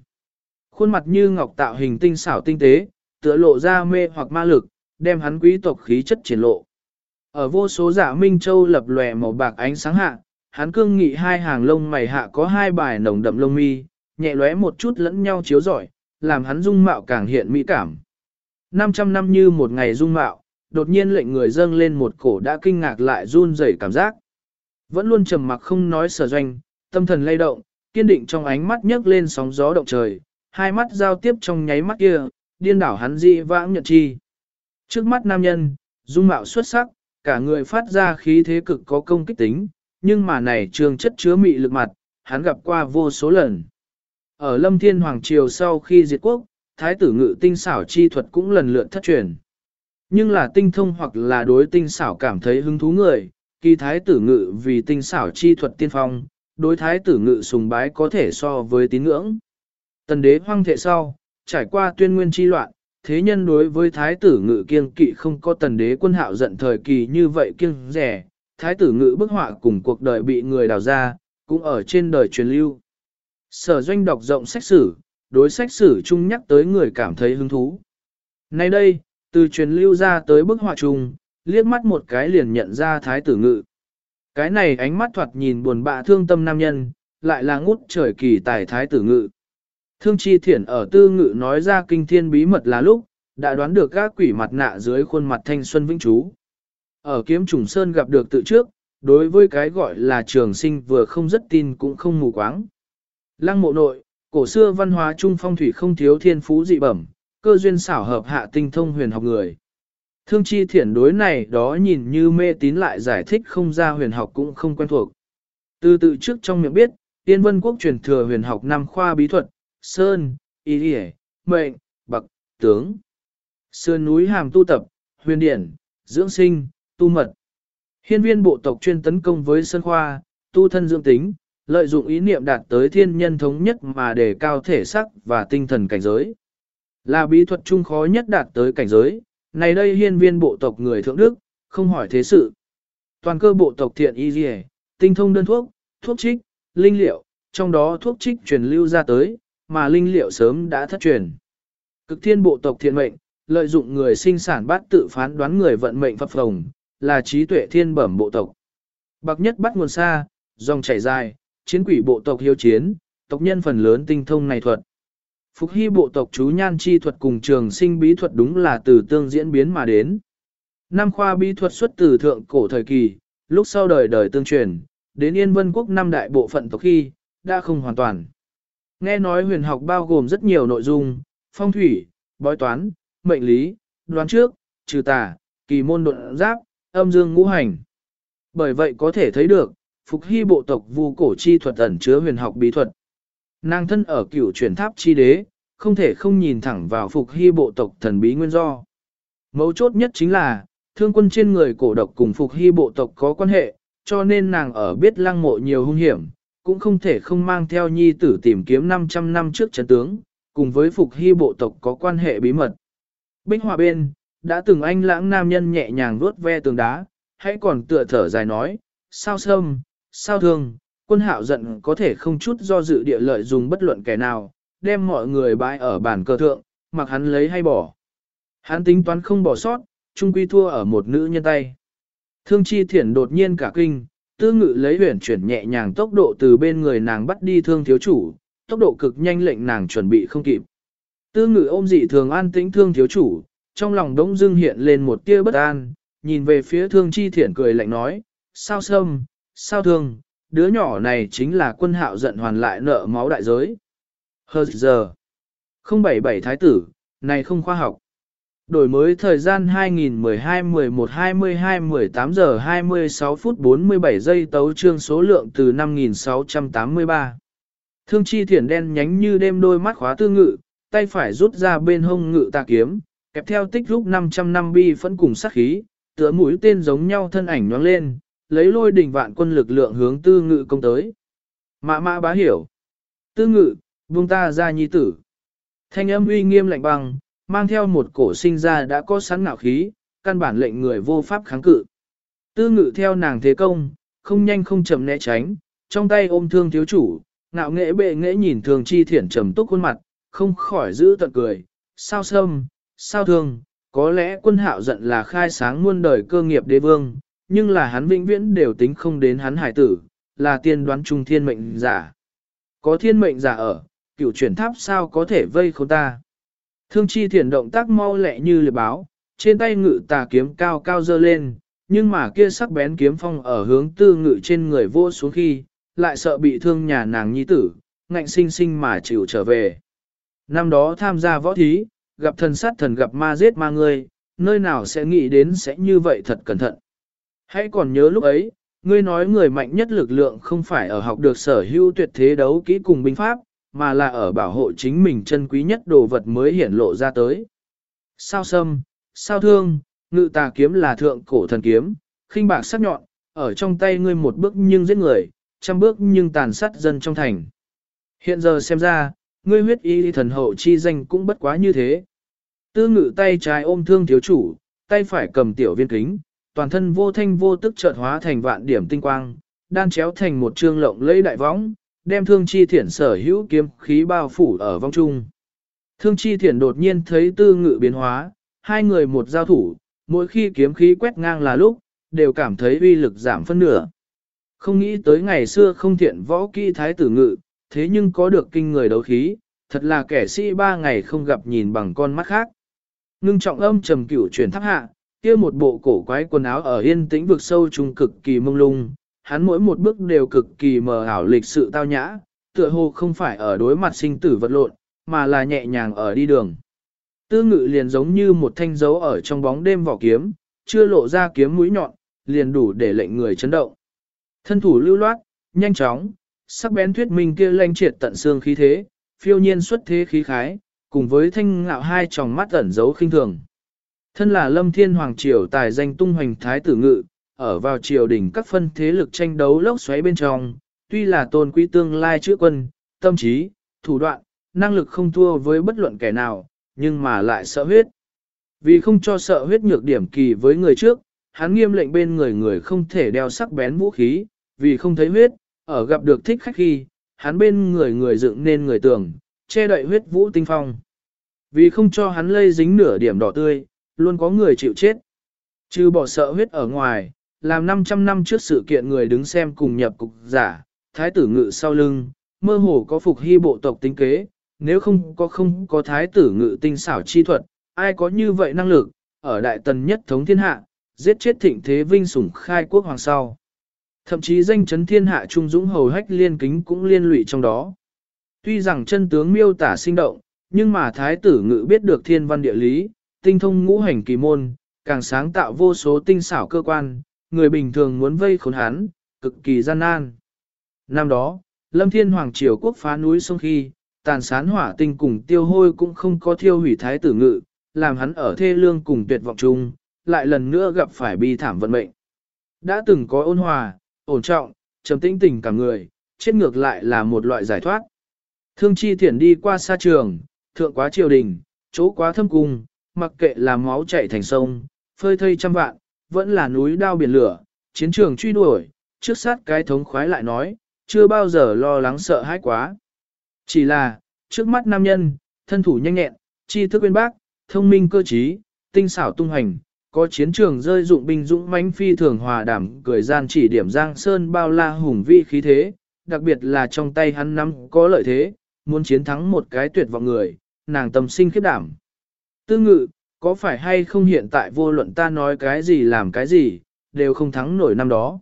Khuôn mặt như ngọc tạo hình tinh xảo tinh tế, tựa lộ ra mê hoặc ma lực, đem hắn quý tộc khí chất triển lộ. Ở vô số dạ minh châu lập lòe màu bạc ánh sáng hạ, hắn cương nghị hai hàng lông mày hạ có hai bài nồng đậm lông mi, nhẹ lóe một chút lẫn nhau chiếu rọi, làm hắn dung mạo càng hiện mỹ cảm. 500 năm như một ngày dung mạo, đột nhiên lệnh người dâng lên một cổ đã kinh ngạc lại run rẩy cảm giác. Vẫn luôn trầm mặc không nói sở doanh, tâm thần lay động, kiên định trong ánh mắt nhấc lên sóng gió động trời, hai mắt giao tiếp trong nháy mắt kia, điên đảo hắn dị vãng nhật chi. Trước mắt nam nhân, dung mạo xuất sắc, cả người phát ra khí thế cực có công kích tính, nhưng mà này trường chất chứa mị lực mặt, hắn gặp qua vô số lần. Ở Lâm Thiên Hoàng Triều sau khi diệt quốc, thái tử ngự tinh xảo chi thuật cũng lần lượt thất truyền. Nhưng là tinh thông hoặc là đối tinh xảo cảm thấy hứng thú người, kỳ thái tử ngự vì tinh xảo chi thuật tiên phong, đối thái tử ngự sùng bái có thể so với tín ngưỡng. Tần đế hoang thệ sau, trải qua tuyên nguyên chi loạn, thế nhân đối với thái tử ngự kiêng kỵ không có tần đế quân hạo giận thời kỳ như vậy kiêng rẻ, thái tử ngự bức họa cùng cuộc đời bị người đào ra, cũng ở trên đời truyền lưu. Sở doanh đọc rộng sách sử, đối sách sử chung nhắc tới người cảm thấy hứng thú. Nay đây, từ truyền lưu ra tới bức họa chung, liếc mắt một cái liền nhận ra thái tử ngự. Cái này ánh mắt thoạt nhìn buồn bã thương tâm nam nhân, lại là ngút trời kỳ tài thái tử ngự. Thương chi thiển ở tư ngự nói ra kinh thiên bí mật là lúc, đã đoán được các quỷ mặt nạ dưới khuôn mặt thanh xuân vĩnh chú. Ở kiếm trùng sơn gặp được tự trước, đối với cái gọi là trường sinh vừa không rất tin cũng không mù quáng. Lăng mộ nội, cổ xưa văn hóa trung phong thủy không thiếu thiên phú dị bẩm, cơ duyên xảo hợp hạ tinh thông huyền học người. Thương chi thiển đối này đó nhìn như mê tín lại giải thích không ra huyền học cũng không quen thuộc. Từ tự trước trong miệng biết, tiên vân quốc truyền thừa huyền học năm khoa bí thuật, sơn, y điể, mệnh, bậc, tướng. Sơn núi hàm tu tập, huyền điển, dưỡng sinh, tu mật. Hiên viên bộ tộc chuyên tấn công với sơn khoa, tu thân dưỡng tính, lợi dụng ý niệm đạt tới thiên nhân thống nhất mà để cao thể sắc và tinh thần cảnh giới. Là bí thuật chung khó nhất đạt tới cảnh giới, này đây hiên viên bộ tộc người thượng đức, không hỏi thế sự. Toàn cơ bộ tộc thiện y dì tinh thông đơn thuốc, thuốc trích, linh liệu, trong đó thuốc trích truyền lưu ra tới, mà linh liệu sớm đã thất truyền. Cực thiên bộ tộc thiện mệnh, lợi dụng người sinh sản bát tự phán đoán người vận mệnh phập phồng, là trí tuệ thiên bẩm bộ tộc. Bậc nhất bắt nguồn xa, dòng chảy dài, chiến quỷ bộ tộc hiếu chiến, tộc nhân phần lớn tinh thông này thuật. Phục hy bộ tộc chú nhan chi thuật cùng trường sinh bí thuật đúng là từ tương diễn biến mà đến. Nam khoa bí thuật xuất từ thượng cổ thời kỳ, lúc sau đời đời tương truyền, đến Yên Vân Quốc năm đại bộ phận tộc khi, đã không hoàn toàn. Nghe nói huyền học bao gồm rất nhiều nội dung, phong thủy, bói toán, mệnh lý, đoán trước, trừ tà, kỳ môn độn giáp, âm dương ngũ hành. Bởi vậy có thể thấy được, Phục Hy bộ tộc vu cổ chi thuật ẩn chứa huyền học bí thuật. Nàng thân ở cửu chuyển tháp chi đế, không thể không nhìn thẳng vào phục hy bộ tộc thần bí nguyên do. Mấu chốt nhất chính là, thương quân trên người cổ độc cùng phục hy bộ tộc có quan hệ, cho nên nàng ở biết lăng mộ nhiều hung hiểm, cũng không thể không mang theo nhi tử tìm kiếm 500 năm trước chấn tướng, cùng với phục hy bộ tộc có quan hệ bí mật. Bích hòa bên, đã từng anh lãng nam nhân nhẹ nhàng vuốt ve tường đá, hãy còn tựa thở dài nói, sao sâm, sao thương, quân hạo giận có thể không chút do dự địa lợi dùng bất luận kẻ nào, đem mọi người bãi ở bàn cờ thượng, mặc hắn lấy hay bỏ. Hắn tính toán không bỏ sót, chung quy thua ở một nữ nhân tay. Thương chi thiển đột nhiên cả kinh, tư ngự lấy huyển chuyển nhẹ nhàng tốc độ từ bên người nàng bắt đi thương thiếu chủ, tốc độ cực nhanh lệnh nàng chuẩn bị không kịp. Tư ngự ôm dị thường an tĩnh thương thiếu chủ, trong lòng đống dưng hiện lên một tia bất an, nhìn về phía thương chi thiển cười lạnh nói, sao sâm, sao thương, đứa nhỏ này chính là quân hạo giận hoàn lại nợ máu đại giới. Hờ giờ, 077 thái tử, này không khoa học. Đổi mới thời gian 2012-11-22-18 giờ 26 phút 47 giây tấu trương số lượng từ 5683. Thương chi thiển đen nhánh như đêm đôi mắt khóa tư ngự, tay phải rút ra bên hông ngự tà kiếm, kẹp theo tích lúc 500 năm bi phẫn cùng sát khí, tựa mũi tên giống nhau thân ảnh nhoáng lên, lấy lôi đỉnh vạn quân lực lượng hướng tư ngự công tới. Mã mã bá hiểu. Tư ngự, buông ta ra nhi tử. Thanh âm uy nghiêm lạnh băng, mang theo một cổ sinh ra đã có sẵn ngạo khí, căn bản lệnh người vô pháp kháng cự. Tư ngự theo nàng thế công, không nhanh không chậm né tránh, trong tay ôm thương thiếu chủ, ngạo nghệ bệ nghệ nhìn thường chi thiển trầm túc khuôn mặt, không khỏi giữ tận cười, sao sâm, sao thương, có lẽ quân hạo giận là khai sáng muôn đời cơ nghiệp đế vương, nhưng là hắn vĩnh viễn đều tính không đến hắn hải tử, là tiên đoán trung thiên mệnh giả. Có thiên mệnh giả ở, cựu chuyển tháp sao có thể vây khốn ta. Thương chi thiền động tác mau lẹ như liệp báo, trên tay ngự tà kiếm cao cao dơ lên, nhưng mà kia sắc bén kiếm phong ở hướng tư ngự trên người vô xuống khi, lại sợ bị thương nhà nàng nhi tử, ngạnh sinh sinh mà chịu trở về. Năm đó tham gia võ thí, gặp thần sát thần gặp ma giết ma ngươi, nơi nào sẽ nghĩ đến sẽ như vậy thật cẩn thận. Hãy còn nhớ lúc ấy, ngươi nói người mạnh nhất lực lượng không phải ở học được sở hữu tuyệt thế đấu kỹ cùng binh pháp, mà là ở bảo hộ chính mình chân quý nhất đồ vật mới hiển lộ ra tới. Sao sâm, sao thương, ngự tà kiếm là thượng cổ thần kiếm, khinh bạc sắc nhọn, ở trong tay ngươi một bước nhưng giết người, trăm bước nhưng tàn sát dân trong thành. Hiện giờ xem ra, ngươi huyết y thần hậu chi danh cũng bất quá như thế. Tư ngự tay trái ôm thương thiếu chủ, tay phải cầm tiểu viên kính, toàn thân vô thanh vô tức chợt hóa thành vạn điểm tinh quang, đan chéo thành một trương lộng lẫy đại võng, đem thương chi thiển sở hữu kiếm khí bao phủ ở vong trung. Thương chi thiển đột nhiên thấy tư ngự biến hóa, hai người một giao thủ, mỗi khi kiếm khí quét ngang là lúc, đều cảm thấy uy lực giảm phân nửa. Không nghĩ tới ngày xưa không thiện võ kỹ thái tử ngự, thế nhưng có được kinh người đấu khí, thật là kẻ sĩ ba ngày không gặp nhìn bằng con mắt khác. Ngưng trọng âm trầm cửu chuyển tháp hạ, kia một bộ cổ quái quần áo ở yên tĩnh vực sâu trung cực kỳ mông lung, hắn mỗi một bước đều cực kỳ mờ ảo lịch sự tao nhã, tựa hồ không phải ở đối mặt sinh tử vật lộn, mà là nhẹ nhàng ở đi đường. Tư ngự liền giống như một thanh dấu ở trong bóng đêm vỏ kiếm, chưa lộ ra kiếm mũi nhọn, liền đủ để lệnh người chấn động. Thân thủ lưu loát, nhanh chóng, sắc bén thuyết minh kia lanh triệt tận xương khí thế, phiêu nhiên xuất thế khí khái, cùng với thanh ngạo hai tròng mắt ẩn giấu khinh thường. Thân là lâm thiên hoàng triều tài danh tung hoành thái tử ngự, ở vào triều đình các phân thế lực tranh đấu lốc xoáy bên trong, tuy là tôn quý tương lai chữa quân, tâm trí, thủ đoạn, năng lực không thua với bất luận kẻ nào, nhưng mà lại sợ huyết. Vì không cho sợ huyết nhược điểm kỳ với người trước, hắn nghiêm lệnh bên người người không thể đeo sắc bén vũ khí, vì không thấy huyết, ở gặp được thích khách khi, hắn bên người người dựng nên người tưởng, che đậy huyết vũ tinh phong. Vì không cho hắn lây dính nửa điểm đỏ tươi, luôn có người chịu chết. Trừ bỏ sợ huyết ở ngoài, làm 500 năm trước sự kiện người đứng xem cùng nhập cục giả, thái tử ngự sau lưng, mơ hồ có phục hy bộ tộc tính kế, nếu không có không có thái tử ngự tinh xảo chi thuật, ai có như vậy năng lực, ở đại tần nhất thống thiên hạ, giết chết thịnh thế vinh sủng khai quốc hoàng sau. Thậm chí danh chấn thiên hạ trung dũng hầu hách liên kính cũng liên lụy trong đó. Tuy rằng chân tướng miêu tả sinh động, nhưng mà thái tử ngự biết được thiên văn địa lý, tinh thông ngũ hành kỳ môn, càng sáng tạo vô số tinh xảo cơ quan, người bình thường muốn vây khốn hắn, cực kỳ gian nan. Năm đó, Lâm Thiên Hoàng Triều quốc phá núi sông khi, tàn sán hỏa tinh cùng tiêu hôi cũng không có thiêu hủy thái tử ngự, làm hắn ở thê lương cùng tuyệt vọng chung, lại lần nữa gặp phải bi thảm vận mệnh. Đã từng có ôn hòa, ổn trọng, trầm tĩnh tình cả người, chết ngược lại là một loại giải thoát. Thương chi thiển đi qua xa trường, thượng quá triều đình, chỗ quá thâm cung, mặc kệ là máu chảy thành sông, phơi thây trăm vạn, vẫn là núi đao biển lửa, chiến trường truy đuổi, trước sát cái thống khoái lại nói, chưa bao giờ lo lắng sợ hãi quá. Chỉ là, trước mắt nam nhân, thân thủ nhanh nhẹn, tri thức uyên bác, thông minh cơ trí, tinh xảo tung hành, có chiến trường rơi dụng binh dũng mãnh phi thường hòa đảm cười gian chỉ điểm giang sơn bao la hùng vi khí thế, đặc biệt là trong tay hắn nắm có lợi thế, muốn chiến thắng một cái tuyệt vọng người, nàng tâm sinh khiếp đảm. Tư ngự, có phải hay không hiện tại vô luận ta nói cái gì làm cái gì, đều không thắng nổi năm đó.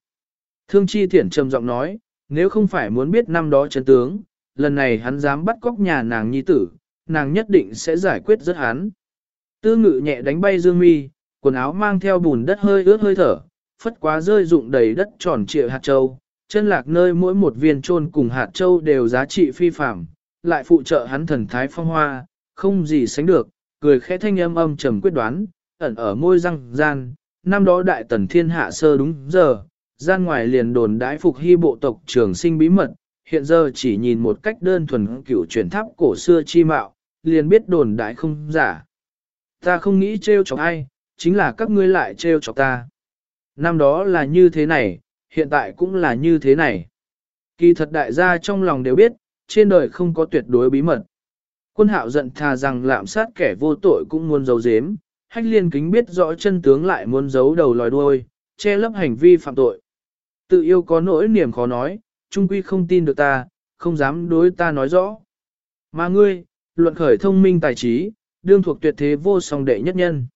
Thương chi thiển trầm giọng nói, nếu không phải muốn biết năm đó chân tướng, lần này hắn dám bắt cóc nhà nàng nhi tử, nàng nhất định sẽ giải quyết rất hắn. Tư ngự nhẹ đánh bay dương mi, quần áo mang theo bùn đất hơi ướt hơi thở, phất quá rơi rụng đầy đất tròn trịa hạt châu, chân lạc nơi mỗi một viên trôn cùng hạt châu đều giá trị phi phạm, lại phụ trợ hắn thần thái phong hoa, không gì sánh được, cười khẽ thanh âm âm trầm quyết đoán, ẩn ở môi răng gian, năm đó đại tần thiên hạ sơ đúng giờ, gian ngoài liền đồn đãi phục hy bộ tộc trường sinh bí mật, hiện giờ chỉ nhìn một cách đơn thuần cựu truyền tháp cổ xưa chi mạo, liền biết đồn đãi không giả. Ta không nghĩ trêu chọc ai, chính là các ngươi lại trêu chọc ta. Năm đó là như thế này, hiện tại cũng là như thế này. Kỳ thật đại gia trong lòng đều biết, trên đời không có tuyệt đối bí mật. Quân hạo giận thà rằng lạm sát kẻ vô tội cũng muốn giấu giếm, hách liên kính biết rõ chân tướng lại muốn giấu đầu lòi đuôi, che lấp hành vi phạm tội. Tự yêu có nỗi niềm khó nói, trung quy không tin được ta, không dám đối ta nói rõ. Mà ngươi, luận khởi thông minh tài trí, đương thuộc tuyệt thế vô song đệ nhất nhân.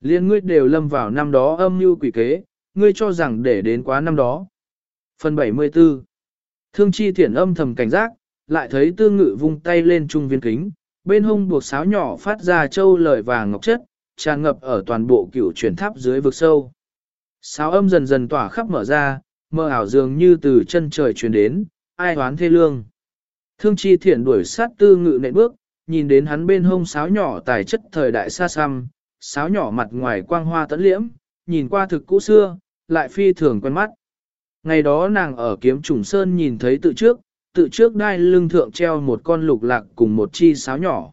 Liên ngươi đều lâm vào năm đó âm mưu quỷ kế, ngươi cho rằng để đến quá năm đó. Phần 74 Thương chi thiển âm thầm cảnh giác, lại thấy tư ngự vung tay lên trung viên kính, bên hông buộc sáo nhỏ phát ra châu lời vàng ngọc chất, tràn ngập ở toàn bộ cửu chuyển tháp dưới vực sâu. Sáo âm dần dần tỏa khắp mở ra, mơ ảo dường như từ chân trời truyền đến, ai hoán thê lương. Thương chi thiện đuổi sát tư ngự nện bước, nhìn đến hắn bên hông sáo nhỏ tài chất thời đại xa xăm, sáo nhỏ mặt ngoài quang hoa tấn liễm, nhìn qua thực cũ xưa, lại phi thường quen mắt. Ngày đó nàng ở kiếm trùng sơn nhìn thấy tự trước, tự trước đai lưng thượng treo một con lục lạc cùng một chi sáo nhỏ.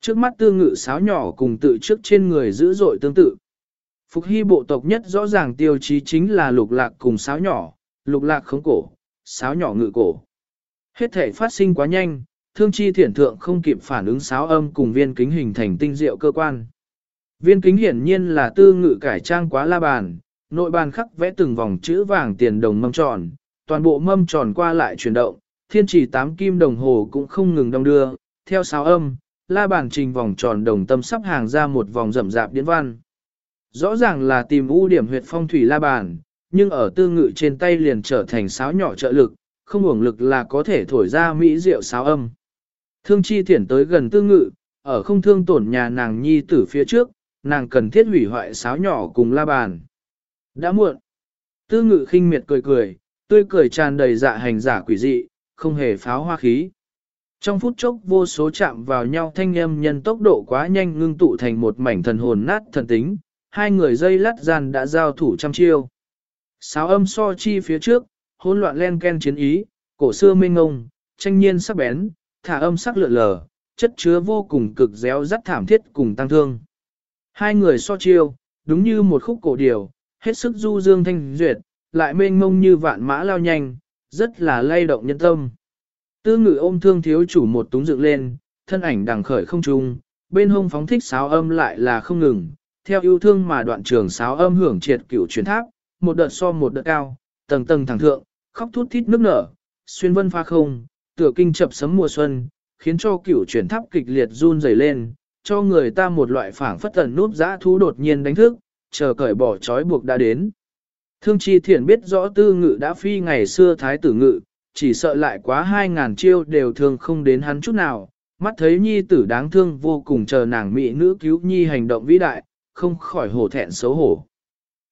Trước mắt tư ngự sáo nhỏ cùng tự trước trên người dữ dội tương tự. Phục hy bộ tộc nhất rõ ràng tiêu chí chính là lục lạc cùng sáo nhỏ, lục lạc khống cổ, sáo nhỏ ngự cổ. Hết thể phát sinh quá nhanh, thương chi thiển thượng không kịp phản ứng sáo âm cùng viên kính hình thành tinh diệu cơ quan. Viên kính hiển nhiên là tư ngự cải trang quá la bàn, nội bàn khắc vẽ từng vòng chữ vàng tiền đồng mâm tròn, toàn bộ mâm tròn qua lại chuyển động, thiên chỉ tám kim đồng hồ cũng không ngừng đong đưa, theo sáo âm, la bàn trình vòng tròn đồng tâm sắp hàng ra một vòng rậm rạp điển văn. Rõ ràng là tìm ưu điểm huyệt phong thủy la bàn, nhưng ở tư ngự trên tay liền trở thành sáo nhỏ trợ lực, không hưởng lực là có thể thổi ra mỹ diệu sáo âm. Thương chi thiển tới gần tư ngự, ở không thương tổn nhà nàng nhi tử phía trước, nàng cần thiết hủy hoại sáo nhỏ cùng la bàn. Đã muộn. Tư ngự khinh miệt cười cười, tươi cười tràn đầy dạ hành giả quỷ dị, không hề pháo hoa khí. Trong phút chốc vô số chạm vào nhau thanh âm nhân tốc độ quá nhanh ngưng tụ thành một mảnh thần hồn nát thần tính, hai người dây lắt gian đã giao thủ trăm chiêu. Sáo âm so chi phía trước, hỗn loạn len ken chiến ý, cổ xưa mênh ngông, tranh nhiên sắc bén, thả âm sắc lượn lờ, chất chứa vô cùng cực réo rắt thảm thiết cùng tăng thương. Hai người so chiêu, đúng như một khúc cổ điều, hết sức du dương thanh duyệt, lại mênh ngông như vạn mã lao nhanh, rất là lay động nhân tâm. Tư ngự ôm thương thiếu chủ một túng dựng lên, thân ảnh đằng khởi không trung, bên hông phóng thích sáo âm lại là không ngừng, theo yêu thương mà đoạn trường sáo âm hưởng triệt cửu truyền tháp, một đợt so một đợt cao, tầng tầng thẳng thượng, khóc thút thít nước nở, xuyên vân pha không, tựa kinh chập sấm mùa xuân, khiến cho cửu truyền tháp kịch liệt run rẩy lên, cho người ta một loại phảng phất tần núp dã thú đột nhiên đánh thức, chờ cởi bỏ trói buộc đã đến. Thương chi thiện biết rõ tư ngự đã phi ngày xưa thái tử ngự, chỉ sợ lại quá hai ngàn chiêu đều thường không đến hắn chút nào, mắt thấy nhi tử đáng thương vô cùng chờ nàng mỹ nữ cứu nhi hành động vĩ đại, không khỏi hổ thẹn xấu hổ.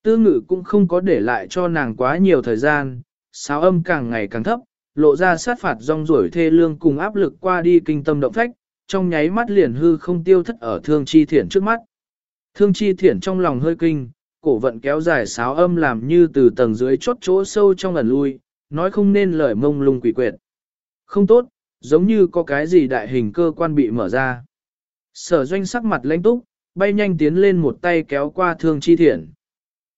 Tư ngự cũng không có để lại cho nàng quá nhiều thời gian, sáo âm càng ngày càng thấp, lộ ra sát phạt rong rủi thê lương cùng áp lực qua đi kinh tâm động phách, trong nháy mắt liền hư không tiêu thất ở thương chi thiển trước mắt. Thương chi thiển trong lòng hơi kinh, cổ vận kéo dài sáo âm làm như từ tầng dưới chốt chỗ sâu trong ẩn lui, nói không nên lời mông lung quỷ quyệt. Không tốt, giống như có cái gì đại hình cơ quan bị mở ra. Sở doanh sắc mặt lãnh túc, bay nhanh tiến lên một tay kéo qua thương chi thiển.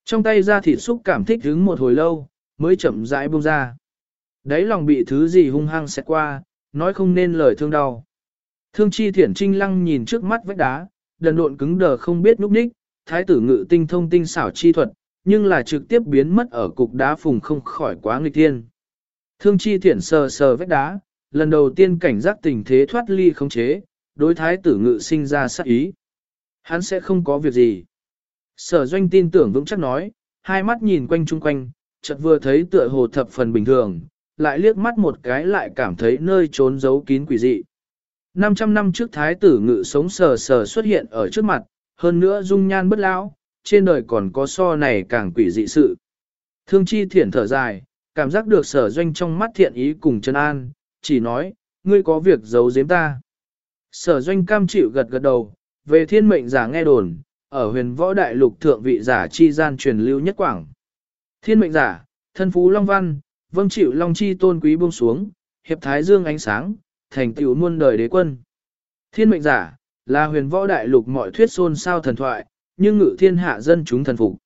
Trong tay ra thịt xúc cảm thích hứng một hồi lâu, mới chậm rãi buông ra. Đấy lòng bị thứ gì hung hăng xẹt qua, nói không nên lời thương đau. Thương chi thiển trinh lăng nhìn trước mắt vách đá, đần độn cứng đờ không biết núp ních, thái tử ngự tinh thông tinh xảo chi thuật, nhưng là trực tiếp biến mất ở cục đá phùng không khỏi quá nghịch thiên. Thương chi thiển sờ sờ vết đá, lần đầu tiên cảnh giác tình thế thoát ly không chế, đối thái tử ngự sinh ra sát ý. Hắn sẽ không có việc gì. Sở doanh tin tưởng vững chắc nói, hai mắt nhìn quanh chung quanh, chợt vừa thấy tựa hồ thập phần bình thường, lại liếc mắt một cái lại cảm thấy nơi trốn giấu kín quỷ dị. 500 năm trước thái tử ngự sống sờ sờ xuất hiện ở trước mặt, hơn nữa dung nhan bất lão, trên đời còn có so này càng quỷ dị sự. Thương chi thiển thở dài, cảm giác được sở doanh trong mắt thiện ý cùng chân an, chỉ nói, ngươi có việc giấu giếm ta. Sở doanh cam chịu gật gật đầu, về thiên mệnh giả nghe đồn, ở huyền võ đại lục thượng vị giả chi gian truyền lưu nhất quảng. Thiên mệnh giả, thân phú Long Văn, vâng chịu Long Chi tôn quý buông xuống, hiệp thái dương ánh sáng, thành tựu muôn đời đế quân. Thiên mệnh giả, là huyền võ đại lục mọi thuyết xôn sao thần thoại, nhưng ngự thiên hạ dân chúng thần phục.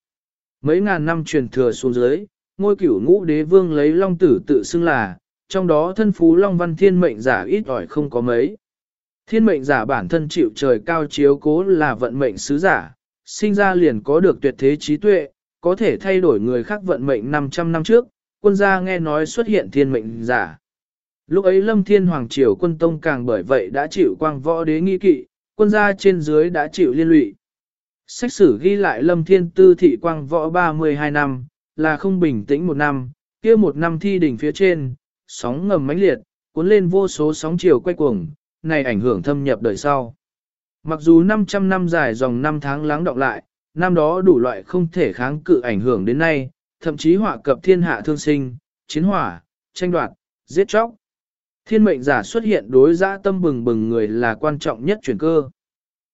Mấy ngàn năm truyền thừa xuống dưới, ngôi cửu ngũ đế vương lấy long tử tự xưng là, trong đó thân phú long văn thiên mệnh giả ít ỏi không có mấy. Thiên mệnh giả bản thân chịu trời cao chiếu cố là vận mệnh sứ giả, sinh ra liền có được tuyệt thế trí tuệ, có thể thay đổi người khác vận mệnh 500 năm trước, quân gia nghe nói xuất hiện thiên mệnh giả. Lúc ấy lâm thiên hoàng triều quân tông càng bởi vậy đã chịu quang võ đế nghi kỵ, quân gia trên dưới đã chịu liên lụy. Sách sử ghi lại lâm thiên tư thị quang võ 32 năm, là không bình tĩnh một năm, kia một năm thi đỉnh phía trên, sóng ngầm mãnh liệt, cuốn lên vô số sóng chiều quay cuồng, này ảnh hưởng thâm nhập đời sau. Mặc dù 500 năm dài dòng năm tháng lắng đọng lại, năm đó đủ loại không thể kháng cự ảnh hưởng đến nay, thậm chí họa cập thiên hạ thương sinh, chiến hỏa, tranh đoạt, giết chóc. Thiên mệnh giả xuất hiện đối giã tâm bừng bừng người là quan trọng nhất chuyển cơ.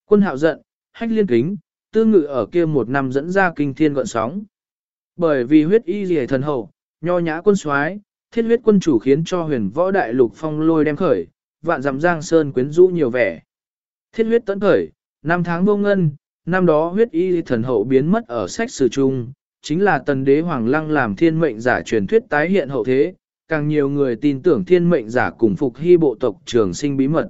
Quân hạo giận, hách liên kính, tư ngự ở kia một năm dẫn ra kinh thiên gọn sóng. Bởi vì huyết y rìa thần hậu, nho nhã quân soái thiết huyết quân chủ khiến cho huyền võ đại lục phong lôi đem khởi, vạn dặm giang sơn quyến rũ nhiều vẻ. Thiết huyết tấn khởi, năm tháng vô ngân, năm đó huyết y thần hậu biến mất ở sách sử trung, chính là tần đế hoàng lăng làm thiên mệnh giả truyền thuyết tái hiện hậu thế, càng nhiều người tin tưởng thiên mệnh giả cùng phục hy bộ tộc trường sinh bí mật.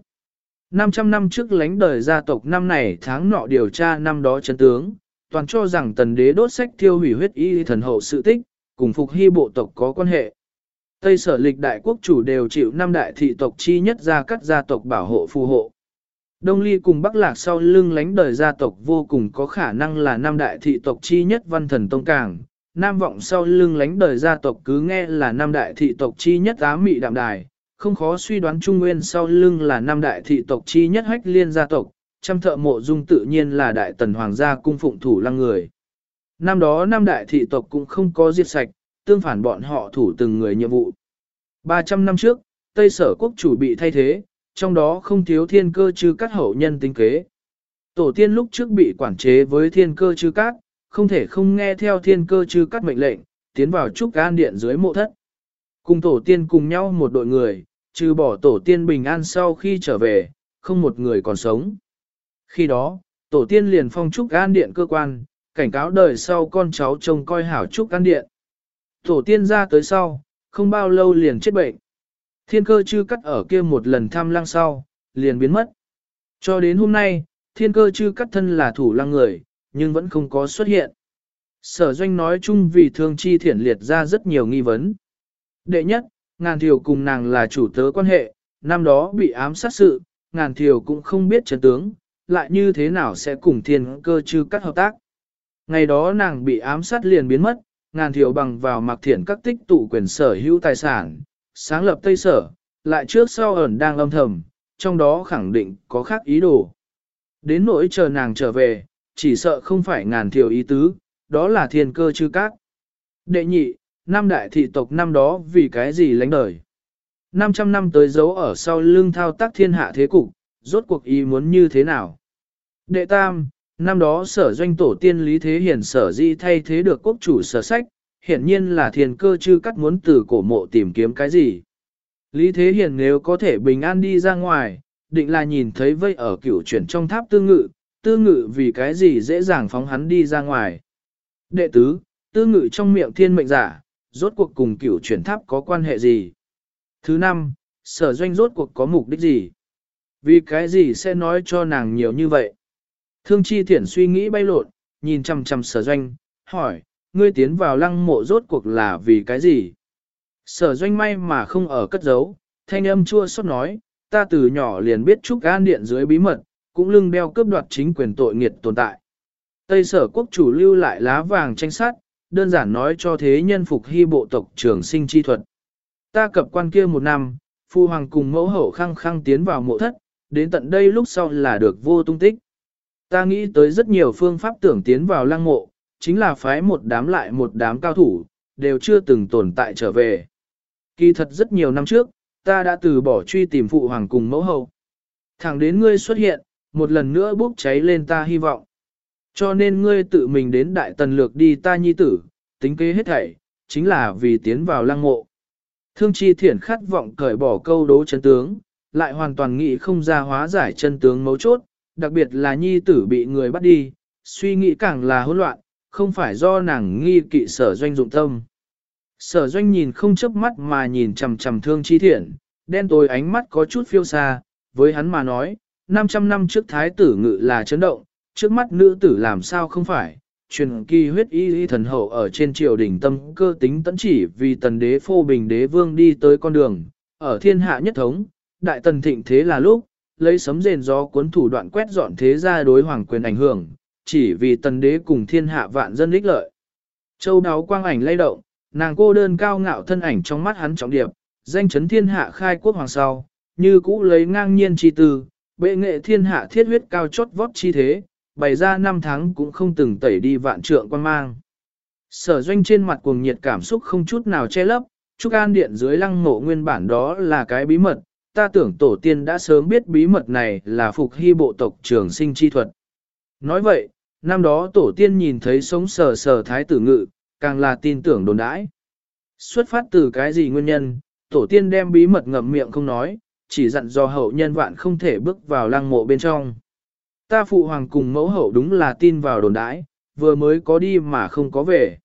500 năm trước lãnh đời gia tộc năm này tháng nọ điều tra năm đó chân tướng, toàn cho rằng tần đế đốt sách thiêu hủy huyết y thần hậu sự tích, cùng phục hy bộ tộc có quan hệ. Tây sở lịch đại quốc chủ đều chịu năm đại thị tộc chi nhất ra các gia tộc bảo hộ phù hộ. Đông ly cùng bắc lạc sau lưng lánh đời gia tộc vô cùng có khả năng là năm đại thị tộc chi nhất văn thần tông cảng. Nam vọng sau lưng lánh đời gia tộc cứ nghe là năm đại thị tộc chi nhất á mị đạm đài, không khó suy đoán Trung Nguyên sau lưng là năm đại thị tộc chi nhất hách liên gia tộc, trăm thợ mộ dung tự nhiên là đại tần hoàng gia cung phụng thủ lăng người. Năm đó năm đại thị tộc cũng không có diệt sạch, tương phản bọn họ thủ từng người nhiệm vụ. 300 năm trước, Tây sở quốc chủ bị thay thế, trong đó không thiếu thiên cơ chư các hậu nhân tính kế. Tổ tiên lúc trước bị quản chế với thiên cơ chư cát, không thể không nghe theo thiên cơ chư cắt mệnh lệnh, tiến vào trúc an điện dưới mộ thất. Cùng tổ tiên cùng nhau một đội người, trừ bỏ tổ tiên bình an sau khi trở về, không một người còn sống. Khi đó, tổ tiên liền phong trúc an điện cơ quan, cảnh cáo đời sau con cháu trông coi hảo trúc an điện. Tổ tiên ra tới sau, không bao lâu liền chết bệnh. Thiên cơ chư cắt ở kia một lần thăm lăng sau, liền biến mất. Cho đến hôm nay, thiên cơ chư cắt thân là thủ lăng người, nhưng vẫn không có xuất hiện. Sở doanh nói chung vì thương chi thiển liệt ra rất nhiều nghi vấn. Đệ nhất, ngàn thiều cùng nàng là chủ tớ quan hệ, năm đó bị ám sát sự, ngàn thiều cũng không biết chân tướng, lại như thế nào sẽ cùng thiên cơ chư cắt hợp tác. Ngày đó nàng bị ám sát liền biến mất, ngàn thiều bằng vào mặc Thiển các tích tụ quyền sở hữu tài sản, sáng lập Tây Sở, lại trước sau ẩn đang âm thầm, trong đó khẳng định có khác ý đồ. Đến nỗi chờ nàng trở về, chỉ sợ không phải ngàn thiểu ý tứ, đó là thiên cơ chư các. Đệ nhị, năm đại thị tộc năm đó vì cái gì lánh đời. 500 năm tới dấu ở sau lưng thao tác thiên hạ thế cục, rốt cuộc ý muốn như thế nào. Đệ tam, năm đó sở doanh tổ tiên Lý Thế Hiển sở di thay thế được quốc chủ sở sách, hiển nhiên là thiên cơ chư cắt muốn từ cổ mộ tìm kiếm cái gì. Lý Thế Hiển nếu có thể bình an đi ra ngoài, định là nhìn thấy vây ở cửu chuyển trong tháp tư ngự, tư ngự vì cái gì dễ dàng phóng hắn đi ra ngoài. Đệ tứ, tư ngự trong miệng thiên mệnh giả, rốt cuộc cùng cửu chuyển tháp có quan hệ gì? Thứ năm, sở doanh rốt cuộc có mục đích gì? Vì cái gì sẽ nói cho nàng nhiều như vậy? Thương chi thiển suy nghĩ bay lộn, nhìn chăm chăm sở doanh, hỏi, ngươi tiến vào lăng mộ rốt cuộc là vì cái gì? Sở doanh may mà không ở cất giấu, thanh âm chua xót nói, ta từ nhỏ liền biết trúc an điện dưới bí mật, cũng lưng đeo cướp đoạt chính quyền tội nghiệt tồn tại. Tây sở quốc chủ lưu lại lá vàng tranh sát, đơn giản nói cho thế nhân phục hy bộ tộc trường sinh chi thuật. Ta cập quan kia một năm, phu hoàng cùng mẫu hậu khăng khăng tiến vào mộ thất, đến tận đây lúc sau là được vô tung tích. Ta nghĩ tới rất nhiều phương pháp tưởng tiến vào lăng mộ, chính là phái một đám lại một đám cao thủ, đều chưa từng tồn tại trở về. Kỳ thật rất nhiều năm trước, ta đã từ bỏ truy tìm phụ hoàng cùng mẫu hậu. Thẳng đến ngươi xuất hiện, một lần nữa bốc cháy lên ta hy vọng. Cho nên ngươi tự mình đến đại tần lược đi ta nhi tử, tính kế hết thảy, chính là vì tiến vào lăng mộ. Thương chi thiển khát vọng cởi bỏ câu đố chân tướng, lại hoàn toàn nghĩ không ra hóa giải chân tướng mấu chốt, đặc biệt là nhi tử bị người bắt đi, suy nghĩ càng là hỗn loạn, không phải do nàng nghi kỵ sở doanh dụng tâm. Sở doanh nhìn không chớp mắt mà nhìn chầm chầm thương chi thiện, đen tối ánh mắt có chút phiêu xa, với hắn mà nói, 500 năm trước thái tử ngự là chấn động, trước mắt nữ tử làm sao không phải, truyền kỳ huyết y y thần hậu ở trên triều đình tâm cơ tính tẫn chỉ vì tần đế phô bình đế vương đi tới con đường, ở thiên hạ nhất thống, đại tần thịnh thế là lúc, lấy sấm rền gió cuốn thủ đoạn quét dọn thế gia đối hoàng quyền ảnh hưởng, chỉ vì tần đế cùng thiên hạ vạn dân ích lợi. Châu đáo quang ảnh lay động, nàng cô đơn cao ngạo thân ảnh trong mắt hắn trọng điệp, danh chấn thiên hạ khai quốc hoàng sau, như cũ lấy ngang nhiên chi tư, bệ nghệ thiên hạ thiết huyết cao chót vót chi thế, bày ra năm tháng cũng không từng tẩy đi vạn trượng quan mang. Sở doanh trên mặt cuồng nhiệt cảm xúc không chút nào che lấp, Trúc An Điện dưới lăng mộ nguyên bản đó là cái bí mật, ta tưởng tổ tiên đã sớm biết bí mật này là phục hy bộ tộc trường sinh chi thuật. Nói vậy, năm đó tổ tiên nhìn thấy sống sờ sờ thái tử ngự, càng là tin tưởng đồn đãi. Xuất phát từ cái gì nguyên nhân, tổ tiên đem bí mật ngậm miệng không nói, chỉ dặn do hậu nhân vạn không thể bước vào lăng mộ bên trong. Ta phụ hoàng cùng mẫu hậu đúng là tin vào đồn đãi, vừa mới có đi mà không có về.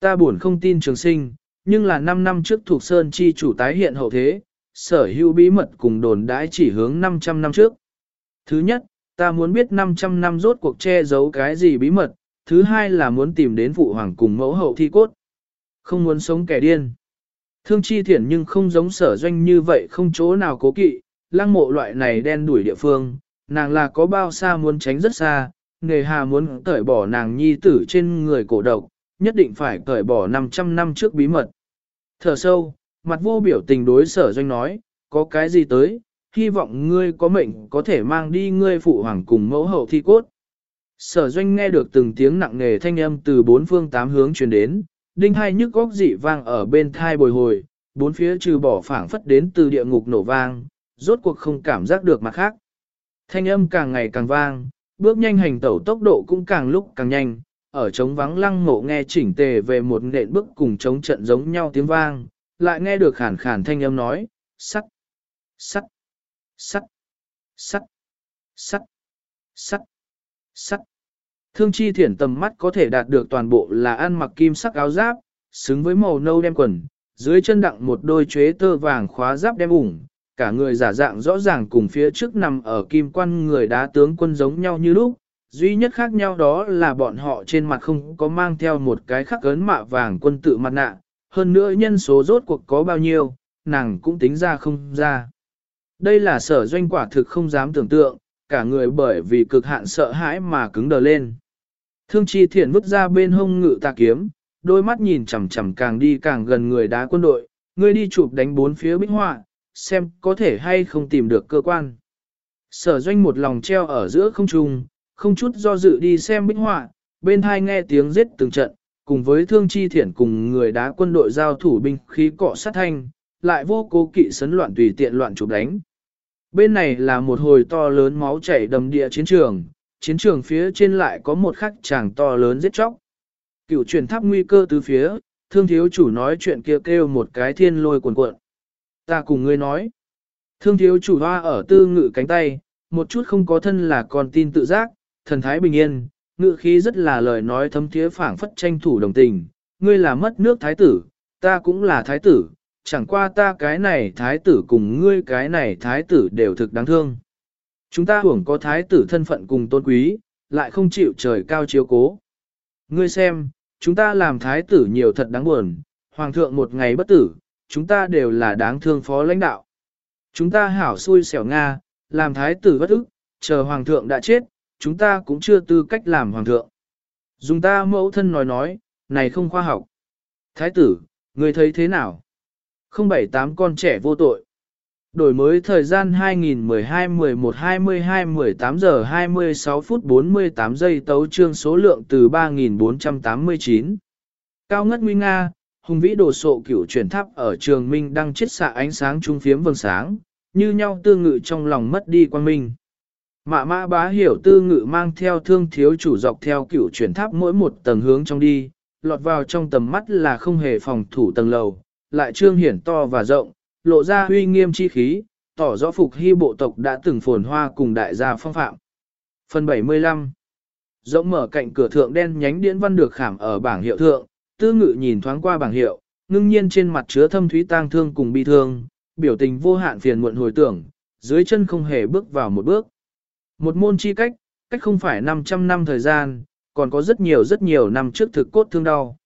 Ta buồn không tin trường sinh, nhưng là 5 năm trước thuộc sơn chi chủ tái hiện hậu thế, sở hữu bí mật cùng đồn đãi chỉ hướng 500 năm trước. Thứ nhất, ta muốn biết 500 năm rốt cuộc che giấu cái gì bí mật, thứ hai là muốn tìm đến phụ hoàng cùng mẫu hậu thi cốt. Không muốn sống kẻ điên. Thương chi thiển nhưng không giống sở doanh như vậy không chỗ nào cố kỵ, lăng mộ loại này đen đuổi địa phương, nàng là có bao xa muốn tránh rất xa, nghề hà muốn cởi bỏ nàng nhi tử trên người cổ độc, nhất định phải cởi bỏ 500 năm trước bí mật. Thở sâu, mặt vô biểu tình đối sở doanh nói, có cái gì tới, hy vọng ngươi có mệnh có thể mang đi ngươi phụ hoàng cùng mẫu hậu thi cốt. Sở doanh nghe được từng tiếng nặng nề thanh âm từ bốn phương tám hướng truyền đến, đinh hai nhức góc dị vang ở bên thai bồi hồi, bốn phía trừ bỏ phảng phất đến từ địa ngục nổ vang, rốt cuộc không cảm giác được mặt khác. Thanh âm càng ngày càng vang, bước nhanh hành tẩu tốc độ cũng càng lúc càng nhanh, ở trống vắng lăng ngộ nghe chỉnh tề về một nện bước cùng trống trận giống nhau tiếng vang, lại nghe được khản khản thanh âm nói, sắt, sắt, sắt, sắt, sắt, sắt, sắt. Thương chi thiển tầm mắt có thể đạt được toàn bộ là ăn mặc kim sắc áo giáp, xứng với màu nâu đem quần, dưới chân đặng một đôi chuế tơ vàng khóa giáp đem ủng, cả người giả dạng rõ ràng cùng phía trước nằm ở kim quan người đá tướng quân giống nhau như lúc, duy nhất khác nhau đó là bọn họ trên mặt không có mang theo một cái khắc ấn mạ vàng quân tự mặt nạ, hơn nữa nhân số rốt cuộc có bao nhiêu, nàng cũng tính ra không ra. Đây là sở doanh quả thực không dám tưởng tượng, cả người bởi vì cực hạn sợ hãi mà cứng đờ lên. Thương chi thiện vứt ra bên hông ngự tà kiếm, đôi mắt nhìn chằm chằm càng đi càng gần người đá quân đội, người đi chụp đánh bốn phía bích họa, xem có thể hay không tìm được cơ quan. Sở doanh một lòng treo ở giữa không trung, không chút do dự đi xem bích họa, bên hai nghe tiếng giết từng trận, cùng với thương chi thiển cùng người đá quân đội giao thủ binh khí cọ sát thanh, lại vô cố kỵ sấn loạn tùy tiện loạn chụp đánh. Bên này là một hồi to lớn máu chảy đầm địa chiến trường, chiến trường phía trên lại có một khắc chàng to lớn giết chóc. Cựu truyền tháp nguy cơ từ phía, thương thiếu chủ nói chuyện kia kêu, kêu một cái thiên lôi cuồn cuộn. Ta cùng ngươi nói. Thương thiếu chủ hoa ở tư ngự cánh tay, một chút không có thân là con tin tự giác, thần thái bình yên, ngự khí rất là lời nói thấm thiế phảng phất tranh thủ đồng tình. Ngươi là mất nước thái tử, ta cũng là thái tử, chẳng qua ta cái này thái tử cùng ngươi cái này thái tử đều thực đáng thương. Chúng ta hưởng có thái tử thân phận cùng tôn quý, lại không chịu trời cao chiếu cố. Ngươi xem, chúng ta làm thái tử nhiều thật đáng buồn, hoàng thượng một ngày bất tử, chúng ta đều là đáng thương phó lãnh đạo. Chúng ta hảo xui xẻo Nga, làm thái tử bất ức, chờ hoàng thượng đã chết, chúng ta cũng chưa tư cách làm hoàng thượng. Dùng ta mẫu thân nói nói, này không khoa học. Thái tử, ngươi thấy thế nào? Không bảy tám con trẻ vô tội. Đổi mới thời gian 2012-11-22-18 giờ 26 phút 48 giây tấu trương số lượng từ 3.489 Cao ngất nguy nga, hùng vĩ đồ sộ cửu chuyển tháp ở trường minh đang chết xạ ánh sáng trung phiếm vầng sáng, như nhau tư ngự trong lòng mất đi quan minh. Mạ mã bá hiểu tư ngự mang theo thương thiếu chủ dọc theo cửu chuyển tháp mỗi một tầng hướng trong đi, lọt vào trong tầm mắt là không hề phòng thủ tầng lầu, lại trương hiển to và rộng, lộ ra huy nghiêm chi khí, tỏ rõ phục hy bộ tộc đã từng phồn hoa cùng đại gia phong phạm. Phần 75 Rộng mở cạnh cửa thượng đen nhánh điễn văn được khảm ở bảng hiệu thượng, tư ngự nhìn thoáng qua bảng hiệu, ngưng nhiên trên mặt chứa thâm thúy tang thương cùng bi thương, biểu tình vô hạn phiền muộn hồi tưởng, dưới chân không hề bước vào một bước. Một môn chi cách, cách không phải 500 năm thời gian, còn có rất nhiều rất nhiều năm trước thực cốt thương đau.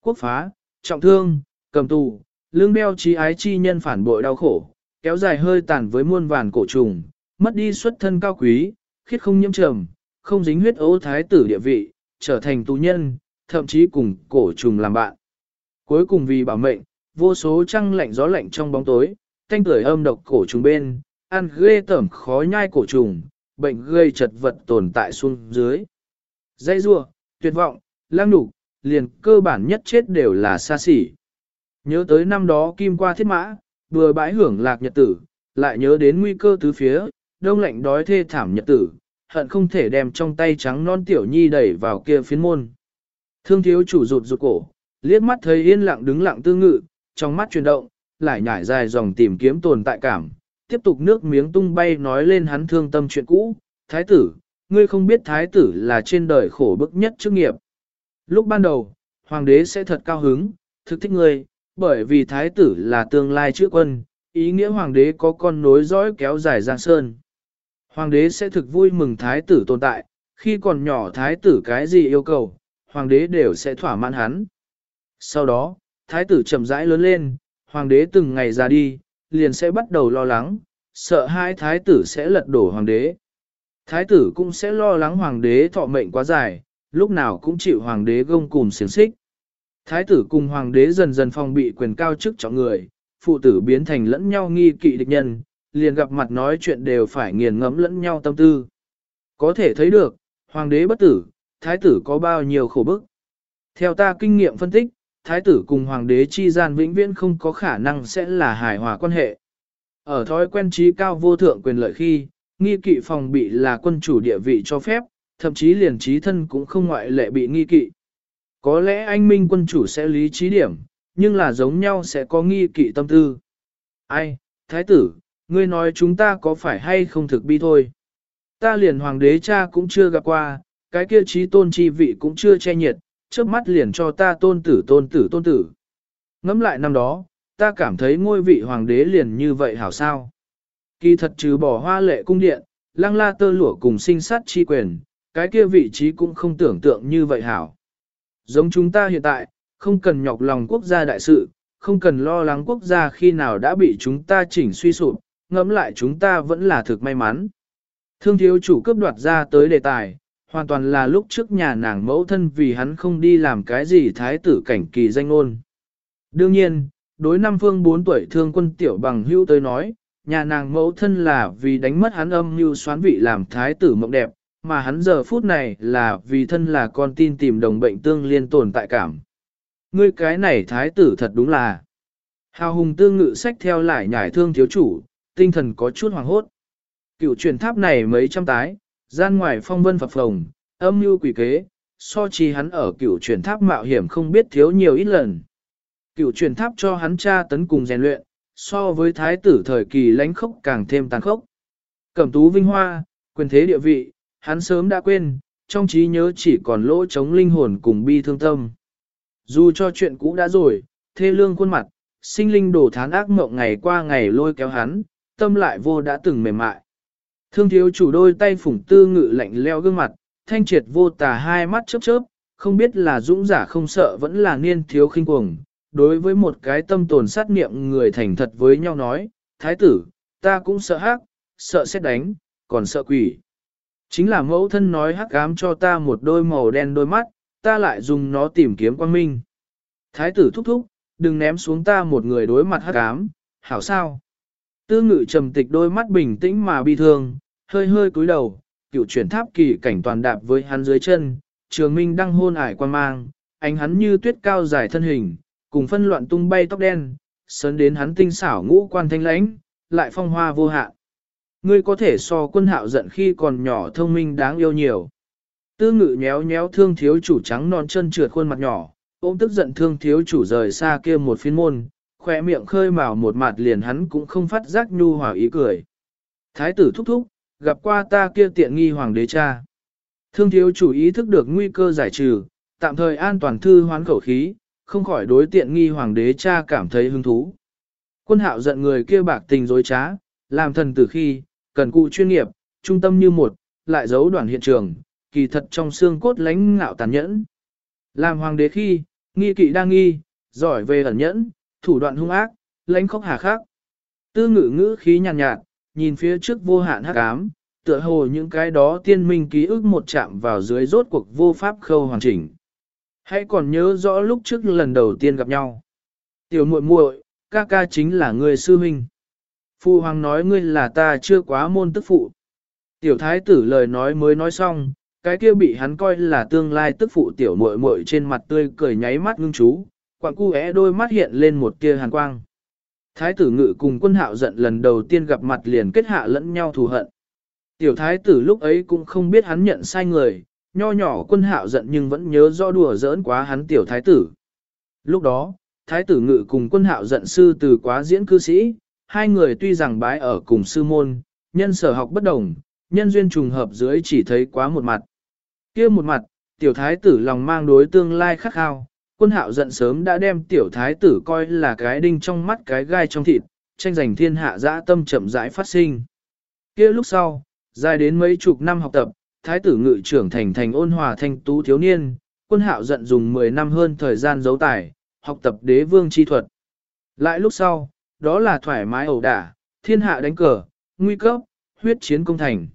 Quốc phá, trọng thương, cầm tù, lương beo trí ái chi nhân phản bội đau khổ, kéo dài hơi tàn với muôn vàn cổ trùng, mất đi xuất thân cao quý, khiết không nhiễm trầm, không dính huyết ấu thái tử địa vị, trở thành tù nhân, thậm chí cùng cổ trùng làm bạn. Cuối cùng vì bảo mệnh, vô số trăng lạnh gió lạnh trong bóng tối, thanh tuổi âm độc cổ trùng bên, ăn ghê tởm khó nhai cổ trùng, bệnh gây chật vật tồn tại xuống dưới. Dây rua, tuyệt vọng, lang đủ, liền cơ bản nhất chết đều là xa xỉ. Nhớ tới năm đó kim qua thiết mã, vừa bãi hưởng lạc nhật tử, lại nhớ đến nguy cơ tứ phía, đông lạnh đói thê thảm nhật tử, hận không thể đem trong tay trắng non tiểu nhi đẩy vào kia phiến môn. Thương thiếu chủ rụt rụt cổ, liếc mắt thấy yên lặng đứng lặng tư ngự, trong mắt chuyển động, lại nhảy dài dòng tìm kiếm tồn tại cảm, tiếp tục nước miếng tung bay nói lên hắn thương tâm chuyện cũ, thái tử, ngươi không biết thái tử là trên đời khổ bức nhất chức nghiệp. Lúc ban đầu, hoàng đế sẽ thật cao hứng, thực thích ngươi, bởi vì thái tử là tương lai chữ quân, ý nghĩa hoàng đế có con nối dõi kéo dài giang sơn. Hoàng đế sẽ thực vui mừng thái tử tồn tại, khi còn nhỏ thái tử cái gì yêu cầu, hoàng đế đều sẽ thỏa mãn hắn. Sau đó, thái tử chậm rãi lớn lên, hoàng đế từng ngày ra đi, liền sẽ bắt đầu lo lắng, sợ hai thái tử sẽ lật đổ hoàng đế. Thái tử cũng sẽ lo lắng hoàng đế thọ mệnh quá dài, lúc nào cũng chịu hoàng đế gông cùm xiềng xích. Thái tử cùng hoàng đế dần dần phòng bị quyền cao chức trọng người, phụ tử biến thành lẫn nhau nghi kỵ địch nhân, liền gặp mặt nói chuyện đều phải nghiền ngẫm lẫn nhau tâm tư. Có thể thấy được, hoàng đế bất tử, thái tử có bao nhiêu khổ bức. Theo ta kinh nghiệm phân tích, thái tử cùng hoàng đế chi gian vĩnh viễn không có khả năng sẽ là hài hòa quan hệ. Ở thói quen trí cao vô thượng quyền lợi khi, nghi kỵ phòng bị là quân chủ địa vị cho phép, thậm chí liền trí thân cũng không ngoại lệ bị nghi kỵ. Có lẽ anh minh quân chủ sẽ lý trí điểm, nhưng là giống nhau sẽ có nghi kỵ tâm tư. Ai, thái tử, ngươi nói chúng ta có phải hay không thực bi thôi. Ta liền hoàng đế cha cũng chưa gặp qua, cái kia trí tôn chi vị cũng chưa che nhiệt, trước mắt liền cho ta tôn tử tôn tử tôn tử. Ngắm lại năm đó, ta cảm thấy ngôi vị hoàng đế liền như vậy hảo sao. Kỳ thật trừ bỏ hoa lệ cung điện, lăng la tơ lụa cùng sinh sát chi quyền, cái kia vị trí cũng không tưởng tượng như vậy hảo. Giống chúng ta hiện tại, không cần nhọc lòng quốc gia đại sự, không cần lo lắng quốc gia khi nào đã bị chúng ta chỉnh suy sụp, ngẫm lại chúng ta vẫn là thực may mắn. Thương thiếu chủ cấp đoạt ra tới đề tài, hoàn toàn là lúc trước nhà nàng mẫu thân vì hắn không đi làm cái gì thái tử cảnh kỳ danh ôn. Đương nhiên, đối năm phương 4 tuổi thương quân tiểu bằng hưu tới nói, nhà nàng mẫu thân là vì đánh mất hắn âm như xoán vị làm thái tử mộng đẹp, mà hắn giờ phút này là vì thân là con tin tìm đồng bệnh tương liên tồn tại cảm. Ngươi cái này thái tử thật đúng là. Hào hùng tương ngự sách theo lại nhải thương thiếu chủ, tinh thần có chút hoàng hốt. Cựu truyền tháp này mấy trăm tái, gian ngoài phong vân phập phồng, âm mưu quỷ kế, so chi hắn ở cựu truyền tháp mạo hiểm không biết thiếu nhiều ít lần. Cựu truyền tháp cho hắn tra tấn cùng rèn luyện, so với thái tử thời kỳ lãnh khốc càng thêm tàn khốc. Cẩm tú vinh hoa, quyền thế địa vị, hắn sớm đã quên, trong trí nhớ chỉ còn lỗ chống linh hồn cùng bi thương tâm. Dù cho chuyện cũ đã rồi, thê lương khuôn mặt, sinh linh đổ thán ác mộng ngày qua ngày lôi kéo hắn, tâm lại vô đã từng mềm mại. Thương thiếu chủ đôi tay phủng tư ngự lạnh leo gương mặt, thanh triệt vô tà hai mắt chớp chớp, không biết là dũng giả không sợ vẫn là niên thiếu khinh cuồng. Đối với một cái tâm tồn sát niệm người thành thật với nhau nói, thái tử, ta cũng sợ hắc, sợ xét đánh, còn sợ quỷ. Chính là mẫu thân nói hắc ám cho ta một đôi màu đen đôi mắt, ta lại dùng nó tìm kiếm quang minh. Thái tử thúc thúc, đừng ném xuống ta một người đối mặt hắc ám, hảo sao? Tư ngự trầm tịch đôi mắt bình tĩnh mà bi thương, hơi hơi cúi đầu, cựu chuyển tháp kỳ cảnh toàn đạp với hắn dưới chân, trường minh đang hôn ải quan mang, ánh hắn như tuyết cao dài thân hình, cùng phân loạn tung bay tóc đen, sớn đến hắn tinh xảo ngũ quan thanh lãnh, lại phong hoa vô hạn. Ngươi có thể so quân hạo giận khi còn nhỏ thông minh đáng yêu nhiều. Tư ngự nhéo nhéo thương thiếu chủ trắng non chân trượt khuôn mặt nhỏ, ôm tức giận thương thiếu chủ rời xa kia một phiên môn, khỏe miệng khơi mào một mặt liền hắn cũng không phát giác nhu hòa ý cười. Thái tử thúc thúc, gặp qua ta kia tiện nghi hoàng đế cha. Thương thiếu chủ ý thức được nguy cơ giải trừ, tạm thời an toàn thư hoán khẩu khí, không khỏi đối tiện nghi hoàng đế cha cảm thấy hứng thú. Quân hạo giận người kia bạc tình dối trá, làm thần tử khi, cần cụ chuyên nghiệp, trung tâm như một, lại giấu đoàn hiện trường, kỳ thật trong xương cốt lãnh ngạo tàn nhẫn. Làm hoàng đế khi, nghi kỵ đang nghi, giỏi về ẩn nhẫn, thủ đoạn hung ác, lãnh khốc hà khắc. Tư ngữ ngữ khí nhàn nhạt, nhạt, nhìn phía trước vô hạn hắc ám, tựa hồ những cái đó tiên minh ký ức một chạm vào dưới rốt cuộc vô pháp khâu hoàn chỉnh. Hãy còn nhớ rõ lúc trước lần đầu tiên gặp nhau. Tiểu muội muội, ca ca chính là người sư huynh. Phu hoàng nói ngươi là ta chưa quá môn tức phụ. Tiểu thái tử lời nói mới nói xong, cái kia bị hắn coi là tương lai tức phụ tiểu muội muội trên mặt tươi cười nháy mắt ngưng chú, quặng cu é đôi mắt hiện lên một tia hàn quang. Thái tử ngự cùng quân hạo giận lần đầu tiên gặp mặt liền kết hạ lẫn nhau thù hận. Tiểu thái tử lúc ấy cũng không biết hắn nhận sai người, nho nhỏ quân hạo giận nhưng vẫn nhớ rõ đùa giỡn quá hắn tiểu thái tử. Lúc đó, thái tử ngự cùng quân hạo giận sư từ quá diễn cư sĩ, hai người tuy rằng bái ở cùng sư môn, nhân sở học bất đồng, nhân duyên trùng hợp dưới chỉ thấy quá một mặt. kia một mặt, tiểu thái tử lòng mang đối tương lai khắc khao, quân hạo giận sớm đã đem tiểu thái tử coi là cái đinh trong mắt cái gai trong thịt, tranh giành thiên hạ dã tâm chậm rãi phát sinh. kia lúc sau, dài đến mấy chục năm học tập, thái tử ngự trưởng thành thành ôn hòa thanh tú thiếu niên, quân hạo giận dùng 10 năm hơn thời gian giấu tài, học tập đế vương chi thuật. Lại lúc sau, đó là thoải mái ẩu đả, thiên hạ đánh cờ, nguy cấp, huyết chiến công thành.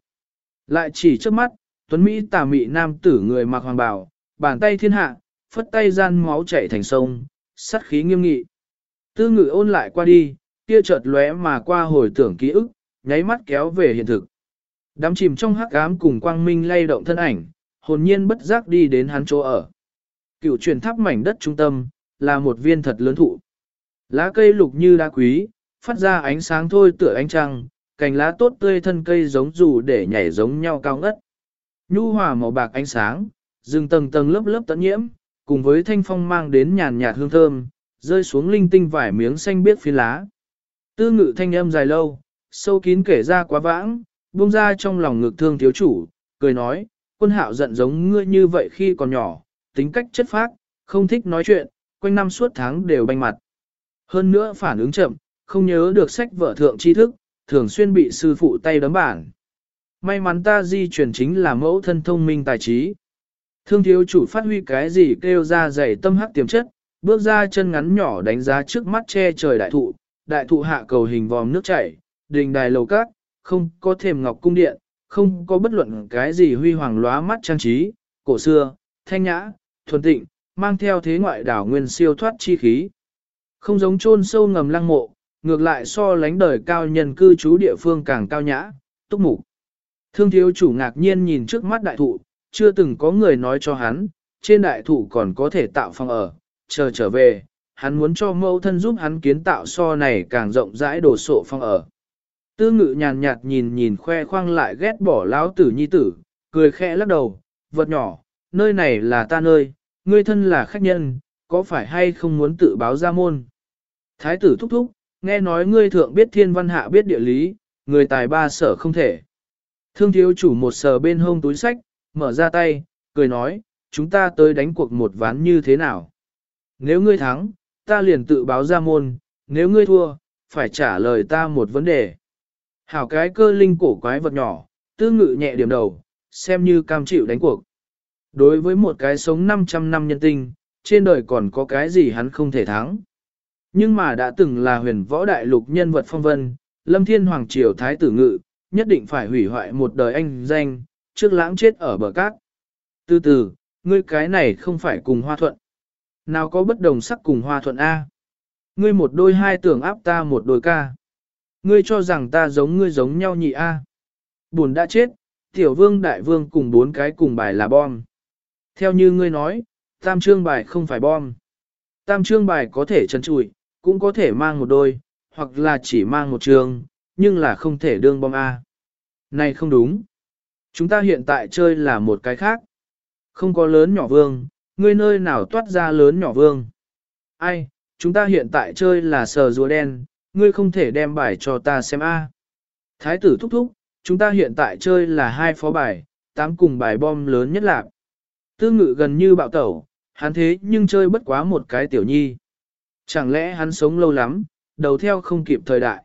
Lại chỉ trước mắt, tuấn Mỹ tà mị nam tử người mặc hoàng bào, bàn tay thiên hạ, phất tay gian máu chảy thành sông, sát khí nghiêm nghị. Tư ngự ôn lại qua đi, kia chợt lóe mà qua hồi tưởng ký ức, nháy mắt kéo về hiện thực. Đám chìm trong hắc ám cùng quang minh lay động thân ảnh, hồn nhiên bất giác đi đến hắn chỗ ở. Cựu truyền tháp mảnh đất trung tâm, là một viên thật lớn thụ. Lá cây lục như đá quý, phát ra ánh sáng thôi tựa ánh trăng, cành lá tốt tươi thân cây giống dù để nhảy giống nhau cao ngất. Nhu hòa màu bạc ánh sáng, rừng tầng tầng lớp lớp tận nhiễm, cùng với thanh phong mang đến nhàn nhạt hương thơm, rơi xuống linh tinh vải miếng xanh biết phi lá. Tư ngự thanh âm dài lâu, sâu kín kể ra quá vãng, buông ra trong lòng ngực thương thiếu chủ, cười nói, quân hạo giận giống ngươi như vậy khi còn nhỏ, tính cách chất phác, không thích nói chuyện, quanh năm suốt tháng đều banh mặt. Hơn nữa phản ứng chậm, không nhớ được sách vở thượng tri thức, thường xuyên bị sư phụ tay đấm bản. May mắn ta di chuyển chính là mẫu thân thông minh tài trí. Thương thiếu chủ phát huy cái gì kêu ra dày tâm hắc tiềm chất, bước ra chân ngắn nhỏ đánh giá trước mắt che trời đại thụ, đại thụ hạ cầu hình vòm nước chảy, đình đài lầu cát, không có thềm ngọc cung điện, không có bất luận cái gì huy hoàng lóa mắt trang trí, cổ xưa, thanh nhã, thuần tịnh, mang theo thế ngoại đảo nguyên siêu thoát chi khí. Không giống chôn sâu ngầm lăng mộ, ngược lại so lánh đời cao nhân cư trú địa phương càng cao nhã, túc mục. Thương thiếu chủ ngạc nhiên nhìn trước mắt đại thụ, chưa từng có người nói cho hắn, trên đại thụ còn có thể tạo phòng ở, chờ trở về, hắn muốn cho mẫu thân giúp hắn kiến tạo so này càng rộng rãi đồ sộ phòng ở. Tư ngự nhàn nhạt nhìn nhìn khoe khoang lại ghét bỏ lão tử nhi tử, cười khẽ lắc đầu, vật nhỏ, nơi này là ta nơi, ngươi thân là khách nhân, có phải hay không muốn tự báo ra môn? Thái tử thúc thúc, nghe nói ngươi thượng biết thiên văn hạ biết địa lý, người tài ba sở không thể. Thương thiếu chủ một sờ bên hông túi sách, mở ra tay, cười nói, chúng ta tới đánh cuộc một ván như thế nào? Nếu ngươi thắng, ta liền tự báo ra môn, nếu ngươi thua, phải trả lời ta một vấn đề. Hảo cái cơ linh cổ quái vật nhỏ, tư ngự nhẹ điểm đầu, xem như cam chịu đánh cuộc. Đối với một cái sống 500 năm nhân tinh, trên đời còn có cái gì hắn không thể thắng. Nhưng mà đã từng là huyền võ đại lục nhân vật phong vân, lâm thiên hoàng triều thái tử ngự, nhất định phải hủy hoại một đời anh danh, trước lãng chết ở bờ cát. Từ từ, ngươi cái này không phải cùng hoa thuận. Nào có bất đồng sắc cùng hoa thuận A. Ngươi một đôi hai tưởng áp ta một đôi ca. Ngươi cho rằng ta giống ngươi giống nhau nhị A. Buồn đã chết, tiểu vương đại vương cùng bốn cái cùng bài là bom. Theo như ngươi nói, tam trương bài không phải bom. Tam trương bài có thể trần trụi, cũng có thể mang một đôi, hoặc là chỉ mang một trường, nhưng là không thể đương bom A. Này không đúng. Chúng ta hiện tại chơi là một cái khác. Không có lớn nhỏ vương, ngươi nơi nào toát ra lớn nhỏ vương. Ai, chúng ta hiện tại chơi là sờ rùa đen, ngươi không thể đem bài cho ta xem A. Thái tử thúc thúc, chúng ta hiện tại chơi là hai phó bài, tám cùng bài bom lớn nhất lạc. Tư ngự gần như bạo tẩu, hắn thế nhưng chơi bất quá một cái tiểu nhi. Chẳng lẽ hắn sống lâu lắm, đầu theo không kịp thời đại.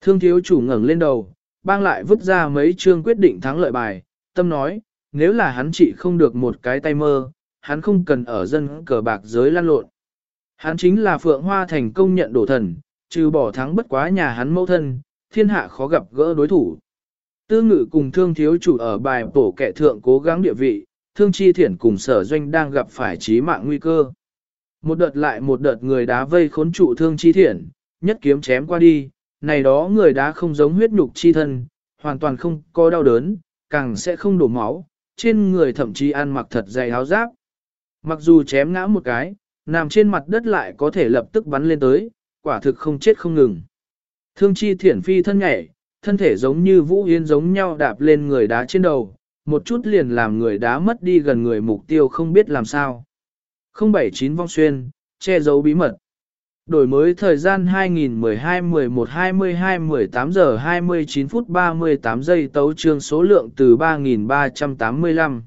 Thương thiếu chủ ngẩng lên đầu, bang lại vứt ra mấy chương quyết định thắng lợi bài, tâm nói, nếu là hắn chỉ không được một cái tay mơ, hắn không cần ở dân cờ bạc giới lan lộn. Hắn chính là Phượng Hoa thành công nhận đổ thần, trừ bỏ thắng bất quá nhà hắn mẫu thân, thiên hạ khó gặp gỡ đối thủ. Tư ngự cùng thương thiếu chủ ở bài bổ kẻ thượng cố gắng địa vị, thương chi thiển cùng sở doanh đang gặp phải chí mạng nguy cơ. Một đợt lại một đợt người đá vây khốn trụ thương chi thiển, nhất kiếm chém qua đi, này đó người đá không giống huyết nhục chi thân, hoàn toàn không có đau đớn, càng sẽ không đổ máu, trên người thậm chí ăn mặc thật dày áo giáp. Mặc dù chém ngã một cái, nằm trên mặt đất lại có thể lập tức bắn lên tới, quả thực không chết không ngừng. Thương chi thiển phi thân nhảy, thân thể giống như vũ yên giống nhau đạp lên người đá trên đầu, một chút liền làm người đá mất đi gần người mục tiêu không biết làm sao. 079 vong xuyên, che giấu bí mật. Đổi mới thời gian 2012-11-22-18 giờ 29 phút 38 giây tấu trương số lượng từ 3.385.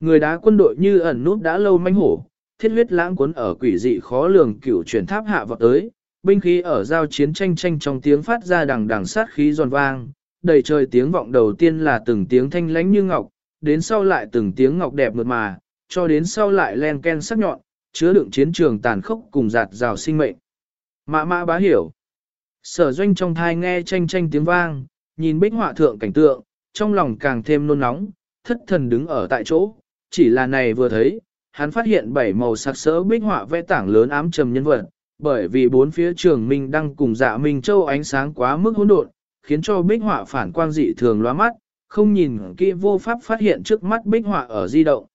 Người đá quân đội như ẩn nút đã lâu manh hổ, thiết huyết lãng cuốn ở quỷ dị khó lường cửu chuyển tháp hạ vọt tới, binh khí ở giao chiến tranh tranh trong tiếng phát ra đằng đằng sát khí giòn vang, đầy trời tiếng vọng đầu tiên là từng tiếng thanh lánh như ngọc, đến sau lại từng tiếng ngọc đẹp mượt mà, cho đến sau lại len ken sắc nhọn, chứa đựng chiến trường tàn khốc cùng giạt rào sinh mệnh. Mã mã bá hiểu. Sở doanh trong thai nghe tranh tranh tiếng vang, nhìn bích họa thượng cảnh tượng, trong lòng càng thêm nôn nóng, thất thần đứng ở tại chỗ, chỉ là này vừa thấy, hắn phát hiện bảy màu sắc sỡ bích họa vẽ tảng lớn ám trầm nhân vật, bởi vì bốn phía trường minh đang cùng dạ minh châu ánh sáng quá mức hỗn độn, khiến cho bích họa phản quang dị thường lóa mắt, không nhìn kỹ vô pháp phát hiện trước mắt bích họa ở di động.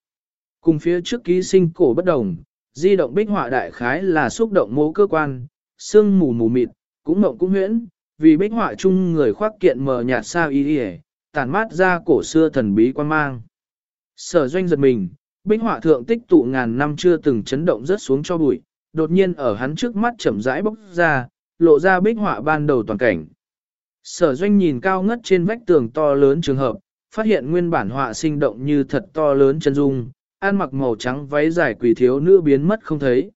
Cùng phía trước ký sinh cổ bất đồng, di động bích họa đại khái là xúc động mố cơ quan, sương mù mù mịt, cũng mộng cũng huyễn, vì bích họa chung người khoác kiện mờ nhạt sao y y tàn mát ra cổ xưa thần bí quan mang. Sở doanh giật mình, bích họa thượng tích tụ ngàn năm chưa từng chấn động rớt xuống cho bụi, đột nhiên ở hắn trước mắt chậm rãi bốc ra, lộ ra bích họa ban đầu toàn cảnh. Sở doanh nhìn cao ngất trên vách tường to lớn trường hợp, phát hiện nguyên bản họa sinh động như thật to lớn chân dung, ăn mặc màu trắng váy dài quỷ thiếu nữ biến mất không thấy.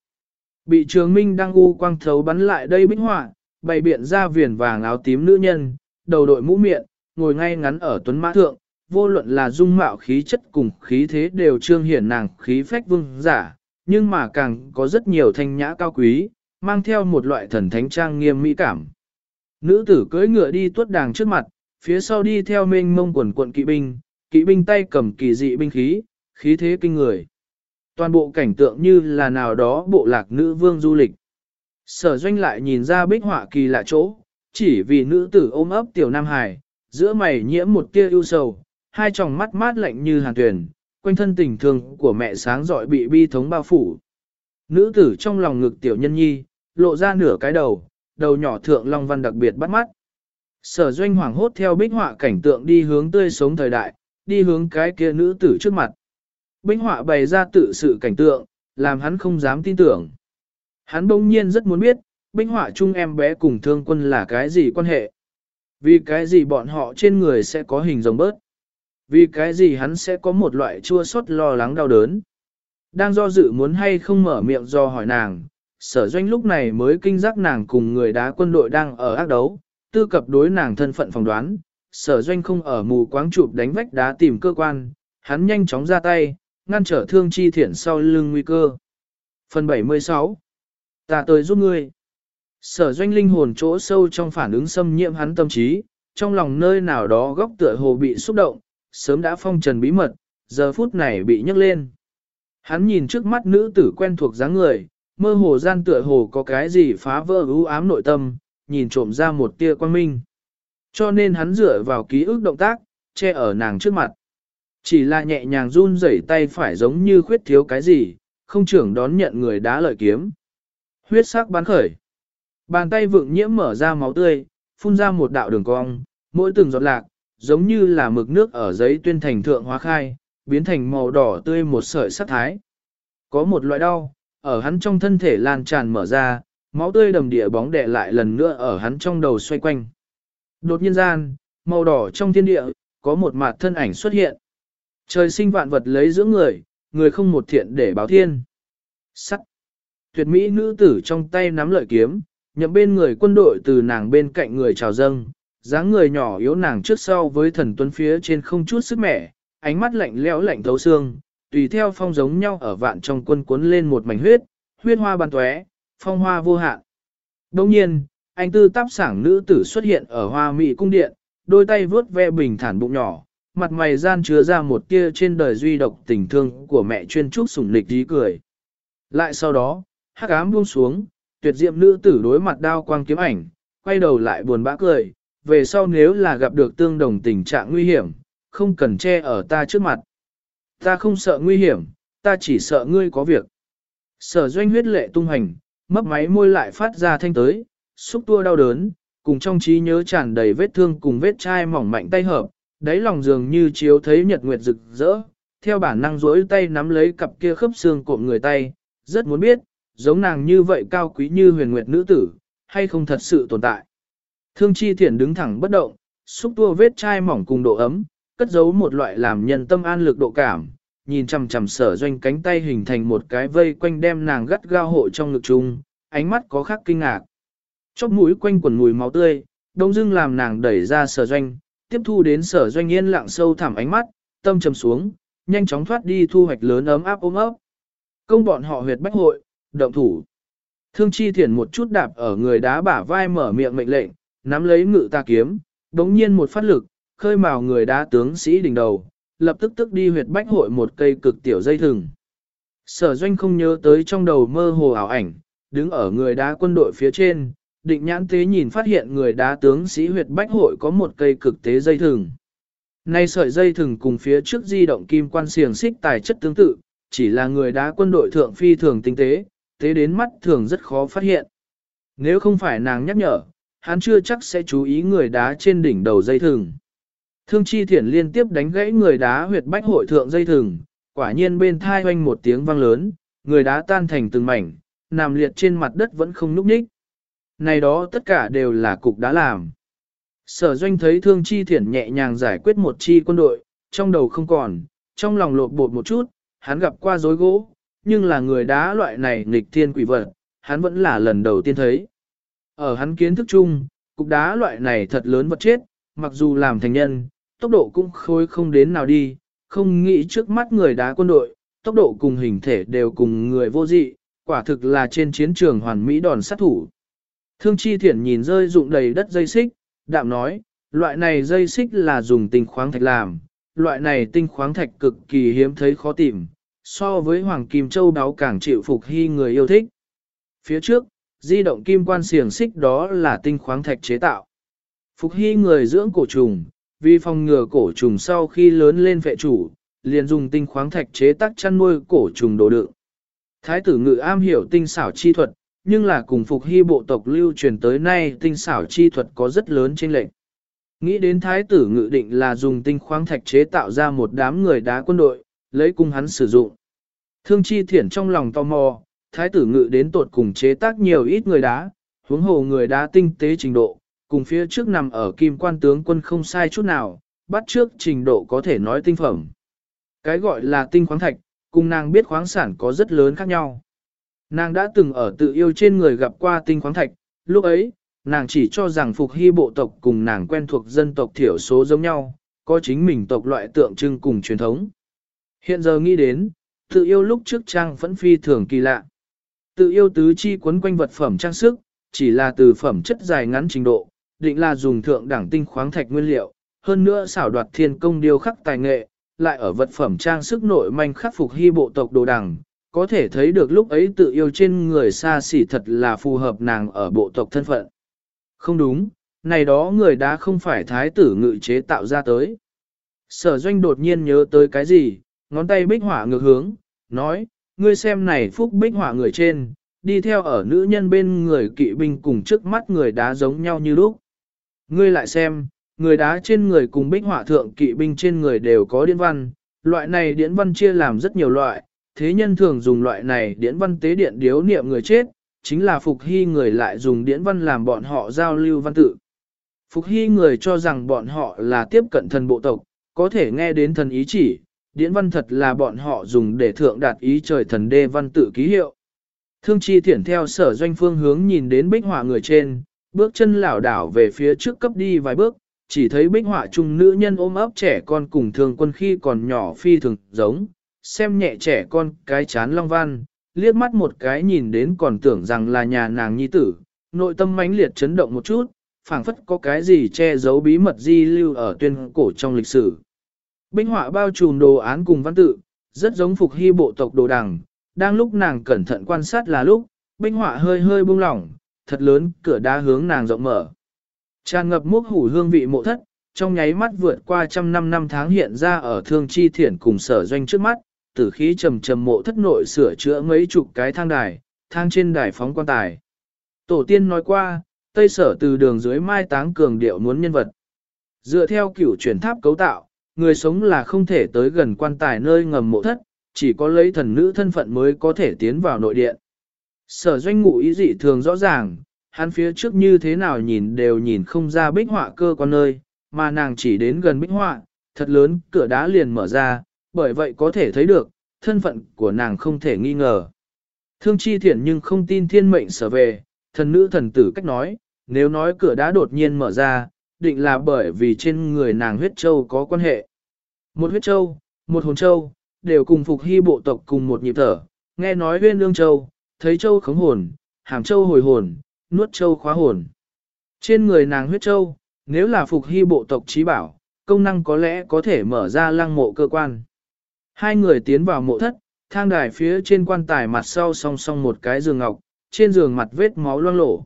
Bị trường minh đang u quang thấu bắn lại đây bích họa, bày biện ra viền vàng áo tím nữ nhân, đầu đội mũ miệng, ngồi ngay ngắn ở tuấn mã thượng, vô luận là dung mạo khí chất cùng khí thế đều trương hiển nàng khí phách vương giả, nhưng mà càng có rất nhiều thanh nhã cao quý, mang theo một loại thần thánh trang nghiêm mỹ cảm. Nữ tử cưỡi ngựa đi tuốt đàng trước mặt, phía sau đi theo mênh mông quần quận kỵ binh, kỵ binh tay cầm kỳ dị binh khí, khí thế kinh người. Toàn bộ cảnh tượng như là nào đó bộ lạc nữ vương du lịch. Sở doanh lại nhìn ra bích họa kỳ lạ chỗ, chỉ vì nữ tử ôm ấp tiểu nam hải, giữa mày nhiễm một tia ưu sầu, hai tròng mắt mát lạnh như hàn tuyển, quanh thân tình thương của mẹ sáng dọi bị bi thống bao phủ. Nữ tử trong lòng ngực tiểu nhân nhi, lộ ra nửa cái đầu, đầu nhỏ thượng long văn đặc biệt bắt mắt. Sở doanh hoàng hốt theo bích họa cảnh tượng đi hướng tươi sống thời đại, đi hướng cái kia nữ tử trước mặt. Binh họa bày ra tự sự cảnh tượng, làm hắn không dám tin tưởng. Hắn bỗng nhiên rất muốn biết, binh họa chung em bé cùng thương quân là cái gì quan hệ. Vì cái gì bọn họ trên người sẽ có hình rồng bớt. Vì cái gì hắn sẽ có một loại chua xót lo lắng đau đớn. Đang do dự muốn hay không mở miệng do hỏi nàng, sở doanh lúc này mới kinh giác nàng cùng người đá quân đội đang ở ác đấu, tư cập đối nàng thân phận phỏng đoán, sở doanh không ở mù quáng chụp đánh vách đá tìm cơ quan, hắn nhanh chóng ra tay, ngăn trở thương chi thiển sau lưng nguy cơ. Phần 76 Ta tới giúp ngươi. Sở doanh linh hồn chỗ sâu trong phản ứng xâm nhiễm hắn tâm trí, trong lòng nơi nào đó góc tựa hồ bị xúc động, sớm đã phong trần bí mật, giờ phút này bị nhấc lên. Hắn nhìn trước mắt nữ tử quen thuộc dáng người, mơ hồ gian tựa hồ có cái gì phá vỡ ưu ám nội tâm, nhìn trộm ra một tia quan minh. Cho nên hắn dựa vào ký ức động tác, che ở nàng trước mặt. Chỉ là nhẹ nhàng run rẩy tay phải giống như khuyết thiếu cái gì, không trưởng đón nhận người đá lợi kiếm. Huyết sắc bắn khởi. Bàn tay vượng nhiễm mở ra máu tươi, phun ra một đạo đường cong, mỗi từng giọt lạc, giống như là mực nước ở giấy tuyên thành thượng hóa khai, biến thành màu đỏ tươi một sợi sắc thái. Có một loại đau, ở hắn trong thân thể lan tràn mở ra, máu tươi đầm địa bóng đè lại lần nữa ở hắn trong đầu xoay quanh. Đột nhiên gian, màu đỏ trong thiên địa, có một mặt thân ảnh xuất hiện. Trời sinh vạn vật lấy giữa người, người không một thiện để báo thiên. Sắc. Tuyệt mỹ nữ tử trong tay nắm lợi kiếm, nhậm bên người quân đội từ nàng bên cạnh người chào dâng, dáng người nhỏ yếu nàng trước sau với thần tuấn phía trên không chút sức mẻ, ánh mắt lạnh lẽo lạnh thấu xương, tùy theo phong giống nhau ở vạn trong quân cuốn lên một mảnh huyết, huyết hoa bàn tóe, phong hoa vô hạn. Đồng nhiên, anh tư táp sảng nữ tử xuất hiện ở hoa mỹ cung điện, đôi tay vướt ve bình thản bụng nhỏ, mặt mày gian chứa ra một tia trên đời duy độc tình thương của mẹ chuyên trúc sủng lịch dí cười. Lại sau đó, hắc ám buông xuống, tuyệt diệm nữ tử đối mặt đao quang kiếm ảnh, quay đầu lại buồn bã cười, về sau nếu là gặp được tương đồng tình trạng nguy hiểm, không cần che ở ta trước mặt. Ta không sợ nguy hiểm, ta chỉ sợ ngươi có việc. Sở doanh huyết lệ tung hành, mấp máy môi lại phát ra thanh tới, xúc tua đau đớn, cùng trong trí nhớ tràn đầy vết thương cùng vết chai mỏng mạnh tay hợp, đáy lòng dường như chiếu thấy nhật nguyệt rực rỡ, theo bản năng duỗi tay nắm lấy cặp kia khớp xương cộm người tay, rất muốn biết, giống nàng như vậy cao quý như huyền nguyệt nữ tử, hay không thật sự tồn tại. Thương chi thiển đứng thẳng bất động, xúc tua vết chai mỏng cùng độ ấm, cất giấu một loại làm nhân tâm an lực độ cảm, nhìn chằm chằm sở doanh cánh tay hình thành một cái vây quanh đem nàng gắt gao hộ trong ngực chung, ánh mắt có khắc kinh ngạc. Chóp mũi quanh quần mùi máu tươi, đông dưng làm nàng đẩy ra sở doanh, tiếp thu đến sở doanh yên lặng sâu thẳm ánh mắt, tâm trầm xuống, nhanh chóng thoát đi thu hoạch lớn ấm áp ôm ấp. Công bọn họ huyệt bách hội, động thủ. Thương chi thiển một chút đạp ở người đá bả vai mở miệng mệnh lệnh, nắm lấy ngự ta kiếm, đống nhiên một phát lực, khơi mào người đá tướng sĩ đỉnh đầu, lập tức tức đi huyệt bách hội một cây cực tiểu dây thừng. Sở doanh không nhớ tới trong đầu mơ hồ ảo ảnh, đứng ở người đá quân đội phía trên, định nhãn tế nhìn phát hiện người đá tướng sĩ huyệt bách hội có một cây cực tế dây thừng. Nay sợi dây thừng cùng phía trước di động kim quan xiềng xích tài chất tương tự, chỉ là người đá quân đội thượng phi thường tinh tế, tế đến mắt thường rất khó phát hiện. Nếu không phải nàng nhắc nhở, hắn chưa chắc sẽ chú ý người đá trên đỉnh đầu dây thừng. Thương chi thiển liên tiếp đánh gãy người đá huyệt bách hội thượng dây thừng, quả nhiên bên thai hoanh một tiếng vang lớn, người đá tan thành từng mảnh, nằm liệt trên mặt đất vẫn không núp nhích. Này đó tất cả đều là cục đã làm. Sở doanh thấy thương chi thiển nhẹ nhàng giải quyết một chi quân đội, trong đầu không còn, trong lòng lột bột một chút, hắn gặp qua dối gỗ, nhưng là người đá loại này nghịch thiên quỷ vật, hắn vẫn là lần đầu tiên thấy. Ở hắn kiến thức chung, cục đá loại này thật lớn vật chết, mặc dù làm thành nhân, tốc độ cũng khối không đến nào đi, không nghĩ trước mắt người đá quân đội, tốc độ cùng hình thể đều cùng người vô dị, quả thực là trên chiến trường hoàn mỹ đòn sát thủ. Thương chi thiển nhìn rơi dụng đầy đất dây xích, đạm nói, loại này dây xích là dùng tinh khoáng thạch làm, loại này tinh khoáng thạch cực kỳ hiếm thấy khó tìm, so với hoàng kim châu đáo càng chịu phục hy người yêu thích. Phía trước, di động kim quan xiềng xích đó là tinh khoáng thạch chế tạo. Phục hy người dưỡng cổ trùng, vì phòng ngừa cổ trùng sau khi lớn lên vệ chủ, liền dùng tinh khoáng thạch chế tác chăn nuôi cổ trùng đồ đựng. Thái tử ngự am hiểu tinh xảo chi thuật, nhưng là cùng phục hy bộ tộc lưu truyền tới nay tinh xảo chi thuật có rất lớn trên lệnh. Nghĩ đến thái tử ngự định là dùng tinh khoáng thạch chế tạo ra một đám người đá quân đội, lấy cung hắn sử dụng. Thương chi thiển trong lòng tò mò, thái tử ngự đến tột cùng chế tác nhiều ít người đá, huống hồ người đá tinh tế trình độ, cùng phía trước nằm ở kim quan tướng quân không sai chút nào, bắt trước trình độ có thể nói tinh phẩm. Cái gọi là tinh khoáng thạch, cùng nàng biết khoáng sản có rất lớn khác nhau. Nàng đã từng ở tự yêu trên người gặp qua tinh khoáng thạch, lúc ấy, nàng chỉ cho rằng phục hy bộ tộc cùng nàng quen thuộc dân tộc thiểu số giống nhau, có chính mình tộc loại tượng trưng cùng truyền thống. Hiện giờ nghĩ đến, tự yêu lúc trước trang vẫn phi thường kỳ lạ. Tự yêu tứ chi quấn quanh vật phẩm trang sức, chỉ là từ phẩm chất dài ngắn trình độ, định là dùng thượng đẳng tinh khoáng thạch nguyên liệu, hơn nữa xảo đoạt thiên công điêu khắc tài nghệ, lại ở vật phẩm trang sức nội manh khắc phục hy bộ tộc đồ đẳng có thể thấy được lúc ấy tự yêu trên người xa xỉ thật là phù hợp nàng ở bộ tộc thân phận. Không đúng, này đó người đã không phải thái tử ngự chế tạo ra tới. Sở doanh đột nhiên nhớ tới cái gì, ngón tay bích hỏa ngược hướng, nói, ngươi xem này phúc bích hỏa người trên, đi theo ở nữ nhân bên người kỵ binh cùng trước mắt người đá giống nhau như lúc. Ngươi lại xem, người đá trên người cùng bích hỏa thượng kỵ binh trên người đều có điển văn, loại này điển văn chia làm rất nhiều loại, thế nhân thường dùng loại này điển văn tế điện điếu niệm người chết, chính là Phục Hy người lại dùng điển văn làm bọn họ giao lưu văn tự. Phục Hy người cho rằng bọn họ là tiếp cận thần bộ tộc, có thể nghe đến thần ý chỉ, điển văn thật là bọn họ dùng để thượng đạt ý trời thần đê văn tự ký hiệu. Thương chi thiển theo sở doanh phương hướng nhìn đến bích họa người trên, bước chân lảo đảo về phía trước cấp đi vài bước, chỉ thấy bích họa trung nữ nhân ôm ấp trẻ con cùng thường quân khi còn nhỏ phi thường giống, xem nhẹ trẻ con cái chán long văn, liếc mắt một cái nhìn đến còn tưởng rằng là nhà nàng nhi tử, nội tâm mãnh liệt chấn động một chút, phảng phất có cái gì che giấu bí mật di lưu ở tuyên cổ trong lịch sử. Binh họa bao trùm đồ án cùng văn tự, rất giống phục hy bộ tộc đồ đằng, đang lúc nàng cẩn thận quan sát là lúc, binh họa hơi hơi buông lỏng, thật lớn, cửa đá hướng nàng rộng mở. Tràn ngập mốc hủ hương vị mộ thất, trong nháy mắt vượt qua trăm năm năm tháng hiện ra ở thương chi thiển cùng sở doanh trước mắt, tử khí trầm trầm mộ thất nội sửa chữa mấy chục cái thang đài, thang trên đài phóng quan tài. Tổ tiên nói qua, Tây sở từ đường dưới mai táng cường điệu muốn nhân vật. Dựa theo kiểu chuyển tháp cấu tạo, người sống là không thể tới gần quan tài nơi ngầm mộ thất, chỉ có lấy thần nữ thân phận mới có thể tiến vào nội điện. Sở doanh ngụ ý dị thường rõ ràng, hắn phía trước như thế nào nhìn đều nhìn không ra bích họa cơ quan nơi, mà nàng chỉ đến gần bích họa, thật lớn, cửa đá liền mở ra, bởi vậy có thể thấy được, thân phận của nàng không thể nghi ngờ. Thương chi thiện nhưng không tin thiên mệnh sở về, thần nữ thần tử cách nói, nếu nói cửa đá đột nhiên mở ra, định là bởi vì trên người nàng huyết châu có quan hệ. Một huyết châu, một hồn châu, đều cùng phục hy bộ tộc cùng một nhịp thở, nghe nói huyên lương châu, thấy châu khống hồn, hàm châu hồi hồn, nuốt châu khóa hồn. Trên người nàng huyết châu, nếu là phục hy bộ tộc trí bảo, công năng có lẽ có thể mở ra lăng mộ cơ quan. Hai người tiến vào mộ thất, thang đài phía trên quan tài mặt sau song song một cái giường ngọc, trên giường mặt vết máu loang lổ.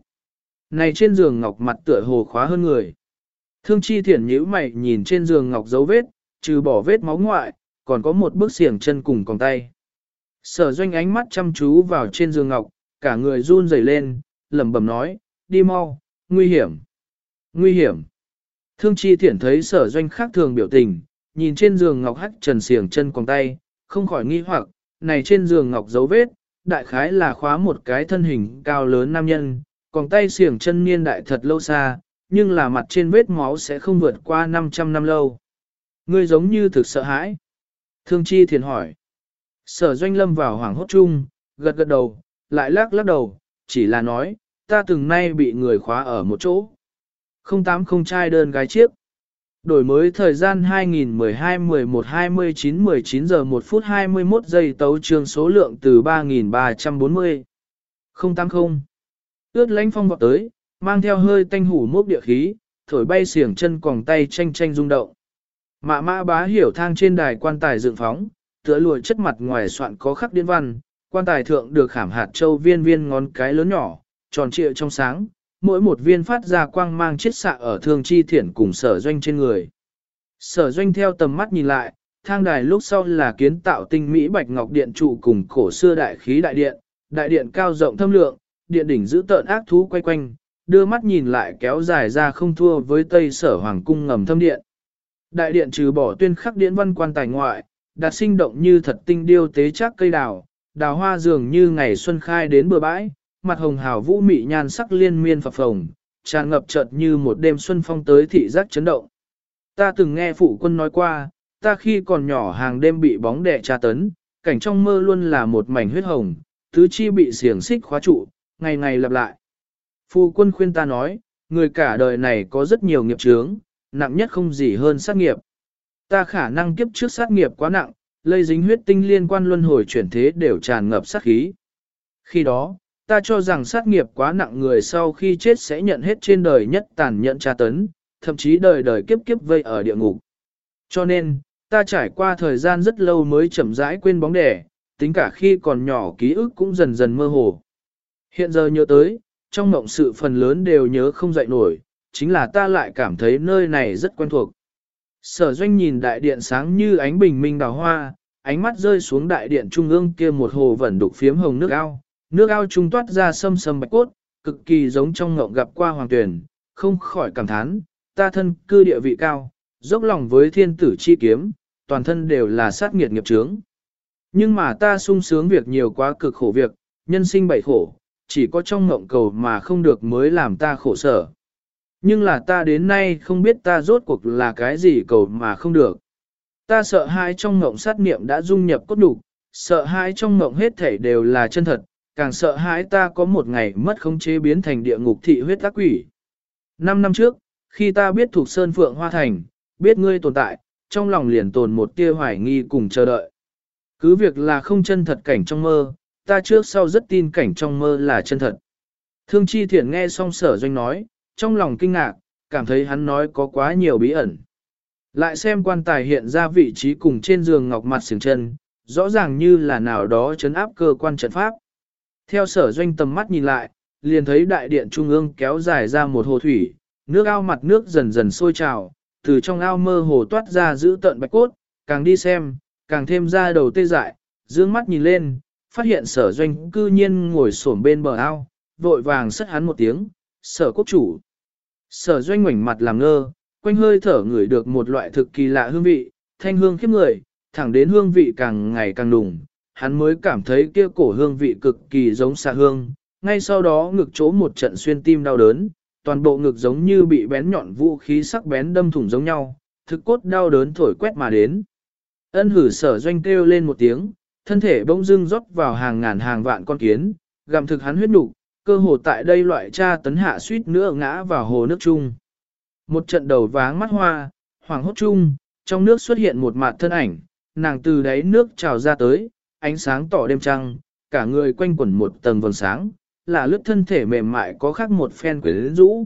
Này trên giường ngọc mặt tựa hồ khóa hơn người. Thương chi thiển nhíu mày nhìn trên giường ngọc dấu vết, trừ bỏ vết máu ngoại, còn có một bước xiềng chân cùng còng tay. Sở doanh ánh mắt chăm chú vào trên giường ngọc, cả người run rẩy lên, lẩm bẩm nói, đi mau, nguy hiểm, nguy hiểm. Thương chi thiển thấy sở doanh khác thường biểu tình, nhìn trên giường ngọc hắc trần xiềng chân quòng tay, không khỏi nghi hoặc, này trên giường ngọc dấu vết, đại khái là khóa một cái thân hình cao lớn nam nhân, còn tay xiềng chân niên đại thật lâu xa, nhưng là mặt trên vết máu sẽ không vượt qua 500 năm lâu. Ngươi giống như thực sợ hãi. Thương chi thiền hỏi. Sở doanh lâm vào hoảng hốt chung, gật gật đầu, lại lắc lắc đầu, chỉ là nói, ta từng nay bị người khóa ở một chỗ. Không tám không trai đơn gái chiếc. Đổi mới thời gian 2012-11-29-19 giờ 1 phút 21 giây tấu trường số lượng từ 3.340. 080. Ướt lánh phong vọt tới, mang theo hơi tanh hủ mốc địa khí, thổi bay xiềng chân còng tay tranh tranh rung động. Mạ mã bá hiểu thang trên đài quan tài dựng phóng, tựa lùi chất mặt ngoài soạn có khắc điên văn, quan tài thượng được khảm hạt châu viên viên ngón cái lớn nhỏ, tròn trịa trong sáng, mỗi một viên phát ra quang mang chiết xạ ở thương chi thiển cùng sở doanh trên người. Sở doanh theo tầm mắt nhìn lại, thang đài lúc sau là kiến tạo tinh mỹ bạch ngọc điện trụ cùng cổ xưa đại khí đại điện, đại điện cao rộng thâm lượng, điện đỉnh giữ tợn ác thú quay quanh, đưa mắt nhìn lại kéo dài ra không thua với tây sở hoàng cung ngầm thâm điện. Đại điện trừ bỏ tuyên khắc điện văn quan tài ngoại, đạt sinh động như thật tinh điêu tế chắc cây đào, đào hoa dường như ngày xuân khai đến bờ bãi, mặt hồng hào vũ mị nhan sắc liên miên phập phồng, tràn ngập chợt như một đêm xuân phong tới thị giác chấn động. Ta từng nghe phụ quân nói qua, ta khi còn nhỏ hàng đêm bị bóng đè tra tấn, cảnh trong mơ luôn là một mảnh huyết hồng, tứ chi bị xiềng xích khóa trụ, ngày ngày lặp lại. Phụ quân khuyên ta nói, người cả đời này có rất nhiều nghiệp chướng, nặng nhất không gì hơn sát nghiệp. Ta khả năng kiếp trước sát nghiệp quá nặng, lây dính huyết tinh liên quan luân hồi chuyển thế đều tràn ngập sát khí. Khi đó, ta cho rằng sát nghiệp quá nặng người sau khi chết sẽ nhận hết trên đời nhất tàn nhẫn tra tấn, thậm chí đời đời kiếp kiếp vây ở địa ngục. Cho nên, ta trải qua thời gian rất lâu mới chậm rãi quên bóng đẻ, tính cả khi còn nhỏ ký ức cũng dần dần mơ hồ. Hiện giờ nhớ tới, trong mộng sự phần lớn đều nhớ không dậy nổi, chính là ta lại cảm thấy nơi này rất quen thuộc. Sở doanh nhìn đại điện sáng như ánh bình minh đào hoa, ánh mắt rơi xuống đại điện trung ương kia một hồ vẩn đục phiếm hồng nước ao, nước ao trung toát ra sâm sâm bạch cốt, cực kỳ giống trong ngộng gặp qua hoàng tuyển, không khỏi cảm thán, ta thân cư địa vị cao, dốc lòng với thiên tử chi kiếm, toàn thân đều là sát nghiệt nghiệp chướng. Nhưng mà ta sung sướng việc nhiều quá cực khổ việc, nhân sinh bảy khổ, chỉ có trong ngộng cầu mà không được mới làm ta khổ sở. Nhưng là ta đến nay không biết ta rốt cuộc là cái gì cầu mà không được. Ta sợ hai trong ngộng sát niệm đã dung nhập cốt đủ, sợ hai trong ngộng hết thể đều là chân thật, càng sợ hãi ta có một ngày mất khống chế biến thành địa ngục thị huyết tác quỷ. Năm năm trước, khi ta biết thuộc Sơn Phượng Hoa Thành, biết ngươi tồn tại, trong lòng liền tồn một tia hoài nghi cùng chờ đợi. Cứ việc là không chân thật cảnh trong mơ, ta trước sau rất tin cảnh trong mơ là chân thật. Thương Chi Thiển nghe xong sở doanh nói, trong lòng kinh ngạc, cảm thấy hắn nói có quá nhiều bí ẩn. Lại xem quan tài hiện ra vị trí cùng trên giường ngọc mặt sừng chân, rõ ràng như là nào đó chấn áp cơ quan trận pháp. Theo sở doanh tầm mắt nhìn lại, liền thấy đại điện trung ương kéo dài ra một hồ thủy, nước ao mặt nước dần dần sôi trào, từ trong ao mơ hồ toát ra giữ tận bạch cốt, càng đi xem, càng thêm ra đầu tê dại, dương mắt nhìn lên, phát hiện sở doanh cư nhiên ngồi xổm bên bờ ao, vội vàng sất hắn một tiếng, sở quốc chủ. Sở doanh ngoảnh mặt làm ngơ, quanh hơi thở ngửi được một loại thực kỳ lạ hương vị, thanh hương khiếp người, thẳng đến hương vị càng ngày càng đùng, hắn mới cảm thấy kia cổ hương vị cực kỳ giống xạ hương, ngay sau đó ngực chỗ một trận xuyên tim đau đớn, toàn bộ ngực giống như bị bén nhọn vũ khí sắc bén đâm thủng giống nhau, thực cốt đau đớn thổi quét mà đến. Ân hử sở doanh kêu lên một tiếng, thân thể bỗng dưng rót vào hàng ngàn hàng vạn con kiến, gặm thực hắn huyết nục, cơ hồ tại đây loại tra tấn hạ suýt nữa ngã vào hồ nước chung. Một trận đầu váng mắt hoa, hoàng hốt chung, trong nước xuất hiện một mặt thân ảnh, nàng từ đáy nước trào ra tới, ánh sáng tỏ đêm trăng, cả người quanh quẩn một tầng vầng sáng, là lướt thân thể mềm mại có khác một phen quyến rũ.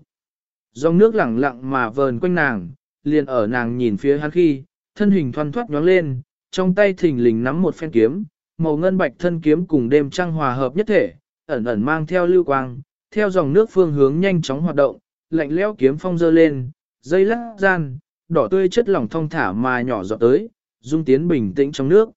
Dòng nước lặng lặng mà vờn quanh nàng, liền ở nàng nhìn phía hắn khi, thân hình thoăn thoát nhoáng lên, trong tay thình lình nắm một phen kiếm, màu ngân bạch thân kiếm cùng đêm trăng hòa hợp nhất thể, ẩn ẩn mang theo lưu quang, theo dòng nước phương hướng nhanh chóng hoạt động, lạnh lẽo kiếm phong dơ lên, dây lắc gian, đỏ tươi chất lỏng thong thả mà nhỏ giọt tới, dung tiến bình tĩnh trong nước.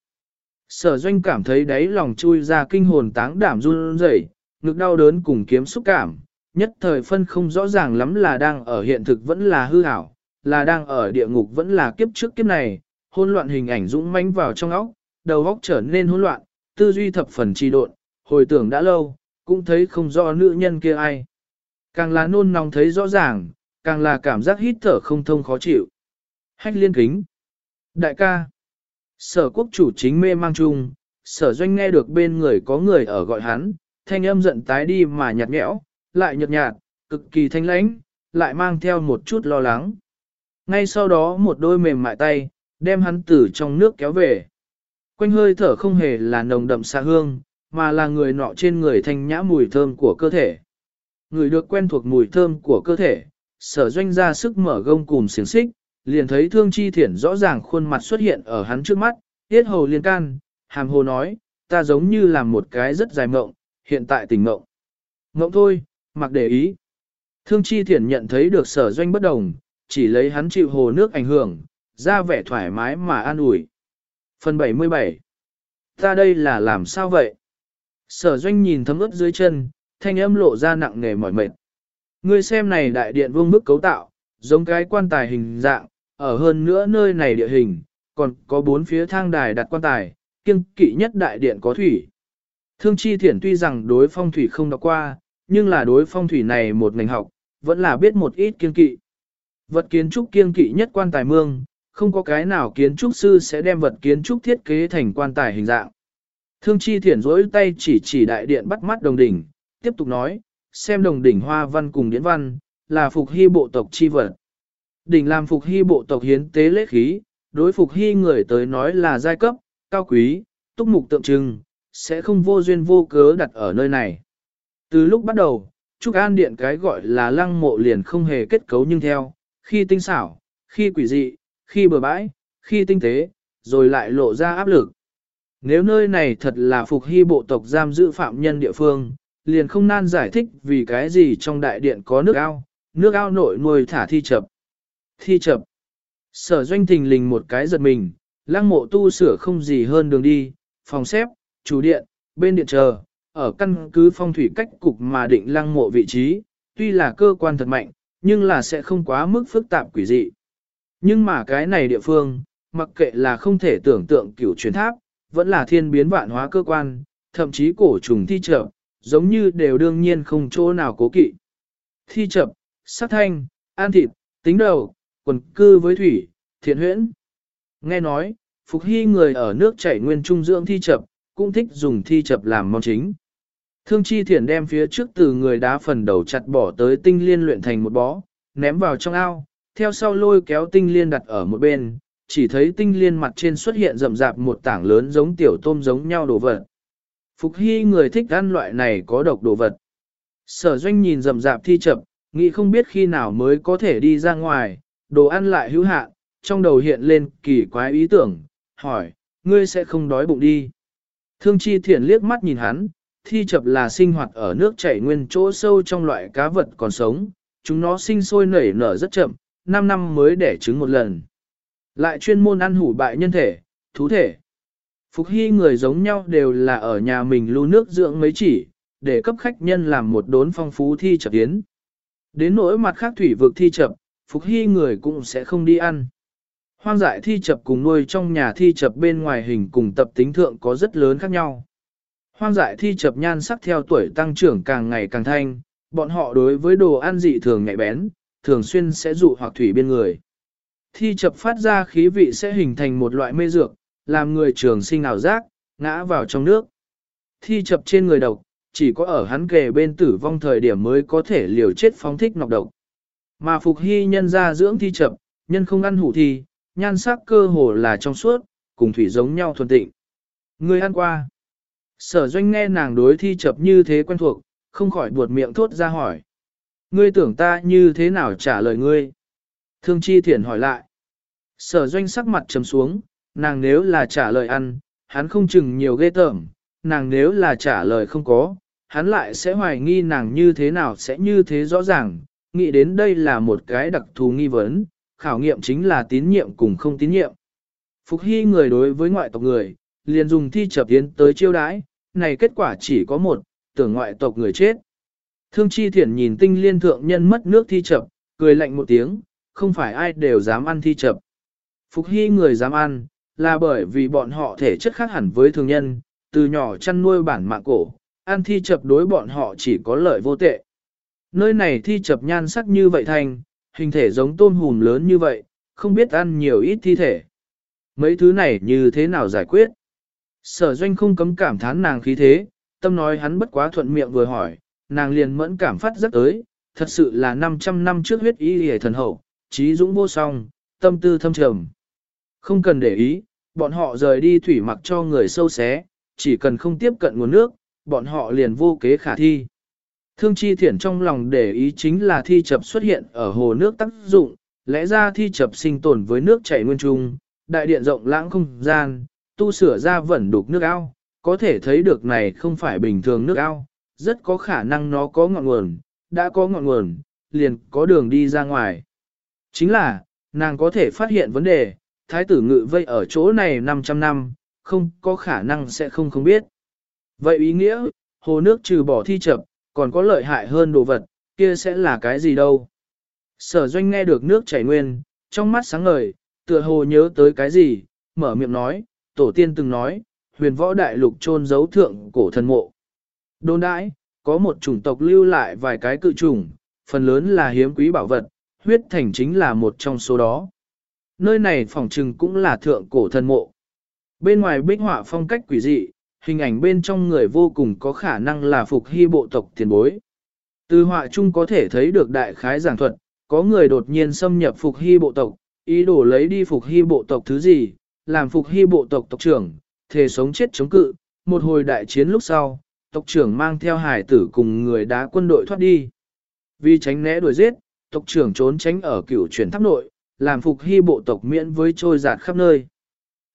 Sở doanh cảm thấy đáy lòng chui ra kinh hồn táng đảm run rẩy, ngực đau đớn cùng kiếm xúc cảm, nhất thời phân không rõ ràng lắm là đang ở hiện thực vẫn là hư ảo, là đang ở địa ngục vẫn là kiếp trước kiếp này, hỗn loạn hình ảnh dũng mãnh vào trong óc, đầu óc trở nên hỗn loạn, tư duy thập phần trì độn, hồi tưởng đã lâu, cũng thấy không rõ nữ nhân kia ai. Càng là nôn nóng thấy rõ ràng, càng là cảm giác hít thở không thông khó chịu. Hách liên kính. Đại ca. Sở quốc chủ chính mê mang chung, sở doanh nghe được bên người có người ở gọi hắn, thanh âm giận tái đi mà nhạt nhẽo, lại nhợt nhạt, cực kỳ thanh lãnh, lại mang theo một chút lo lắng. Ngay sau đó một đôi mềm mại tay, đem hắn từ trong nước kéo về. Quanh hơi thở không hề là nồng đậm xa hương, mà là người nọ trên người thanh nhã mùi thơm của cơ thể. Người được quen thuộc mùi thơm của cơ thể, sở doanh ra sức mở gông cùng xiềng xích, liền thấy thương chi thiển rõ ràng khuôn mặt xuất hiện ở hắn trước mắt, tiết hầu liên can, hàm hồ nói, ta giống như làm một cái rất dài mộng, hiện tại tỉnh mộng. Mộng thôi, mặc để ý. Thương chi thiển nhận thấy được sở doanh bất đồng, chỉ lấy hắn chịu hồ nước ảnh hưởng, ra vẻ thoải mái mà an ủi. Phần 77 Ta đây là làm sao vậy? Sở doanh nhìn thấm ướt dưới chân, thanh âm lộ ra nặng nề mỏi mệt. Ngươi xem này đại điện vương bức cấu tạo, giống cái quan tài hình dạng, ở hơn nữa nơi này địa hình, còn có bốn phía thang đài đặt quan tài, kiêng kỵ nhất đại điện có thủy. Thương chi thiển tuy rằng đối phong thủy không đọc qua, nhưng là đối phong thủy này một ngành học, vẫn là biết một ít kiêng kỵ. Vật kiến trúc kiêng kỵ nhất quan tài mương, không có cái nào kiến trúc sư sẽ đem vật kiến trúc thiết kế thành quan tài hình dạng. Thương chi thiển rỗi tay chỉ chỉ đại điện bắt mắt đồng đỉnh, tiếp tục nói, xem đồng đỉnh hoa văn cùng điển văn, là phục hy bộ tộc chi vật. Đỉnh làm phục hy bộ tộc hiến tế lễ khí, đối phục hy người tới nói là giai cấp, cao quý, túc mục tượng trưng, sẽ không vô duyên vô cớ đặt ở nơi này. Từ lúc bắt đầu, Trúc An Điện cái gọi là lăng mộ liền không hề kết cấu nhưng theo, khi tinh xảo, khi quỷ dị, khi bừa bãi, khi tinh tế, rồi lại lộ ra áp lực. Nếu nơi này thật là phục hy bộ tộc giam giữ phạm nhân địa phương, liền không nan giải thích vì cái gì trong đại điện có nước ao, nước ao nội nuôi thả thi chập. Thi chập. Sở doanh thình lình một cái giật mình, lăng mộ tu sửa không gì hơn đường đi, phòng xếp, chủ điện, bên điện chờ, ở căn cứ phong thủy cách cục mà định lăng mộ vị trí, tuy là cơ quan thật mạnh, nhưng là sẽ không quá mức phức tạp quỷ dị. Nhưng mà cái này địa phương, mặc kệ là không thể tưởng tượng cửu truyền tháp, vẫn là thiên biến vạn hóa cơ quan, thậm chí cổ trùng thi trợ, giống như đều đương nhiên không chỗ nào cố kỵ. Thi chập, sát thanh, an thịt, tính đầu, quần cư với thủy, thiện huyễn. Nghe nói, Phục Hy người ở nước chảy nguyên trung dưỡng thi chập, cũng thích dùng thi chập làm món chính. Thương chi thiện đem phía trước từ người đá phần đầu chặt bỏ tới tinh liên luyện thành một bó, ném vào trong ao, theo sau lôi kéo tinh liên đặt ở một bên, chỉ thấy tinh liên mặt trên xuất hiện rậm rạp một tảng lớn giống tiểu tôm giống nhau đồ vật. Phục hy người thích ăn loại này có độc đồ vật. Sở doanh nhìn rậm rạp thi chậm, nghĩ không biết khi nào mới có thể đi ra ngoài, đồ ăn lại hữu hạn, trong đầu hiện lên kỳ quái ý tưởng, hỏi, ngươi sẽ không đói bụng đi. Thương chi thiện liếc mắt nhìn hắn, thi chập là sinh hoạt ở nước chảy nguyên chỗ sâu trong loại cá vật còn sống, chúng nó sinh sôi nảy nở rất chậm, 5 năm mới đẻ trứng một lần. Lại chuyên môn ăn hủ bại nhân thể, thú thể. Phục hy người giống nhau đều là ở nhà mình lưu nước dưỡng mấy chỉ, để cấp khách nhân làm một đốn phong phú thi chập tiến. Đến nỗi mặt khác thủy vực thi chập, Phục hy người cũng sẽ không đi ăn. Hoang dại thi chập cùng nuôi trong nhà thi chập bên ngoài hình cùng tập tính thượng có rất lớn khác nhau. Hoang dại thi chập nhan sắc theo tuổi tăng trưởng càng ngày càng thanh, bọn họ đối với đồ ăn dị thường nhạy bén, thường xuyên sẽ dụ hoặc thủy bên người. Thi chập phát ra khí vị sẽ hình thành một loại mê dược, làm người trường sinh ảo giác, ngã vào trong nước. Thi chập trên người độc, chỉ có ở hắn kề bên tử vong thời điểm mới có thể liều chết phóng thích nọc độc. Mà phục hy nhân ra dưỡng thi chậm nhân không ăn hủ thi, nhan sắc cơ hồ là trong suốt, cùng thủy giống nhau thuần tịnh. Người ăn qua. Sở doanh nghe nàng đối thi chập như thế quen thuộc, không khỏi buột miệng thốt ra hỏi. Ngươi tưởng ta như thế nào trả lời ngươi? Thương chi thiển hỏi lại. Sở doanh sắc mặt trầm xuống, nàng nếu là trả lời ăn, hắn không chừng nhiều ghê tởm, nàng nếu là trả lời không có, hắn lại sẽ hoài nghi nàng như thế nào sẽ như thế rõ ràng, nghĩ đến đây là một cái đặc thù nghi vấn, khảo nghiệm chính là tín nhiệm cùng không tín nhiệm. Phục hy người đối với ngoại tộc người, liền dùng thi chập tiến tới chiêu đãi, này kết quả chỉ có một, tưởng ngoại tộc người chết. Thương chi thiển nhìn tinh liên thượng nhân mất nước thi chập, cười lạnh một tiếng, không phải ai đều dám ăn thi chập. Phục hy người dám ăn, là bởi vì bọn họ thể chất khác hẳn với thường nhân, từ nhỏ chăn nuôi bản mạng cổ, ăn thi chập đối bọn họ chỉ có lợi vô tệ. Nơi này thi chập nhan sắc như vậy thành, hình thể giống tôm hùm lớn như vậy, không biết ăn nhiều ít thi thể. Mấy thứ này như thế nào giải quyết? Sở doanh không cấm cảm thán nàng khí thế, tâm nói hắn bất quá thuận miệng vừa hỏi, nàng liền mẫn cảm phát rất tới, thật sự là 500 năm trước huyết y hề thần hậu, trí dũng vô song, tâm tư thâm trầm. Không cần để ý, bọn họ rời đi thủy mặc cho người sâu xé, chỉ cần không tiếp cận nguồn nước, bọn họ liền vô kế khả thi. Thương chi thiển trong lòng để ý chính là thi chập xuất hiện ở hồ nước tác dụng, lẽ ra thi chập sinh tồn với nước chảy nguyên trung, đại điện rộng lãng không gian, tu sửa ra vẩn đục nước ao, có thể thấy được này không phải bình thường nước ao, rất có khả năng nó có ngọn nguồn, đã có ngọn nguồn, liền có đường đi ra ngoài. Chính là, nàng có thể phát hiện vấn đề, thái tử ngự vây ở chỗ này 500 năm, không có khả năng sẽ không không biết. Vậy ý nghĩa, hồ nước trừ bỏ thi chập, còn có lợi hại hơn đồ vật, kia sẽ là cái gì đâu. Sở doanh nghe được nước chảy nguyên, trong mắt sáng ngời, tựa hồ nhớ tới cái gì, mở miệng nói, tổ tiên từng nói, huyền võ đại lục trôn giấu thượng cổ thần mộ. Đôn đãi, có một chủng tộc lưu lại vài cái cự chủng, phần lớn là hiếm quý bảo vật, huyết thành chính là một trong số đó. Nơi này phòng trừng cũng là thượng cổ thần mộ. Bên ngoài bích họa phong cách quỷ dị, hình ảnh bên trong người vô cùng có khả năng là phục hy bộ tộc tiền bối. Từ họa chung có thể thấy được đại khái giảng thuật, có người đột nhiên xâm nhập phục hy bộ tộc, ý đồ lấy đi phục hy bộ tộc thứ gì, làm phục hy bộ tộc tộc trưởng, thề sống chết chống cự, một hồi đại chiến lúc sau, tộc trưởng mang theo hải tử cùng người đá quân đội thoát đi. Vì tránh né đuổi giết, tộc trưởng trốn tránh ở cửu truyền tháp nội, làm phục hy bộ tộc miễn với trôi giạt khắp nơi.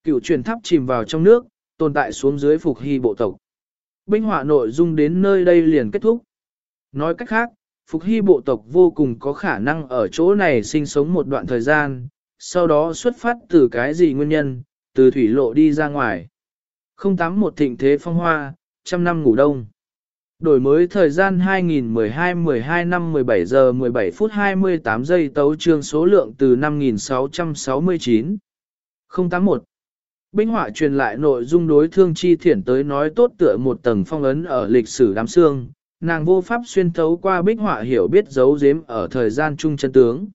Cửu truyền tháp chìm vào trong nước, tồn tại xuống dưới phục hy bộ tộc. Binh họa nội dung đến nơi đây liền kết thúc. Nói cách khác, phục hy bộ tộc vô cùng có khả năng ở chỗ này sinh sống một đoạn thời gian, sau đó xuất phát từ cái gì nguyên nhân, từ thủy lộ đi ra ngoài. Không tắm một thịnh thế phong hoa, trăm năm ngủ đông. Đổi mới thời gian 2012-12 năm 17 giờ 17 phút 28 giây tấu trương số lượng từ 5669. 081. Binh họa truyền lại nội dung đối thương chi thiển tới nói tốt tựa một tầng phong ấn ở lịch sử đám xương, nàng vô pháp xuyên thấu qua bích họa hiểu biết giấu giếm ở thời gian trung chân tướng.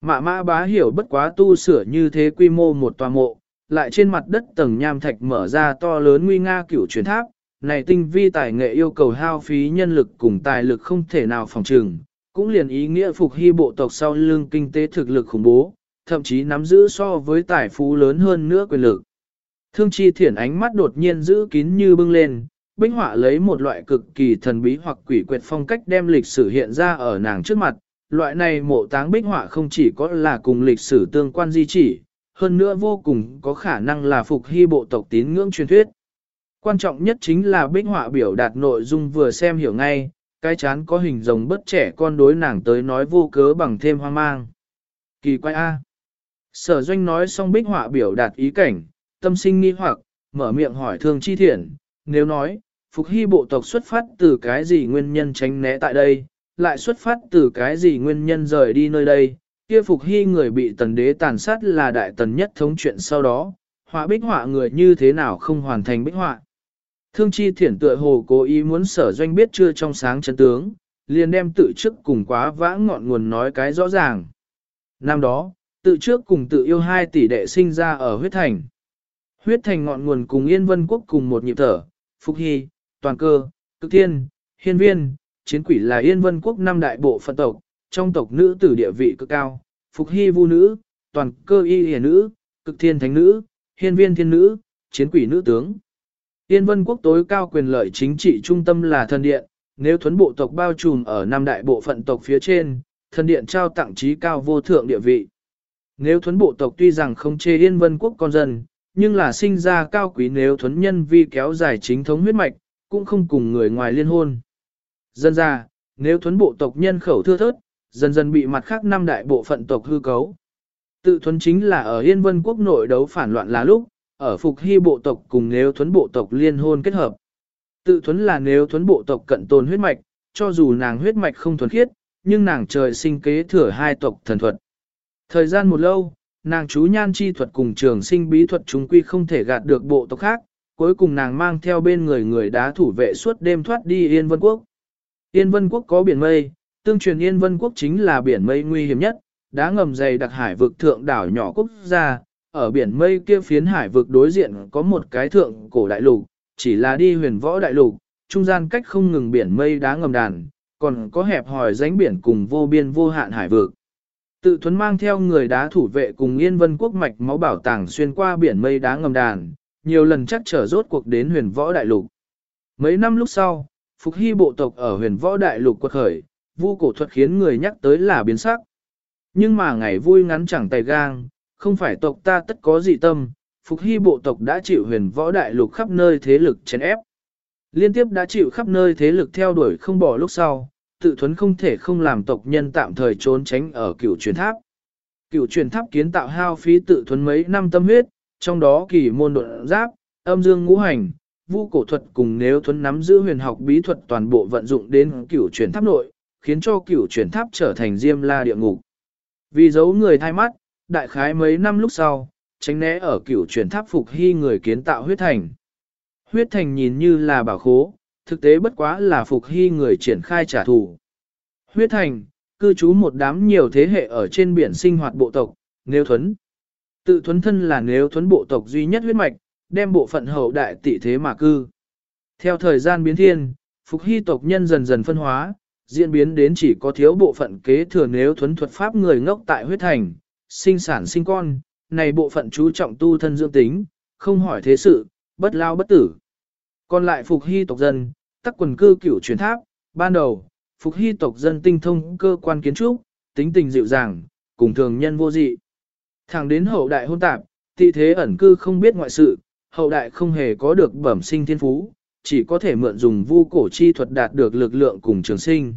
Mạ mã bá hiểu bất quá tu sửa như thế quy mô một tòa mộ, lại trên mặt đất tầng nham thạch mở ra to lớn nguy nga cửu truyền tháp, này tinh vi tài nghệ yêu cầu hao phí nhân lực cùng tài lực không thể nào phòng trừng, cũng liền ý nghĩa phục hy bộ tộc sau lưng kinh tế thực lực khủng bố, thậm chí nắm giữ so với tài phú lớn hơn nữa quyền lực. Thương chi thiển ánh mắt đột nhiên giữ kín như bưng lên, binh họa lấy một loại cực kỳ thần bí hoặc quỷ quyệt phong cách đem lịch sử hiện ra ở nàng trước mặt. Loại này mộ táng bích họa không chỉ có là cùng lịch sử tương quan di chỉ, hơn nữa vô cùng có khả năng là phục hy bộ tộc tín ngưỡng truyền thuyết. Quan trọng nhất chính là bích họa biểu đạt nội dung vừa xem hiểu ngay, cái chán có hình rồng bất trẻ con đối nàng tới nói vô cớ bằng thêm hoang mang. Kỳ quái A. Sở doanh nói xong bích họa biểu đạt ý cảnh, tâm sinh nghi hoặc, mở miệng hỏi thương chi thiện, nếu nói, Phục Hy bộ tộc xuất phát từ cái gì nguyên nhân tránh né tại đây, lại xuất phát từ cái gì nguyên nhân rời đi nơi đây, kia Phục Hy người bị tần đế tàn sát là đại tần nhất thống chuyện sau đó, họa bích họa người như thế nào không hoàn thành bích họa. Thương chi thiển tựa hồ cố ý muốn sở doanh biết chưa trong sáng chân tướng, liền đem tự trước cùng quá vã ngọn nguồn nói cái rõ ràng. Năm đó, tự trước cùng tự yêu hai tỷ đệ sinh ra ở huyết thành. Huyết thành ngọn nguồn cùng Yên Vân Quốc cùng một nhịp thở, Phục Hy, Toàn Cơ, Cực Thiên, Hiên Viên, Chiến Quỷ là Yên Vân Quốc năm đại bộ phận tộc, trong tộc nữ tử địa vị cực cao, Phục Hy Vu nữ, Toàn Cơ Y Hề nữ, Cực Thiên Thánh nữ, Hiên Viên Thiên nữ, Chiến Quỷ nữ tướng. Yên Vân Quốc tối cao quyền lợi chính trị trung tâm là thần điện, nếu thuấn bộ tộc bao trùm ở năm đại bộ phận tộc phía trên, thần điện trao tặng trí cao vô thượng địa vị. Nếu thuấn bộ tộc tuy rằng không chê Yên Vân Quốc con dân, nhưng là sinh ra cao quý nếu thuấn nhân vi kéo dài chính thống huyết mạch, cũng không cùng người ngoài liên hôn. Dân ra, nếu thuấn bộ tộc nhân khẩu thưa thớt, dần dần bị mặt khác năm đại bộ phận tộc hư cấu. Tự thuấn chính là ở Yên Vân quốc nội đấu phản loạn là lúc, ở Phục Hy bộ tộc cùng nếu thuấn bộ tộc liên hôn kết hợp. Tự thuấn là nếu thuấn bộ tộc cận tồn huyết mạch, cho dù nàng huyết mạch không thuần khiết, nhưng nàng trời sinh kế thừa hai tộc thần thuật. Thời gian một lâu, nàng chú nhan chi thuật cùng trường sinh bí thuật chúng quy không thể gạt được bộ tộc khác, cuối cùng nàng mang theo bên người người đá thủ vệ suốt đêm thoát đi Yên Vân Quốc. Yên Vân Quốc có biển mây, tương truyền Yên Vân Quốc chính là biển mây nguy hiểm nhất, đá ngầm dày đặc hải vực thượng đảo nhỏ quốc gia, ở biển mây kia phiến hải vực đối diện có một cái thượng cổ đại lục, chỉ là đi huyền võ đại lục, trung gian cách không ngừng biển mây đá ngầm đàn, còn có hẹp hòi ránh biển cùng vô biên vô hạn hải vực. Tự thuấn mang theo người đá thủ vệ cùng Yên Vân Quốc mạch máu bảo tàng xuyên qua biển mây đá ngầm đàn, nhiều lần chắc trở rốt cuộc đến huyền võ đại lục. Mấy năm lúc sau, Phục Hy bộ tộc ở huyền võ đại lục quật khởi, vu cổ thuật khiến người nhắc tới là biến sắc. Nhưng mà ngày vui ngắn chẳng tay gang, không phải tộc ta tất có dị tâm, Phục Hy bộ tộc đã chịu huyền võ đại lục khắp nơi thế lực chèn ép. Liên tiếp đã chịu khắp nơi thế lực theo đuổi không bỏ lúc sau, tự thuấn không thể không làm tộc nhân tạm thời trốn tránh ở cựu truyền tháp. cựu truyền tháp kiến tạo hao phí tự Thuấn mấy năm tâm huyết, trong đó kỳ môn độn giáp, âm dương ngũ hành, vu cổ thuật cùng nếu Thuấn nắm giữ huyền học bí thuật toàn bộ vận dụng đến cựu truyền tháp nội, khiến cho cựu truyền tháp trở thành diêm la địa ngục. Vì giấu người thay mắt, đại khái mấy năm lúc sau, tránh né ở cựu truyền tháp phục hy người kiến tạo huyết thành. Huyết thành nhìn như là bảo khố, thực tế bất quá là phục hy người triển khai trả thù. Huyết thành, cư trú một đám nhiều thế hệ ở trên biển sinh hoạt bộ tộc, nếu thuấn. Tự thuấn thân là nếu thuấn bộ tộc duy nhất huyết mạch, đem bộ phận hậu đại tỷ thế mà cư. Theo thời gian biến thiên, phục hy tộc nhân dần dần phân hóa, diễn biến đến chỉ có thiếu bộ phận kế thừa nếu thuấn thuật pháp người ngốc tại huyết thành, sinh sản sinh con, này bộ phận chú trọng tu thân dưỡng tính, không hỏi thế sự, bất lao bất tử. Còn lại phục hy tộc dân, tắc quần cư cửu truyền tháp, ban đầu, phục hy tộc dân tinh thông cơ quan kiến trúc, tính tình dịu dàng, cùng thường nhân vô dị. Thẳng đến hậu đại hôn tạp, tị thế ẩn cư không biết ngoại sự, hậu đại không hề có được bẩm sinh thiên phú, chỉ có thể mượn dùng vu cổ chi thuật đạt được lực lượng cùng trường sinh.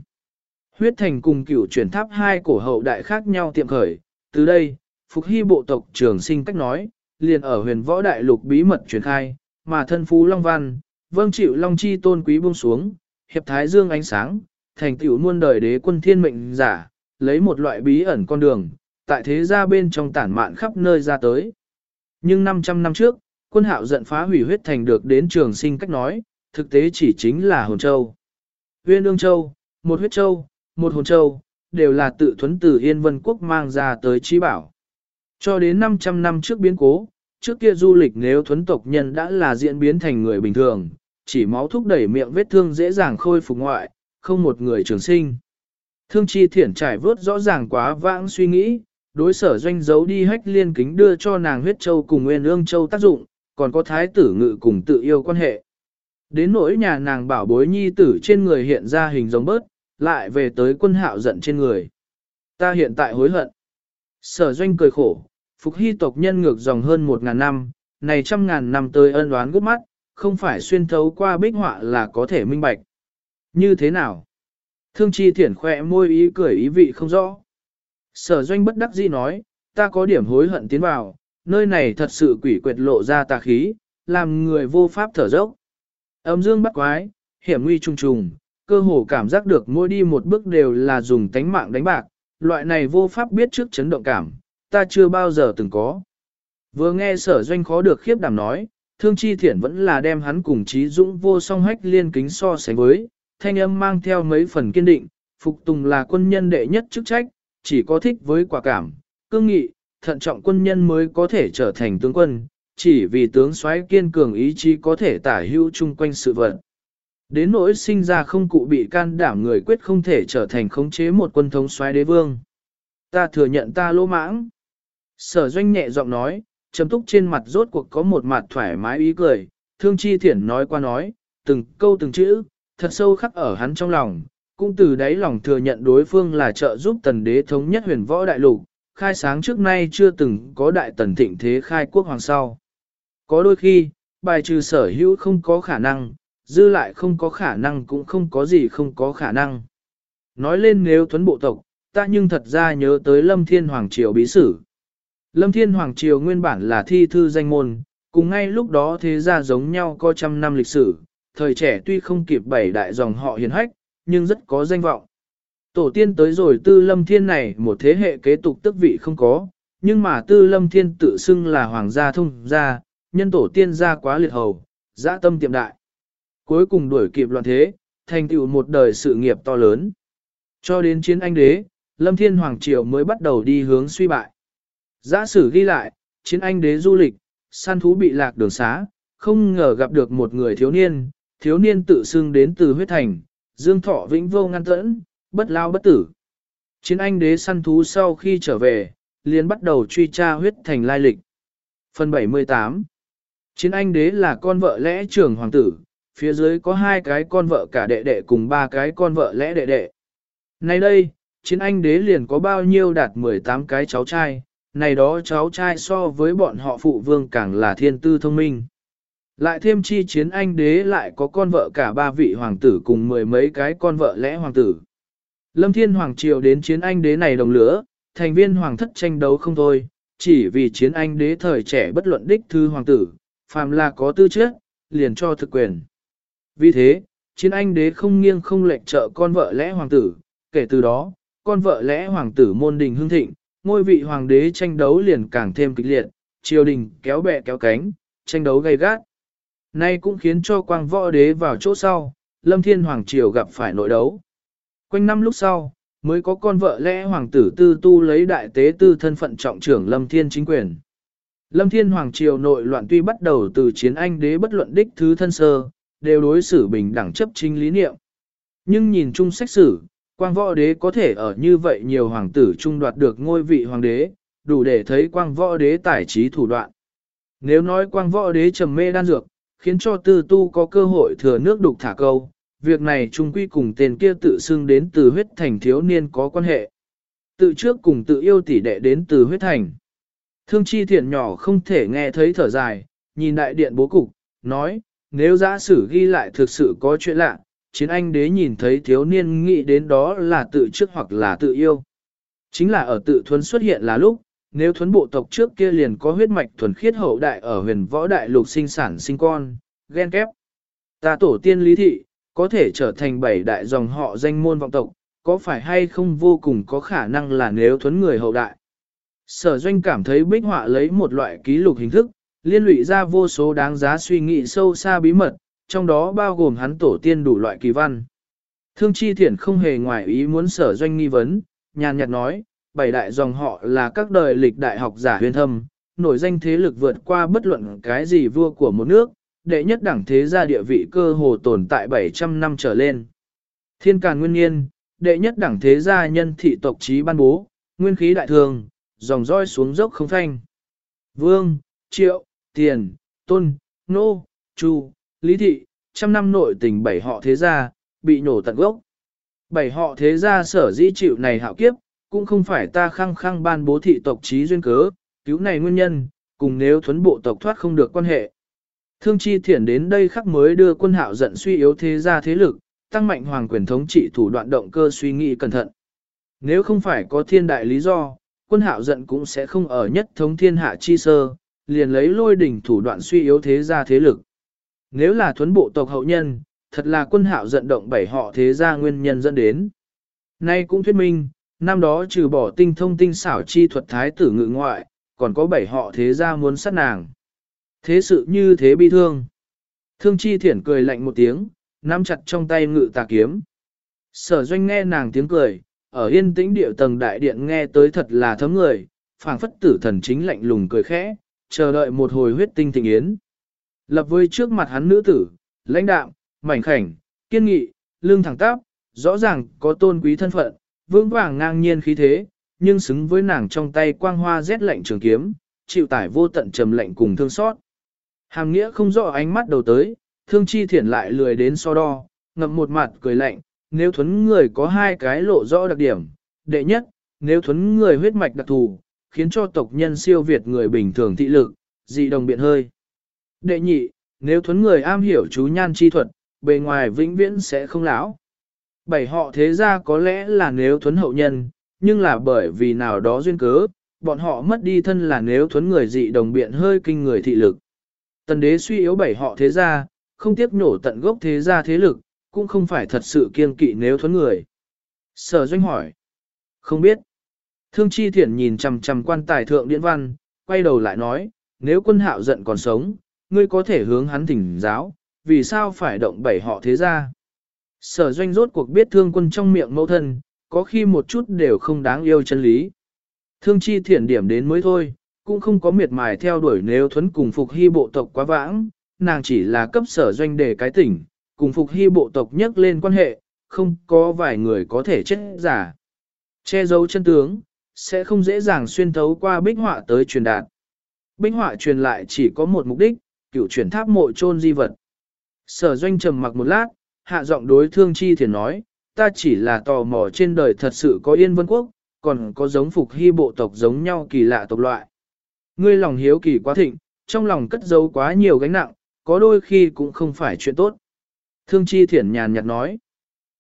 Huyết thành cùng cửu truyền tháp hai cổ hậu đại khác nhau tiệm khởi, từ đây, phục hy bộ tộc trường sinh cách nói, liền ở huyền võ đại lục bí mật truyền khai, mà thân phú Long Văn, vâng chịu Long Chi tôn quý buông xuống, hiệp thái dương ánh sáng, thành tựu muôn đời đế quân thiên mệnh giả, lấy một loại bí ẩn con đường, tại thế gia bên trong tản mạn khắp nơi ra tới. Nhưng 500 năm trước, quân hạo giận phá hủy huyết thành được đến trường sinh cách nói, thực tế chỉ chính là hồn châu. Huyên ương châu, một huyết châu, một hồn châu, đều là tự thuấn từ Yên Vân Quốc mang ra tới trí bảo. Cho đến 500 năm trước biến cố, trước kia du lịch nếu thuấn tộc nhân đã là diễn biến thành người bình thường, chỉ máu thúc đẩy miệng vết thương dễ dàng khôi phục ngoại, không một người trường sinh. Thương chi thiển trải vớt rõ ràng quá vãng suy nghĩ, đối sở doanh giấu đi hách liên kính đưa cho nàng huyết châu cùng nguyên ương châu tác dụng, còn có thái tử ngự cùng tự yêu quan hệ. Đến nỗi nhà nàng bảo bối nhi tử trên người hiện ra hình giống bớt, lại về tới quân hạo giận trên người. Ta hiện tại hối hận. Sở doanh cười khổ, phục hy tộc nhân ngược dòng hơn một ngàn năm, này trăm ngàn năm tới ân đoán gút mắt, không phải xuyên thấu qua bích họa là có thể minh bạch. Như thế nào? Thương chi thiển khỏe môi ý cười ý vị không rõ. Sở doanh bất đắc dĩ nói, ta có điểm hối hận tiến vào, nơi này thật sự quỷ quyệt lộ ra tà khí, làm người vô pháp thở dốc. Âm dương bắt quái, hiểm nguy trùng trùng, cơ hồ cảm giác được mỗi đi một bước đều là dùng tánh mạng đánh bạc, loại này vô pháp biết trước chấn động cảm, ta chưa bao giờ từng có. Vừa nghe sở doanh khó được khiếp đảm nói, thương chi thiển vẫn là đem hắn cùng trí dũng vô song hách liên kính so sánh với, thanh âm mang theo mấy phần kiên định, phục tùng là quân nhân đệ nhất chức trách, chỉ có thích với quả cảm, cương nghị, thận trọng quân nhân mới có thể trở thành tướng quân, chỉ vì tướng soái kiên cường ý chí có thể tả hữu chung quanh sự vật. Đến nỗi sinh ra không cụ bị can đảm người quyết không thể trở thành khống chế một quân thống soái đế vương. Ta thừa nhận ta lỗ mãng. Sở doanh nhẹ giọng nói, trầm túc trên mặt rốt cuộc có một mặt thoải mái ý cười, thương chi thiển nói qua nói, từng câu từng chữ, thật sâu khắc ở hắn trong lòng, cũng từ đáy lòng thừa nhận đối phương là trợ giúp tần đế thống nhất huyền võ đại lục, khai sáng trước nay chưa từng có đại tần thịnh thế khai quốc hoàng sau. Có đôi khi, bài trừ sở hữu không có khả năng, dư lại không có khả năng cũng không có gì không có khả năng. Nói lên nếu thuấn bộ tộc, ta nhưng thật ra nhớ tới Lâm Thiên Hoàng Triều bí sử. Lâm Thiên Hoàng Triều nguyên bản là thi thư danh môn, cùng ngay lúc đó thế gia giống nhau có trăm năm lịch sử, thời trẻ tuy không kịp bảy đại dòng họ hiền hách, nhưng rất có danh vọng. Tổ tiên tới rồi tư lâm thiên này một thế hệ kế tục tức vị không có, nhưng mà tư lâm thiên tự xưng là hoàng gia thông gia, nhân tổ tiên gia quá liệt hầu, dã tâm tiệm đại. Cuối cùng đuổi kịp loạn thế, thành tựu một đời sự nghiệp to lớn. Cho đến chiến anh đế, lâm thiên hoàng triều mới bắt đầu đi hướng suy bại. Giả sử ghi lại, chiến anh đế du lịch, săn thú bị lạc đường xá, không ngờ gặp được một người thiếu niên, thiếu niên tự xưng đến từ huyết thành, dương thọ vĩnh vô ngăn tẫn, bất lao bất tử. Chiến anh đế săn thú sau khi trở về, liền bắt đầu truy tra huyết thành lai lịch. Phần 78 Chiến anh đế là con vợ lẽ trưởng hoàng tử, phía dưới có hai cái con vợ cả đệ đệ cùng ba cái con vợ lẽ đệ đệ. Nay đây, chiến anh đế liền có bao nhiêu đạt 18 cái cháu trai, này đó cháu trai so với bọn họ phụ vương càng là thiên tư thông minh. Lại thêm chi chiến anh đế lại có con vợ cả ba vị hoàng tử cùng mười mấy cái con vợ lẽ hoàng tử. Lâm Thiên Hoàng Triều đến chiến anh đế này đồng lửa, thành viên hoàng thất tranh đấu không thôi, chỉ vì chiến anh đế thời trẻ bất luận đích thư hoàng tử, phàm là có tư chất, liền cho thực quyền. Vì thế, chiến anh đế không nghiêng không lệch trợ con vợ lẽ hoàng tử, kể từ đó, con vợ lẽ hoàng tử môn đình hương thịnh, ngôi vị hoàng đế tranh đấu liền càng thêm kịch liệt, triều đình kéo bè kéo cánh, tranh đấu gay gắt. Nay cũng khiến cho quang võ đế vào chỗ sau, lâm thiên hoàng triều gặp phải nội đấu. Quanh năm lúc sau, mới có con vợ lẽ hoàng tử tư tu lấy đại tế tư thân phận trọng trưởng lâm thiên chính quyền. Lâm thiên hoàng triều nội loạn tuy bắt đầu từ chiến anh đế bất luận đích thứ thân sơ, đều đối xử bình đẳng chấp chính lý niệm. Nhưng nhìn chung sách sử, quang võ đế có thể ở như vậy nhiều hoàng tử trung đoạt được ngôi vị hoàng đế, đủ để thấy quang võ đế tài trí thủ đoạn. Nếu nói quang võ đế trầm mê đan dược, khiến cho tư tu có cơ hội thừa nước đục thả câu, việc này trung quy cùng tên kia tự xưng đến từ huyết thành thiếu niên có quan hệ. Tự trước cùng tự yêu tỷ đệ đến từ huyết thành. Thương chi thiện nhỏ không thể nghe thấy thở dài, nhìn đại điện bố cục, nói, nếu giả sử ghi lại thực sự có chuyện lạ, chiến anh đế nhìn thấy thiếu niên nghĩ đến đó là tự trước hoặc là tự yêu. Chính là ở tự thuấn xuất hiện là lúc, nếu thuấn bộ tộc trước kia liền có huyết mạch thuần khiết hậu đại ở huyền võ đại lục sinh sản sinh con, ghen kép. Ta tổ tiên lý thị, có thể trở thành bảy đại dòng họ danh môn vọng tộc, có phải hay không vô cùng có khả năng là nếu thuấn người hậu đại. Sở doanh cảm thấy bích họa lấy một loại ký lục hình thức, liên lụy ra vô số đáng giá suy nghĩ sâu xa bí mật, trong đó bao gồm hắn tổ tiên đủ loại kỳ văn. Thương chi Thiển không hề ngoài ý muốn sở doanh nghi vấn, nhàn nhạt nói, bảy đại dòng họ là các đời lịch đại học giả huyền thâm, nổi danh thế lực vượt qua bất luận cái gì vua của một nước, đệ nhất đẳng thế gia địa vị cơ hồ tồn tại 700 năm trở lên. Thiên Càn Nguyên Nhiên, đệ nhất đẳng thế gia nhân thị tộc trí ban bố, nguyên khí đại thường, dòng roi xuống dốc không thanh. Vương, Triệu, Tiền, Tôn, Nô, Chu, Lý Thị, trăm năm nội tình bảy họ thế gia, bị nổ tận gốc. Bảy họ thế gia sở dĩ chịu này hạo kiếp, cũng không phải ta khăng khăng ban bố thị tộc trí duyên cớ, cứu này nguyên nhân, cùng nếu thuấn bộ tộc thoát không được quan hệ. Thương chi thiển đến đây khắc mới đưa quân hạo giận suy yếu thế gia thế lực, tăng mạnh hoàng quyền thống trị thủ đoạn động cơ suy nghĩ cẩn thận. Nếu không phải có thiên đại lý do, quân hạo giận cũng sẽ không ở nhất thống thiên hạ chi sơ, liền lấy lôi đỉnh thủ đoạn suy yếu thế gia thế lực. Nếu là thuấn bộ tộc hậu nhân, thật là quân hạo giận động bảy họ thế gia nguyên nhân dẫn đến. Nay cũng thuyết minh, năm đó trừ bỏ tinh thông tinh xảo chi thuật thái tử ngự ngoại, còn có bảy họ thế gia muốn sát nàng. Thế sự như thế bi thương. Thương chi thiển cười lạnh một tiếng, nắm chặt trong tay ngự tà kiếm. Sở doanh nghe nàng tiếng cười, ở yên tĩnh điệu tầng đại điện nghe tới thật là thấm người, phảng phất tử thần chính lạnh lùng cười khẽ, chờ đợi một hồi huyết tinh thịnh yến. Lập với trước mặt hắn nữ tử, lãnh đạm, mảnh khảnh, kiên nghị, lương thẳng tắp, rõ ràng có tôn quý thân phận, vững vàng ngang nhiên khí thế, nhưng xứng với nàng trong tay quang hoa rét lạnh trường kiếm, chịu tải vô tận trầm lạnh cùng thương xót. Hàm nghĩa không rõ ánh mắt đầu tới, thương chi thiển lại lười đến so đo, ngậm một mặt cười lạnh, nếu thuấn người có hai cái lộ rõ đặc điểm. Đệ nhất, nếu thuấn người huyết mạch đặc thù, khiến cho tộc nhân siêu việt người bình thường thị lực, dị đồng biện hơi. Đệ nhị, nếu thuấn người am hiểu chú nhan chi thuật, bề ngoài vĩnh viễn sẽ không lão. Bảy họ thế ra có lẽ là nếu thuấn hậu nhân, nhưng là bởi vì nào đó duyên cớ, bọn họ mất đi thân là nếu thuấn người dị đồng biện hơi kinh người thị lực. Tần đế suy yếu bảy họ thế gia, không tiếp nổ tận gốc thế gia thế lực, cũng không phải thật sự kiên kỵ nếu thuấn người. Sở doanh hỏi. Không biết. Thương chi thiển nhìn chằm chằm quan tài thượng điện văn, quay đầu lại nói, nếu quân hạo giận còn sống, ngươi có thể hướng hắn thỉnh giáo, vì sao phải động bảy họ thế ra? Sở doanh rốt cuộc biết thương quân trong miệng mẫu thân, có khi một chút đều không đáng yêu chân lý. Thương chi thiển điểm đến mới thôi, cũng không có miệt mài theo đuổi nếu thuấn cùng phục hy bộ tộc quá vãng, nàng chỉ là cấp sở doanh để cái tỉnh, cùng phục hy bộ tộc nhắc lên quan hệ, không có vài người có thể chết giả. Che giấu chân tướng, sẽ không dễ dàng xuyên thấu qua bích họa tới truyền đạt. Bích họa truyền lại chỉ có một mục đích, cựu chuyển tháp mộ chôn di vật. Sở doanh trầm mặc một lát, hạ giọng đối thương chi thiền nói, ta chỉ là tò mò trên đời thật sự có yên vân quốc, còn có giống phục hy bộ tộc giống nhau kỳ lạ tộc loại. Ngươi lòng hiếu kỳ quá thịnh, trong lòng cất giấu quá nhiều gánh nặng, có đôi khi cũng không phải chuyện tốt. Thương chi thiển nhàn nhạt nói,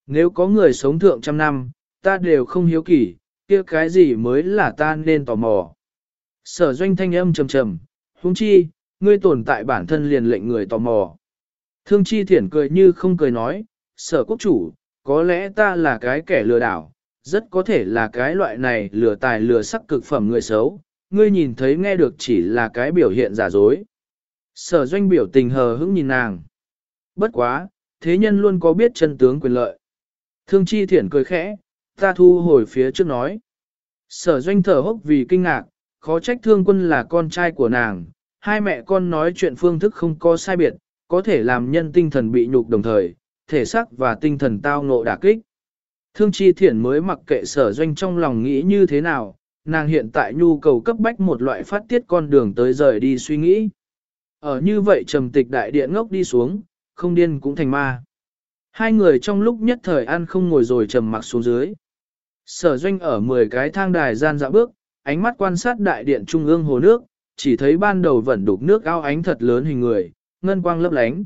nếu có người sống thượng trăm năm, ta đều không hiếu kỳ, kia cái gì mới là ta nên tò mò. Sở doanh thanh âm trầm trầm, huống chi, ngươi tồn tại bản thân liền lệnh người tò mò. Thương chi thiển cười như không cười nói, sở quốc chủ, có lẽ ta là cái kẻ lừa đảo, rất có thể là cái loại này lừa tài lừa sắc cực phẩm người xấu, ngươi nhìn thấy nghe được chỉ là cái biểu hiện giả dối. Sở doanh biểu tình hờ hững nhìn nàng. Bất quá, thế nhân luôn có biết chân tướng quyền lợi. Thương chi thiển cười khẽ, ta thu hồi phía trước nói. Sở doanh thở hốc vì kinh ngạc, khó trách thương quân là con trai của nàng, hai mẹ con nói chuyện phương thức không có sai biệt, có thể làm nhân tinh thần bị nhục đồng thời, thể xác và tinh thần tao ngộ đả kích. Thương chi thiển mới mặc kệ sở doanh trong lòng nghĩ như thế nào, nàng hiện tại nhu cầu cấp bách một loại phát tiết con đường tới rời đi suy nghĩ. Ở như vậy trầm tịch đại điện ngốc đi xuống, không điên cũng thành ma. Hai người trong lúc nhất thời ăn không ngồi rồi trầm mặc xuống dưới. Sở doanh ở 10 cái thang đài gian dạo bước, ánh mắt quan sát đại điện trung ương hồ nước, chỉ thấy ban đầu vẫn đục nước ao ánh thật lớn hình người, ngân quang lấp lánh.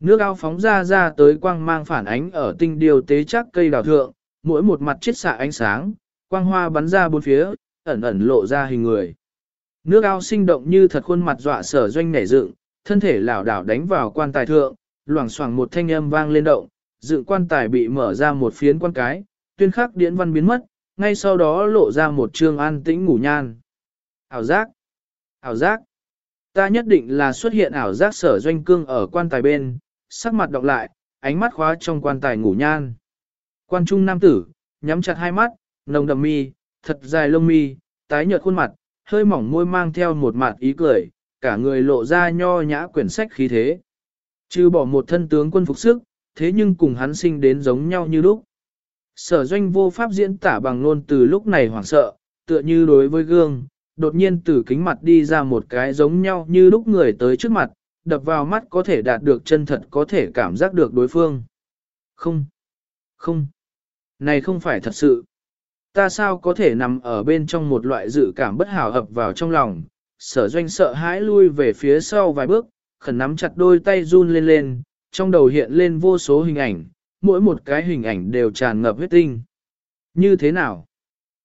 Nước ao phóng ra ra tới quang mang phản ánh ở tinh điều tế chắc cây đào thượng, mỗi một mặt chiết xạ ánh sáng, quang hoa bắn ra bốn phía, ẩn ẩn lộ ra hình người. Nước ao sinh động như thật khuôn mặt dọa sở doanh nảy dựng, thân thể lảo đảo đánh vào quan tài thượng, loảng xoảng một thanh âm vang lên động, dựng quan tài bị mở ra một phiến quan cái, tuyên khắc điển văn biến mất, ngay sau đó lộ ra một trương an tĩnh ngủ nhan. Ảo giác! Ảo giác! Ta nhất định là xuất hiện ảo giác sở doanh cương ở quan tài bên, sắc mặt đọc lại, ánh mắt khóa trong quan tài ngủ nhan. Quan trung nam tử, nhắm chặt hai mắt, nồng đầm mi, thật dài lông mi, tái nhợt khuôn mặt, hơi mỏng môi mang theo một mặt ý cười, cả người lộ ra nho nhã quyển sách khí thế. Trừ bỏ một thân tướng quân phục sức, thế nhưng cùng hắn sinh đến giống nhau như lúc. Sở doanh vô pháp diễn tả bằng ngôn từ lúc này hoảng sợ, tựa như đối với gương, đột nhiên từ kính mặt đi ra một cái giống nhau như lúc người tới trước mặt, đập vào mắt có thể đạt được chân thật có thể cảm giác được đối phương. Không, không, này không phải thật sự. Ta sao có thể nằm ở bên trong một loại dự cảm bất hảo ập vào trong lòng, sở doanh sợ hãi lui về phía sau vài bước, khẩn nắm chặt đôi tay run lên lên, trong đầu hiện lên vô số hình ảnh, mỗi một cái hình ảnh đều tràn ngập huyết tinh. Như thế nào?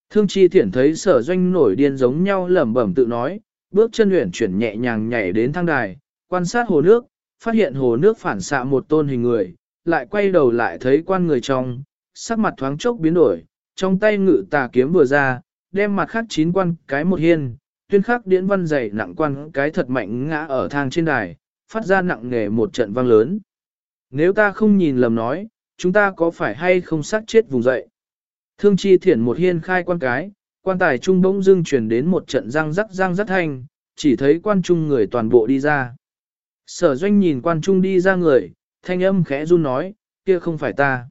Thương chi thiển thấy sở doanh nổi điên giống nhau lẩm bẩm tự nói, bước chân luyện chuyển nhẹ nhàng nhảy đến thang đài, quan sát hồ nước, phát hiện hồ nước phản xạ một tôn hình người, lại quay đầu lại thấy quan người trong, sắc mặt thoáng chốc biến đổi, trong tay ngự tà kiếm vừa ra, đem mặt khắc chín quan cái một hiên, tuyên khắc điển văn dày nặng quan cái thật mạnh ngã ở thang trên đài, phát ra nặng nghề một trận vang lớn. Nếu ta không nhìn lầm nói, chúng ta có phải hay không sát chết vùng dậy? Thương chi thiển một hiên khai quan cái, quan tài trung bỗng dưng chuyển đến một trận răng rắc răng rắc thanh, chỉ thấy quan trung người toàn bộ đi ra. Sở doanh nhìn quan trung đi ra người, thanh âm khẽ run nói, kia không phải ta.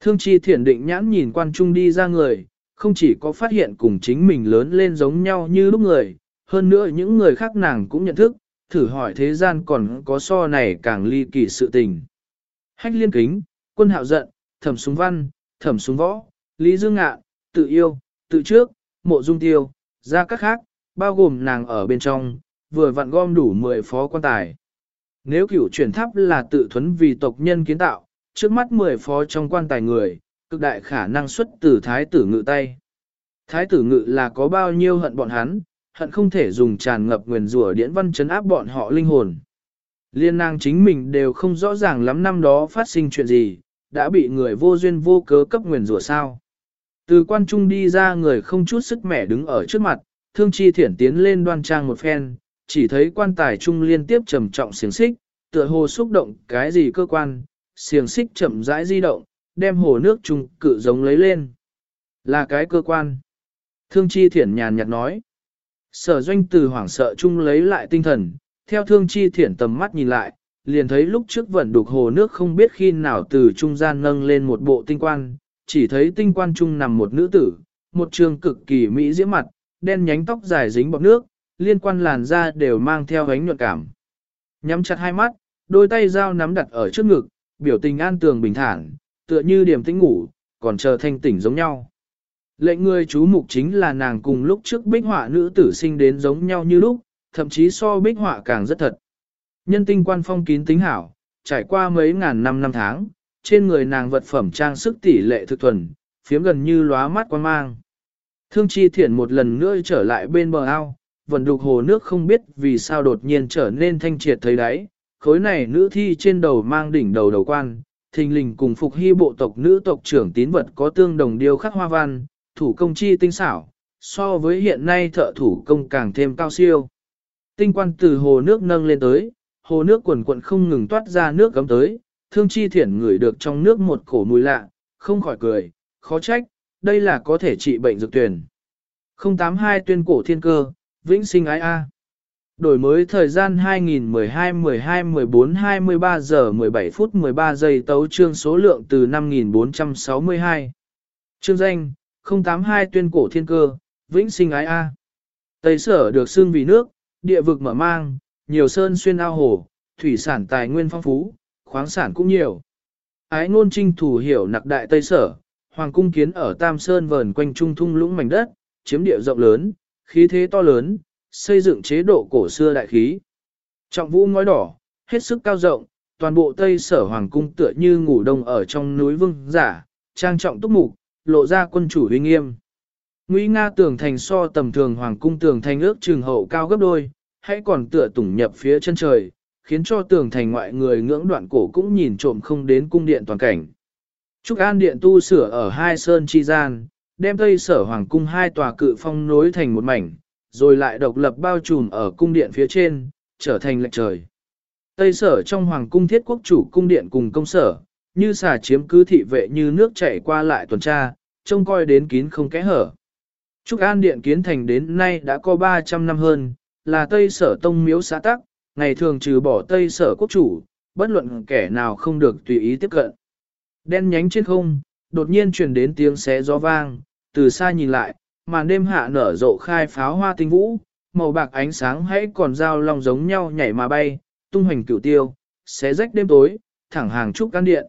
Thương chi thiển định nhãn nhìn quan trung đi ra người, không chỉ có phát hiện cùng chính mình lớn lên giống nhau như lúc người, hơn nữa những người khác nàng cũng nhận thức, thử hỏi thế gian còn có so này càng ly kỳ sự tình. Hách liên kính, quân hạo giận, thẩm súng văn, thẩm súng võ, lý dương ngạ, tự yêu, tự trước, mộ dung tiêu, ra các khác, bao gồm nàng ở bên trong, vừa vặn gom đủ 10 phó quan tài. Nếu cửu chuyển tháp là tự thuấn vì tộc nhân kiến tạo, trước mắt 10 phó trong quan tài người, cực đại khả năng xuất từ thái tử ngự tay. Thái tử ngự là có bao nhiêu hận bọn hắn, hận không thể dùng tràn ngập nguyền rủa điển văn chấn áp bọn họ linh hồn. Liên nàng chính mình đều không rõ ràng lắm năm đó phát sinh chuyện gì, đã bị người vô duyên vô cớ cấp nguyền rủa sao. Từ quan trung đi ra người không chút sức mẻ đứng ở trước mặt, thương chi thiển tiến lên đoan trang một phen, chỉ thấy quan tài trung liên tiếp trầm trọng xiềng xích, tựa hồ xúc động cái gì cơ quan, xiềng xích chậm rãi di động, đem hồ nước trung cự giống lấy lên. Là cái cơ quan. Thương chi thiển nhàn nhạt nói. Sở doanh từ hoảng sợ chung lấy lại tinh thần, theo thương chi thiển tầm mắt nhìn lại, liền thấy lúc trước vẫn đục hồ nước không biết khi nào từ trung gian nâng lên một bộ tinh quan, chỉ thấy tinh quan trung nằm một nữ tử, một trường cực kỳ mỹ diễm mặt, đen nhánh tóc dài dính bọt nước, liên quan làn da đều mang theo ánh nhuận cảm. Nhắm chặt hai mắt, đôi tay dao nắm đặt ở trước ngực, biểu tình an tường bình thản, tựa như điểm tĩnh ngủ, còn chờ thanh tỉnh giống nhau. Lệnh người chú mục chính là nàng cùng lúc trước bích họa nữ tử sinh đến giống nhau như lúc, thậm chí so bích họa càng rất thật. Nhân tinh quan phong kín tính hảo, trải qua mấy ngàn năm năm tháng, trên người nàng vật phẩm trang sức tỷ lệ thực thuần, phiếm gần như lóa mắt quan mang. Thương chi thiển một lần nữa trở lại bên bờ ao, vận đục hồ nước không biết vì sao đột nhiên trở nên thanh triệt thấy đáy, khối này nữ thi trên đầu mang đỉnh đầu đầu quan, thình lình cùng phục hy bộ tộc nữ tộc trưởng tín vật có tương đồng điêu khắc hoa văn, thủ công chi tinh xảo, so với hiện nay thợ thủ công càng thêm cao siêu. Tinh quan từ hồ nước nâng lên tới, hồ nước quần quận không ngừng toát ra nước cấm tới, thương chi thiển ngửi được trong nước một cổ mùi lạ, không khỏi cười, khó trách, đây là có thể trị bệnh dược tuyển. 082 tuyên cổ thiên cơ, vĩnh sinh ái A. Đổi mới thời gian 2012-12-14-23 giờ 17 phút 13 giây tấu trương số lượng từ 5462. Chương danh, 082 tuyên cổ thiên cơ, vĩnh sinh ái A. Tây sở được xương vì nước, địa vực mở mang, nhiều sơn xuyên ao hồ, thủy sản tài nguyên phong phú, khoáng sản cũng nhiều. Ái ngôn trinh thủ hiểu nặc đại Tây sở, hoàng cung kiến ở Tam Sơn vờn quanh trung thung lũng mảnh đất, chiếm địa rộng lớn, khí thế to lớn, xây dựng chế độ cổ xưa đại khí. Trọng vũ ngói đỏ, hết sức cao rộng, toàn bộ Tây Sở Hoàng cung tựa như ngủ đông ở trong núi vương giả, trang trọng túc mục, lộ ra quân chủ uy nghiêm. Nguy Nga tường thành so tầm thường Hoàng cung tường thành ước trường hậu cao gấp đôi, hãy còn tựa tủng nhập phía chân trời, khiến cho tường thành ngoại người ngưỡng đoạn cổ cũng nhìn trộm không đến cung điện toàn cảnh. Trúc An Điện tu sửa ở hai sơn chi gian, đem Tây Sở Hoàng cung hai tòa cự phong nối thành một mảnh, rồi lại độc lập bao trùm ở cung điện phía trên, trở thành lệch trời. Tây sở trong hoàng cung thiết quốc chủ cung điện cùng công sở, như xà chiếm cứ thị vệ như nước chảy qua lại tuần tra, trông coi đến kín không kẽ hở. Trúc An Điện kiến thành đến nay đã có 300 năm hơn, là Tây sở tông miếu xã tắc, ngày thường trừ bỏ Tây sở quốc chủ, bất luận kẻ nào không được tùy ý tiếp cận. Đen nhánh trên không, đột nhiên truyền đến tiếng xé gió vang, từ xa nhìn lại, màn đêm hạ nở rộ khai pháo hoa tinh vũ, màu bạc ánh sáng hãy còn dao long giống nhau nhảy mà bay, tung hoành cửu tiêu, xé rách đêm tối, thẳng hàng trúc căn điện.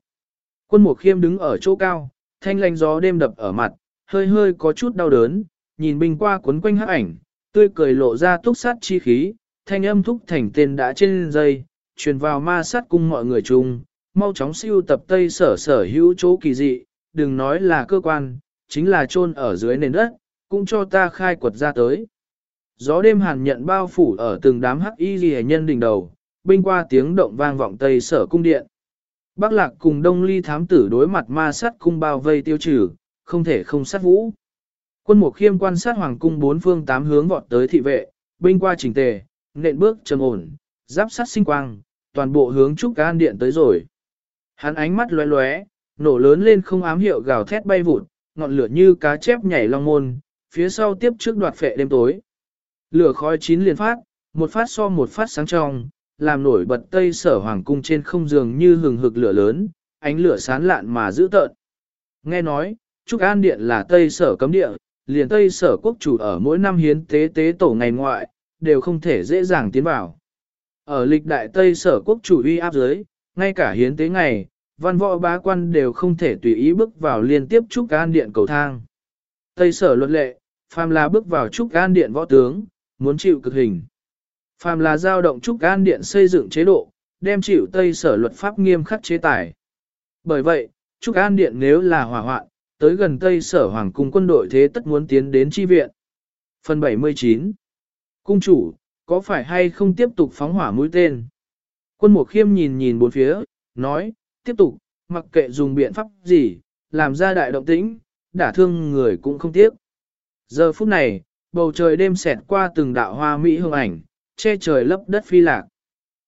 Quân mục khiêm đứng ở chỗ cao, thanh lanh gió đêm đập ở mặt, hơi hơi có chút đau đớn, nhìn binh qua cuốn quanh hắc ảnh, tươi cười lộ ra túc sát chi khí, thanh âm thúc thành tên đã trên dây, truyền vào ma sát cung mọi người chung, mau chóng siêu tập tây sở sở hữu chỗ kỳ dị, đừng nói là cơ quan, chính là chôn ở dưới nền đất, cũng cho ta khai quật ra tới. Gió đêm hàn nhận bao phủ ở từng đám hắc y ghi nhân đỉnh đầu, binh qua tiếng động vang vọng tây sở cung điện. Bắc lạc cùng đông ly thám tử đối mặt ma sát cung bao vây tiêu trừ, không thể không sát vũ. Quân mục khiêm quan sát hoàng cung bốn phương tám hướng vọt tới thị vệ, binh qua chỉnh tề, nện bước trầm ổn, giáp sát sinh quang, toàn bộ hướng trúc can điện tới rồi. Hắn ánh mắt lóe lóe, nổ lớn lên không ám hiệu gào thét bay vụt, ngọn lửa như cá chép nhảy long môn, phía sau tiếp trước đoạt phệ đêm tối. Lửa khói chín liền phát, một phát so một phát sáng trong, làm nổi bật tây sở hoàng cung trên không giường như hừng hực lửa lớn, ánh lửa sán lạn mà dữ tợn. Nghe nói, Trúc An Điện là tây sở cấm địa, liền tây sở quốc chủ ở mỗi năm hiến tế tế tổ ngày ngoại, đều không thể dễ dàng tiến vào. Ở lịch đại tây sở quốc chủ uy áp dưới, ngay cả hiến tế ngày, văn võ bá quan đều không thể tùy ý bước vào liên tiếp Trúc An Điện cầu thang. Tây sở luật lệ, phàm là bước vào trúc an điện võ tướng, muốn chịu cực hình. Phàm là giao động trúc an điện xây dựng chế độ, đem chịu Tây sở luật pháp nghiêm khắc chế tài. Bởi vậy, trúc an điện nếu là hỏa hoạn, tới gần Tây sở hoàng cung quân đội thế tất muốn tiến đến chi viện. Phần 79 Cung chủ, có phải hay không tiếp tục phóng hỏa mũi tên? Quân mục khiêm nhìn nhìn bốn phía, nói, tiếp tục, mặc kệ dùng biện pháp gì, làm ra đại động tĩnh, đả thương người cũng không tiếc. Giờ phút này, bầu trời đêm xẹt qua từng đạo hoa mỹ hương ảnh, che trời lấp đất phi lạc.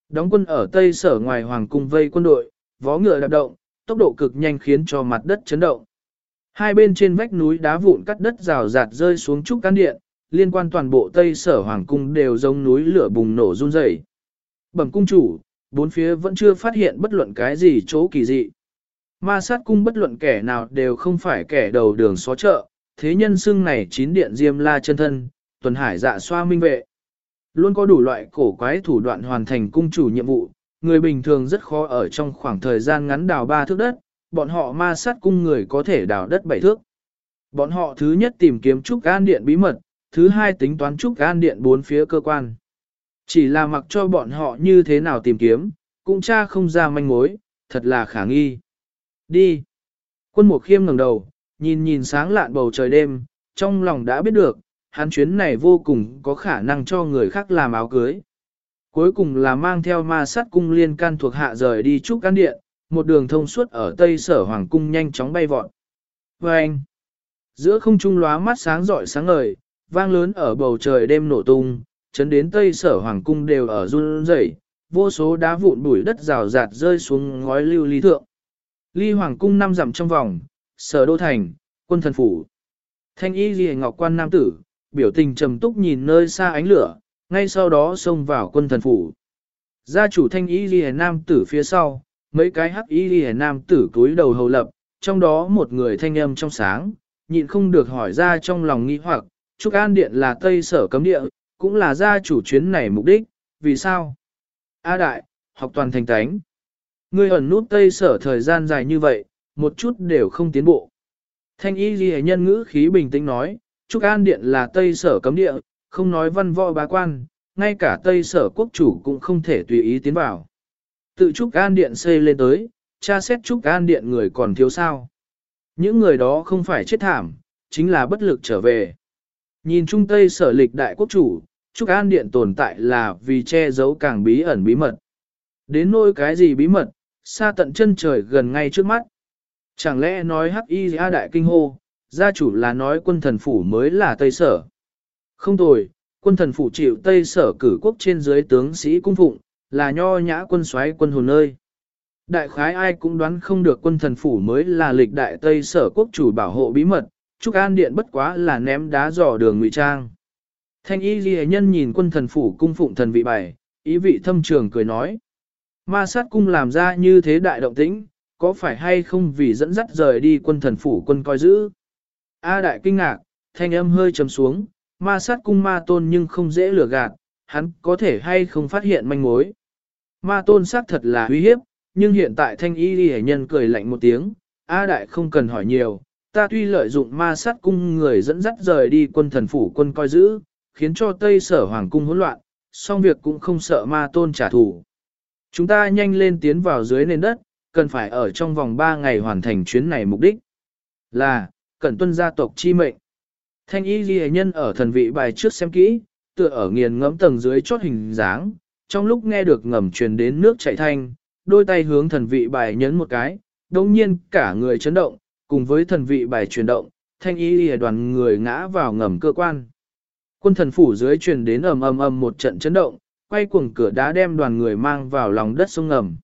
Đóng quân ở tây sở ngoài hoàng cung vây quân đội, vó ngựa đạp động, tốc độ cực nhanh khiến cho mặt đất chấn động. Hai bên trên vách núi đá vụn cắt đất rào rạt rơi xuống trúc căn điện, liên quan toàn bộ tây sở hoàng cung đều giống núi lửa bùng nổ run rẩy. Bẩm cung chủ, bốn phía vẫn chưa phát hiện bất luận cái gì chỗ kỳ dị. Ma sát cung bất luận kẻ nào đều không phải kẻ đầu đường xó chợ, thế nhân xưng này chín điện diêm la chân thân, tuần hải dạ xoa minh vệ. Luôn có đủ loại cổ quái thủ đoạn hoàn thành cung chủ nhiệm vụ, người bình thường rất khó ở trong khoảng thời gian ngắn đào ba thước đất, bọn họ ma sát cung người có thể đào đất bảy thước. Bọn họ thứ nhất tìm kiếm trúc an điện bí mật, thứ hai tính toán trúc an điện bốn phía cơ quan. Chỉ là mặc cho bọn họ như thế nào tìm kiếm, cũng cha không ra manh mối, thật là khả nghi. Đi. Quân mục khiêm ngẩng đầu, nhìn nhìn sáng lạn bầu trời đêm, trong lòng đã biết được, hắn chuyến này vô cùng có khả năng cho người khác làm áo cưới. Cuối cùng là mang theo ma sát cung liên can thuộc hạ rời đi trúc can điện, một đường thông suốt ở tây sở hoàng cung nhanh chóng bay vọt. Và anh, giữa không trung lóa mắt sáng rọi sáng ngời, vang lớn ở bầu trời đêm nổ tung, chấn đến tây sở hoàng cung đều ở run rẩy, vô số đá vụn bụi đất rào rạt rơi xuống ngói lưu ly thượng. Ly hoàng cung năm dặm trong vòng, sở đô thành, quân thần phủ. Thanh y ghi ngọc quan nam tử, biểu tình trầm túc nhìn nơi xa ánh lửa, ngay sau đó xông vào quân thần phủ. Gia chủ thanh y ghi nam tử phía sau, mấy cái hắc y ghi nam tử cúi đầu hầu lập, trong đó một người thanh âm trong sáng, nhịn không được hỏi ra trong lòng nghi hoặc, Trúc An Điện là Tây Sở cấm địa, cũng là gia chủ chuyến này mục đích, vì sao? A Đại, học toàn thành tánh. Ngươi ẩn nút Tây Sở thời gian dài như vậy, một chút đều không tiến bộ. Thanh y ghi nhân ngữ khí bình tĩnh nói, Trúc An Điện là Tây Sở cấm địa, không nói văn võ bá quan, ngay cả Tây Sở quốc chủ cũng không thể tùy ý tiến vào. Tự Trúc An Điện xây lên tới, tra xét Trúc An Điện người còn thiếu sao. Những người đó không phải chết thảm, chính là bất lực trở về. Nhìn Trung Tây Sở lịch đại quốc chủ, Trúc An Điện tồn tại là vì che giấu càng bí ẩn bí mật. Đến nỗi cái gì bí mật, xa tận chân trời gần ngay trước mắt. Chẳng lẽ nói hắc y a đại kinh hô, gia chủ là nói quân thần phủ mới là Tây Sở. Không tồi, quân thần phủ chịu Tây Sở cử quốc trên dưới tướng sĩ cung phụng, là nho nhã quân xoáy quân hồn nơi. Đại khái ai cũng đoán không được quân thần phủ mới là lịch đại Tây Sở quốc chủ bảo hộ bí mật, Trúc An Điện bất quá là ném đá dò đường ngụy trang. Thanh y ghi nhân nhìn quân thần phủ cung phụng thần vị bảy, ý vị thâm trường cười nói. Ma sát cung làm ra như thế đại động tĩnh, có phải hay không vì dẫn dắt rời đi quân thần phủ quân coi giữ? A đại kinh ngạc, thanh âm hơi trầm xuống, ma sát cung ma tôn nhưng không dễ lừa gạt, hắn có thể hay không phát hiện manh mối. Ma tôn xác thật là uy hiếp, nhưng hiện tại thanh y ghi nhân cười lạnh một tiếng, A đại không cần hỏi nhiều, ta tuy lợi dụng ma sát cung người dẫn dắt rời đi quân thần phủ quân coi giữ, khiến cho Tây Sở Hoàng cung hỗn loạn, song việc cũng không sợ ma tôn trả thù. Chúng ta nhanh lên tiến vào dưới nền đất, cần phải ở trong vòng 3 ngày hoàn thành chuyến này mục đích. Là, cần tuân gia tộc chi mệnh. Thanh y ghi nhân ở thần vị bài trước xem kỹ, tựa ở nghiền ngẫm tầng dưới chót hình dáng, trong lúc nghe được ngầm truyền đến nước chảy thanh, đôi tay hướng thần vị bài nhấn một cái, đồng nhiên cả người chấn động, cùng với thần vị bài chuyển động, thanh y lìa đoàn người ngã vào ngầm cơ quan. Quân thần phủ dưới truyền đến ầm ầm ầm một trận chấn động, quay cuồng cửa đá đem đoàn người mang vào lòng đất sông ngầm.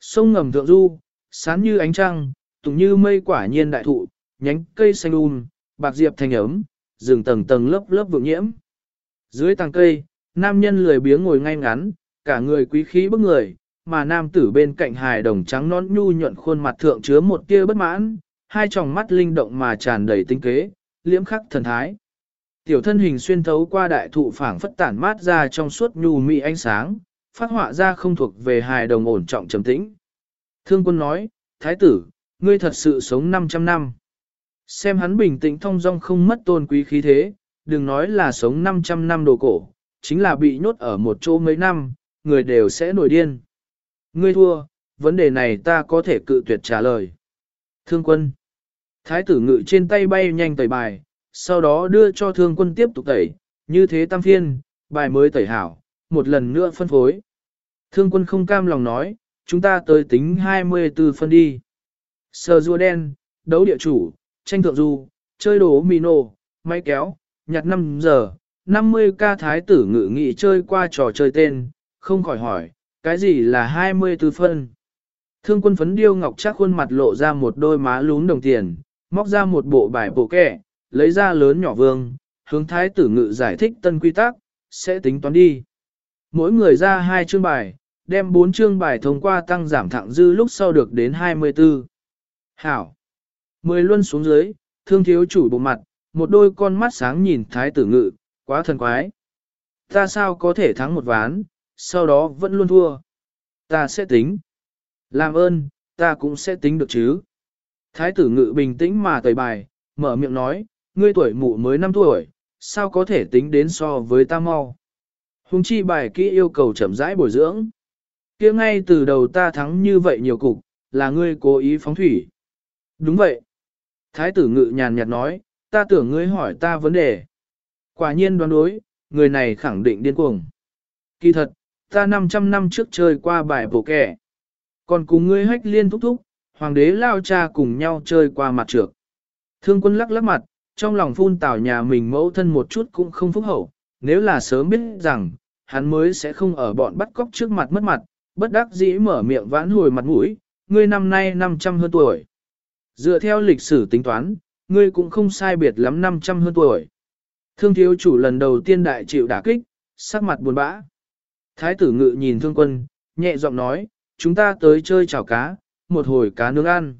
Sông ngầm thượng du, sáng như ánh trăng, tùng như mây quả nhiên đại thụ, nhánh cây xanh um, bạc diệp thành ấm, rừng tầng tầng lớp lớp vượng nhiễm. Dưới tàng cây, nam nhân lười biếng ngồi ngay ngắn, cả người quý khí bức người, mà nam tử bên cạnh hài đồng trắng nón nhu nhuận khuôn mặt thượng chứa một tia bất mãn, hai tròng mắt linh động mà tràn đầy tinh kế, liễm khắc thần thái. Tiểu thân hình xuyên thấu qua đại thụ phảng phất tản mát ra trong suốt nhu mị ánh sáng, phát họa ra không thuộc về hài đồng ổn trọng trầm tĩnh. Thương quân nói, Thái tử, ngươi thật sự sống 500 năm. Xem hắn bình tĩnh thong dong không mất tôn quý khí thế, đừng nói là sống 500 năm đồ cổ, chính là bị nhốt ở một chỗ mấy năm, người đều sẽ nổi điên. Ngươi thua, vấn đề này ta có thể cự tuyệt trả lời. Thương quân. Thái tử ngự trên tay bay nhanh tẩy bài, sau đó đưa cho thương quân tiếp tục tẩy, như thế tam phiên, bài mới tẩy hảo, một lần nữa phân phối. Thương quân không cam lòng nói, chúng ta tới tính 24 phân đi. Sờ rùa đen, đấu địa chủ, tranh thượng du, chơi đồ mino, máy kéo, nhặt 5 giờ, 50 ca thái tử ngự nghị chơi qua trò chơi tên, không khỏi hỏi, cái gì là 24 phân? Thương quân phấn điêu ngọc chắc khuôn mặt lộ ra một đôi má lún đồng tiền, móc ra một bộ bài bộ kẻ, lấy ra lớn nhỏ vương, hướng thái tử ngự giải thích tân quy tắc, sẽ tính toán đi. Mỗi người ra hai chương bài, đem bốn chương bài thông qua tăng giảm thẳng dư lúc sau được đến 24. Hảo. Mười luân xuống dưới, thương thiếu chủ bộ mặt, một đôi con mắt sáng nhìn thái tử ngự, quá thần quái. Ta sao có thể thắng một ván, sau đó vẫn luôn thua. Ta sẽ tính. Làm ơn, ta cũng sẽ tính được chứ. Thái tử ngự bình tĩnh mà tẩy bài, mở miệng nói, ngươi tuổi mụ mới 5 tuổi, sao có thể tính đến so với ta mau. Hùng chi bài kỹ yêu cầu chậm rãi bồi dưỡng. kia ngay từ đầu ta thắng như vậy nhiều cục, là ngươi cố ý phóng thủy. Đúng vậy. Thái tử ngự nhàn nhạt nói, ta tưởng ngươi hỏi ta vấn đề. Quả nhiên đoán đối, người này khẳng định điên cuồng. Kỳ thật, ta 500 năm trước chơi qua bài bổ kẻ. Còn cùng ngươi hách liên thúc thúc, hoàng đế lao cha cùng nhau chơi qua mặt trược. Thương quân lắc lắc mặt, trong lòng phun tảo nhà mình mẫu thân một chút cũng không phúc hậu, nếu là sớm biết rằng, hắn mới sẽ không ở bọn bắt cóc trước mặt mất mặt, bất đắc dĩ mở miệng vãn hồi mặt mũi, ngươi năm nay 500 hơn tuổi. Dựa theo lịch sử tính toán, ngươi cũng không sai biệt lắm 500 hơn tuổi. Thương thiếu chủ lần đầu tiên đại chịu đả kích, sắc mặt buồn bã. Thái tử ngự nhìn thương quân, nhẹ giọng nói, chúng ta tới chơi chảo cá, một hồi cá nướng ăn.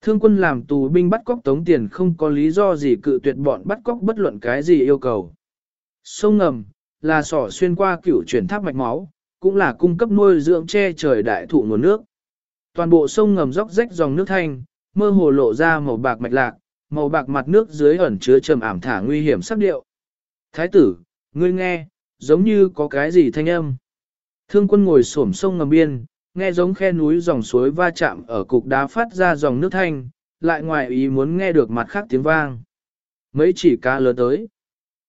Thương quân làm tù binh bắt cóc tống tiền không có lý do gì cự tuyệt bọn bắt cóc bất luận cái gì yêu cầu. Sông ngầm, là sỏ xuyên qua cửu chuyển tháp mạch máu, cũng là cung cấp nuôi dưỡng che trời đại thụ nguồn nước. Toàn bộ sông ngầm róc rách dòng nước thanh, mơ hồ lộ ra màu bạc mạch lạc, màu bạc mặt nước dưới ẩn chứa trầm ảm thả nguy hiểm sắc điệu. Thái tử, ngươi nghe, giống như có cái gì thanh âm. Thương quân ngồi xổm sông ngầm biên, nghe giống khe núi dòng suối va chạm ở cục đá phát ra dòng nước thanh, lại ngoài ý muốn nghe được mặt khác tiếng vang. Mấy chỉ cá lớn tới.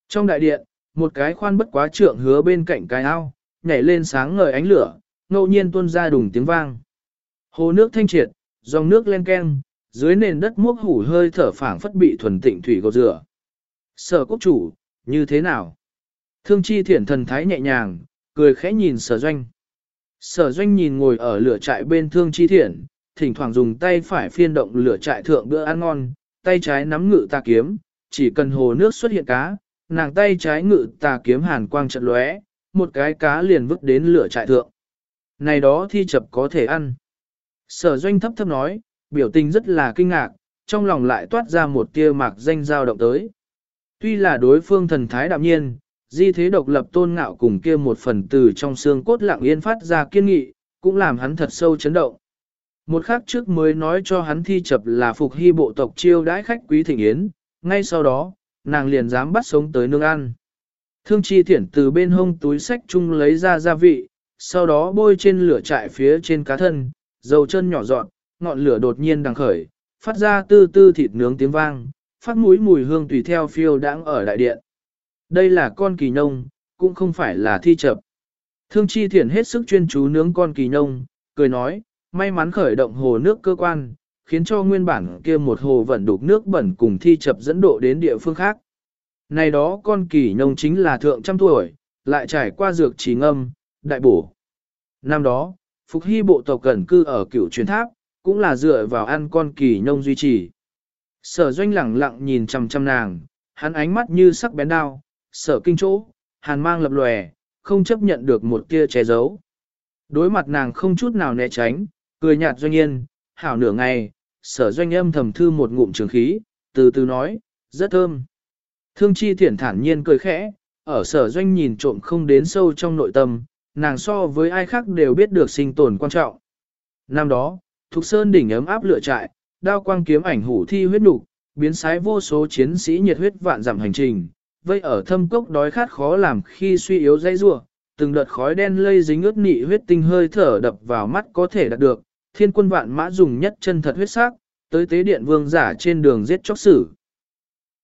Trong đại điện, một cái khoan bất quá trượng hứa bên cạnh cái ao, nhảy lên sáng ngời ánh lửa, ngẫu nhiên tuôn ra đùng tiếng vang. Hồ nước thanh triệt, dòng nước len ken, dưới nền đất mốc hủ hơi thở phảng phất bị thuần tịnh thủy gột rửa. Sở quốc chủ, như thế nào? Thương chi thiển thần thái nhẹ nhàng, cười khẽ nhìn sở doanh. Sở doanh nhìn ngồi ở lửa trại bên thương chi thiện, thỉnh thoảng dùng tay phải phiên động lửa trại thượng bữa ăn ngon, tay trái nắm ngự tà kiếm, chỉ cần hồ nước xuất hiện cá, nàng tay trái ngự tà kiếm hàn quang trận lóe, một cái cá liền vứt đến lửa trại thượng. Này đó thi chập có thể ăn. Sở doanh thấp thấp nói, biểu tình rất là kinh ngạc, trong lòng lại toát ra một tia mạc danh dao động tới. Tuy là đối phương thần thái đạm nhiên, di thế độc lập tôn ngạo cùng kia một phần từ trong xương cốt lặng yên phát ra kiên nghị, cũng làm hắn thật sâu chấn động. Một khắc trước mới nói cho hắn thi chập là phục hy bộ tộc chiêu đãi khách quý thịnh yến, ngay sau đó, nàng liền dám bắt sống tới nương ăn. Thương chi thiển từ bên hông túi sách chung lấy ra gia vị, sau đó bôi trên lửa trại phía trên cá thân, dầu chân nhỏ dọn, ngọn lửa đột nhiên đằng khởi, phát ra tư tư thịt nướng tiếng vang, phát mũi mùi hương tùy theo phiêu đãng ở đại điện. Đây là con kỳ nông, cũng không phải là thi chập. Thương chi thiển hết sức chuyên chú nướng con kỳ nông, cười nói, may mắn khởi động hồ nước cơ quan, khiến cho nguyên bản kia một hồ vận đục nước bẩn cùng thi chập dẫn độ đến địa phương khác. Này đó con kỳ nông chính là thượng trăm tuổi, lại trải qua dược trí ngâm, đại bổ. Năm đó, Phục Hy bộ tộc cẩn cư ở cựu truyền tháp, cũng là dựa vào ăn con kỳ nông duy trì. Sở doanh lẳng lặng nhìn chằm chằm nàng, hắn ánh mắt như sắc bén đao, sở kinh chỗ, hàn mang lập lòe, không chấp nhận được một tia che giấu. Đối mặt nàng không chút nào né tránh, cười nhạt doanh yên, hảo nửa ngày, sở doanh âm thầm thư một ngụm trường khí, từ từ nói, rất thơm. Thương chi thiển thản nhiên cười khẽ, ở sở doanh nhìn trộm không đến sâu trong nội tâm, nàng so với ai khác đều biết được sinh tồn quan trọng. Năm đó, Thục Sơn đỉnh ấm áp lửa trại, đao quang kiếm ảnh hủ thi huyết nục, biến sái vô số chiến sĩ nhiệt huyết vạn giảm hành trình, vây ở thâm cốc đói khát khó làm khi suy yếu dây rua, từng đợt khói đen lây dính ướt nị huyết tinh hơi thở đập vào mắt có thể đạt được, thiên quân vạn mã dùng nhất chân thật huyết sắc, tới tế điện vương giả trên đường giết chóc sử.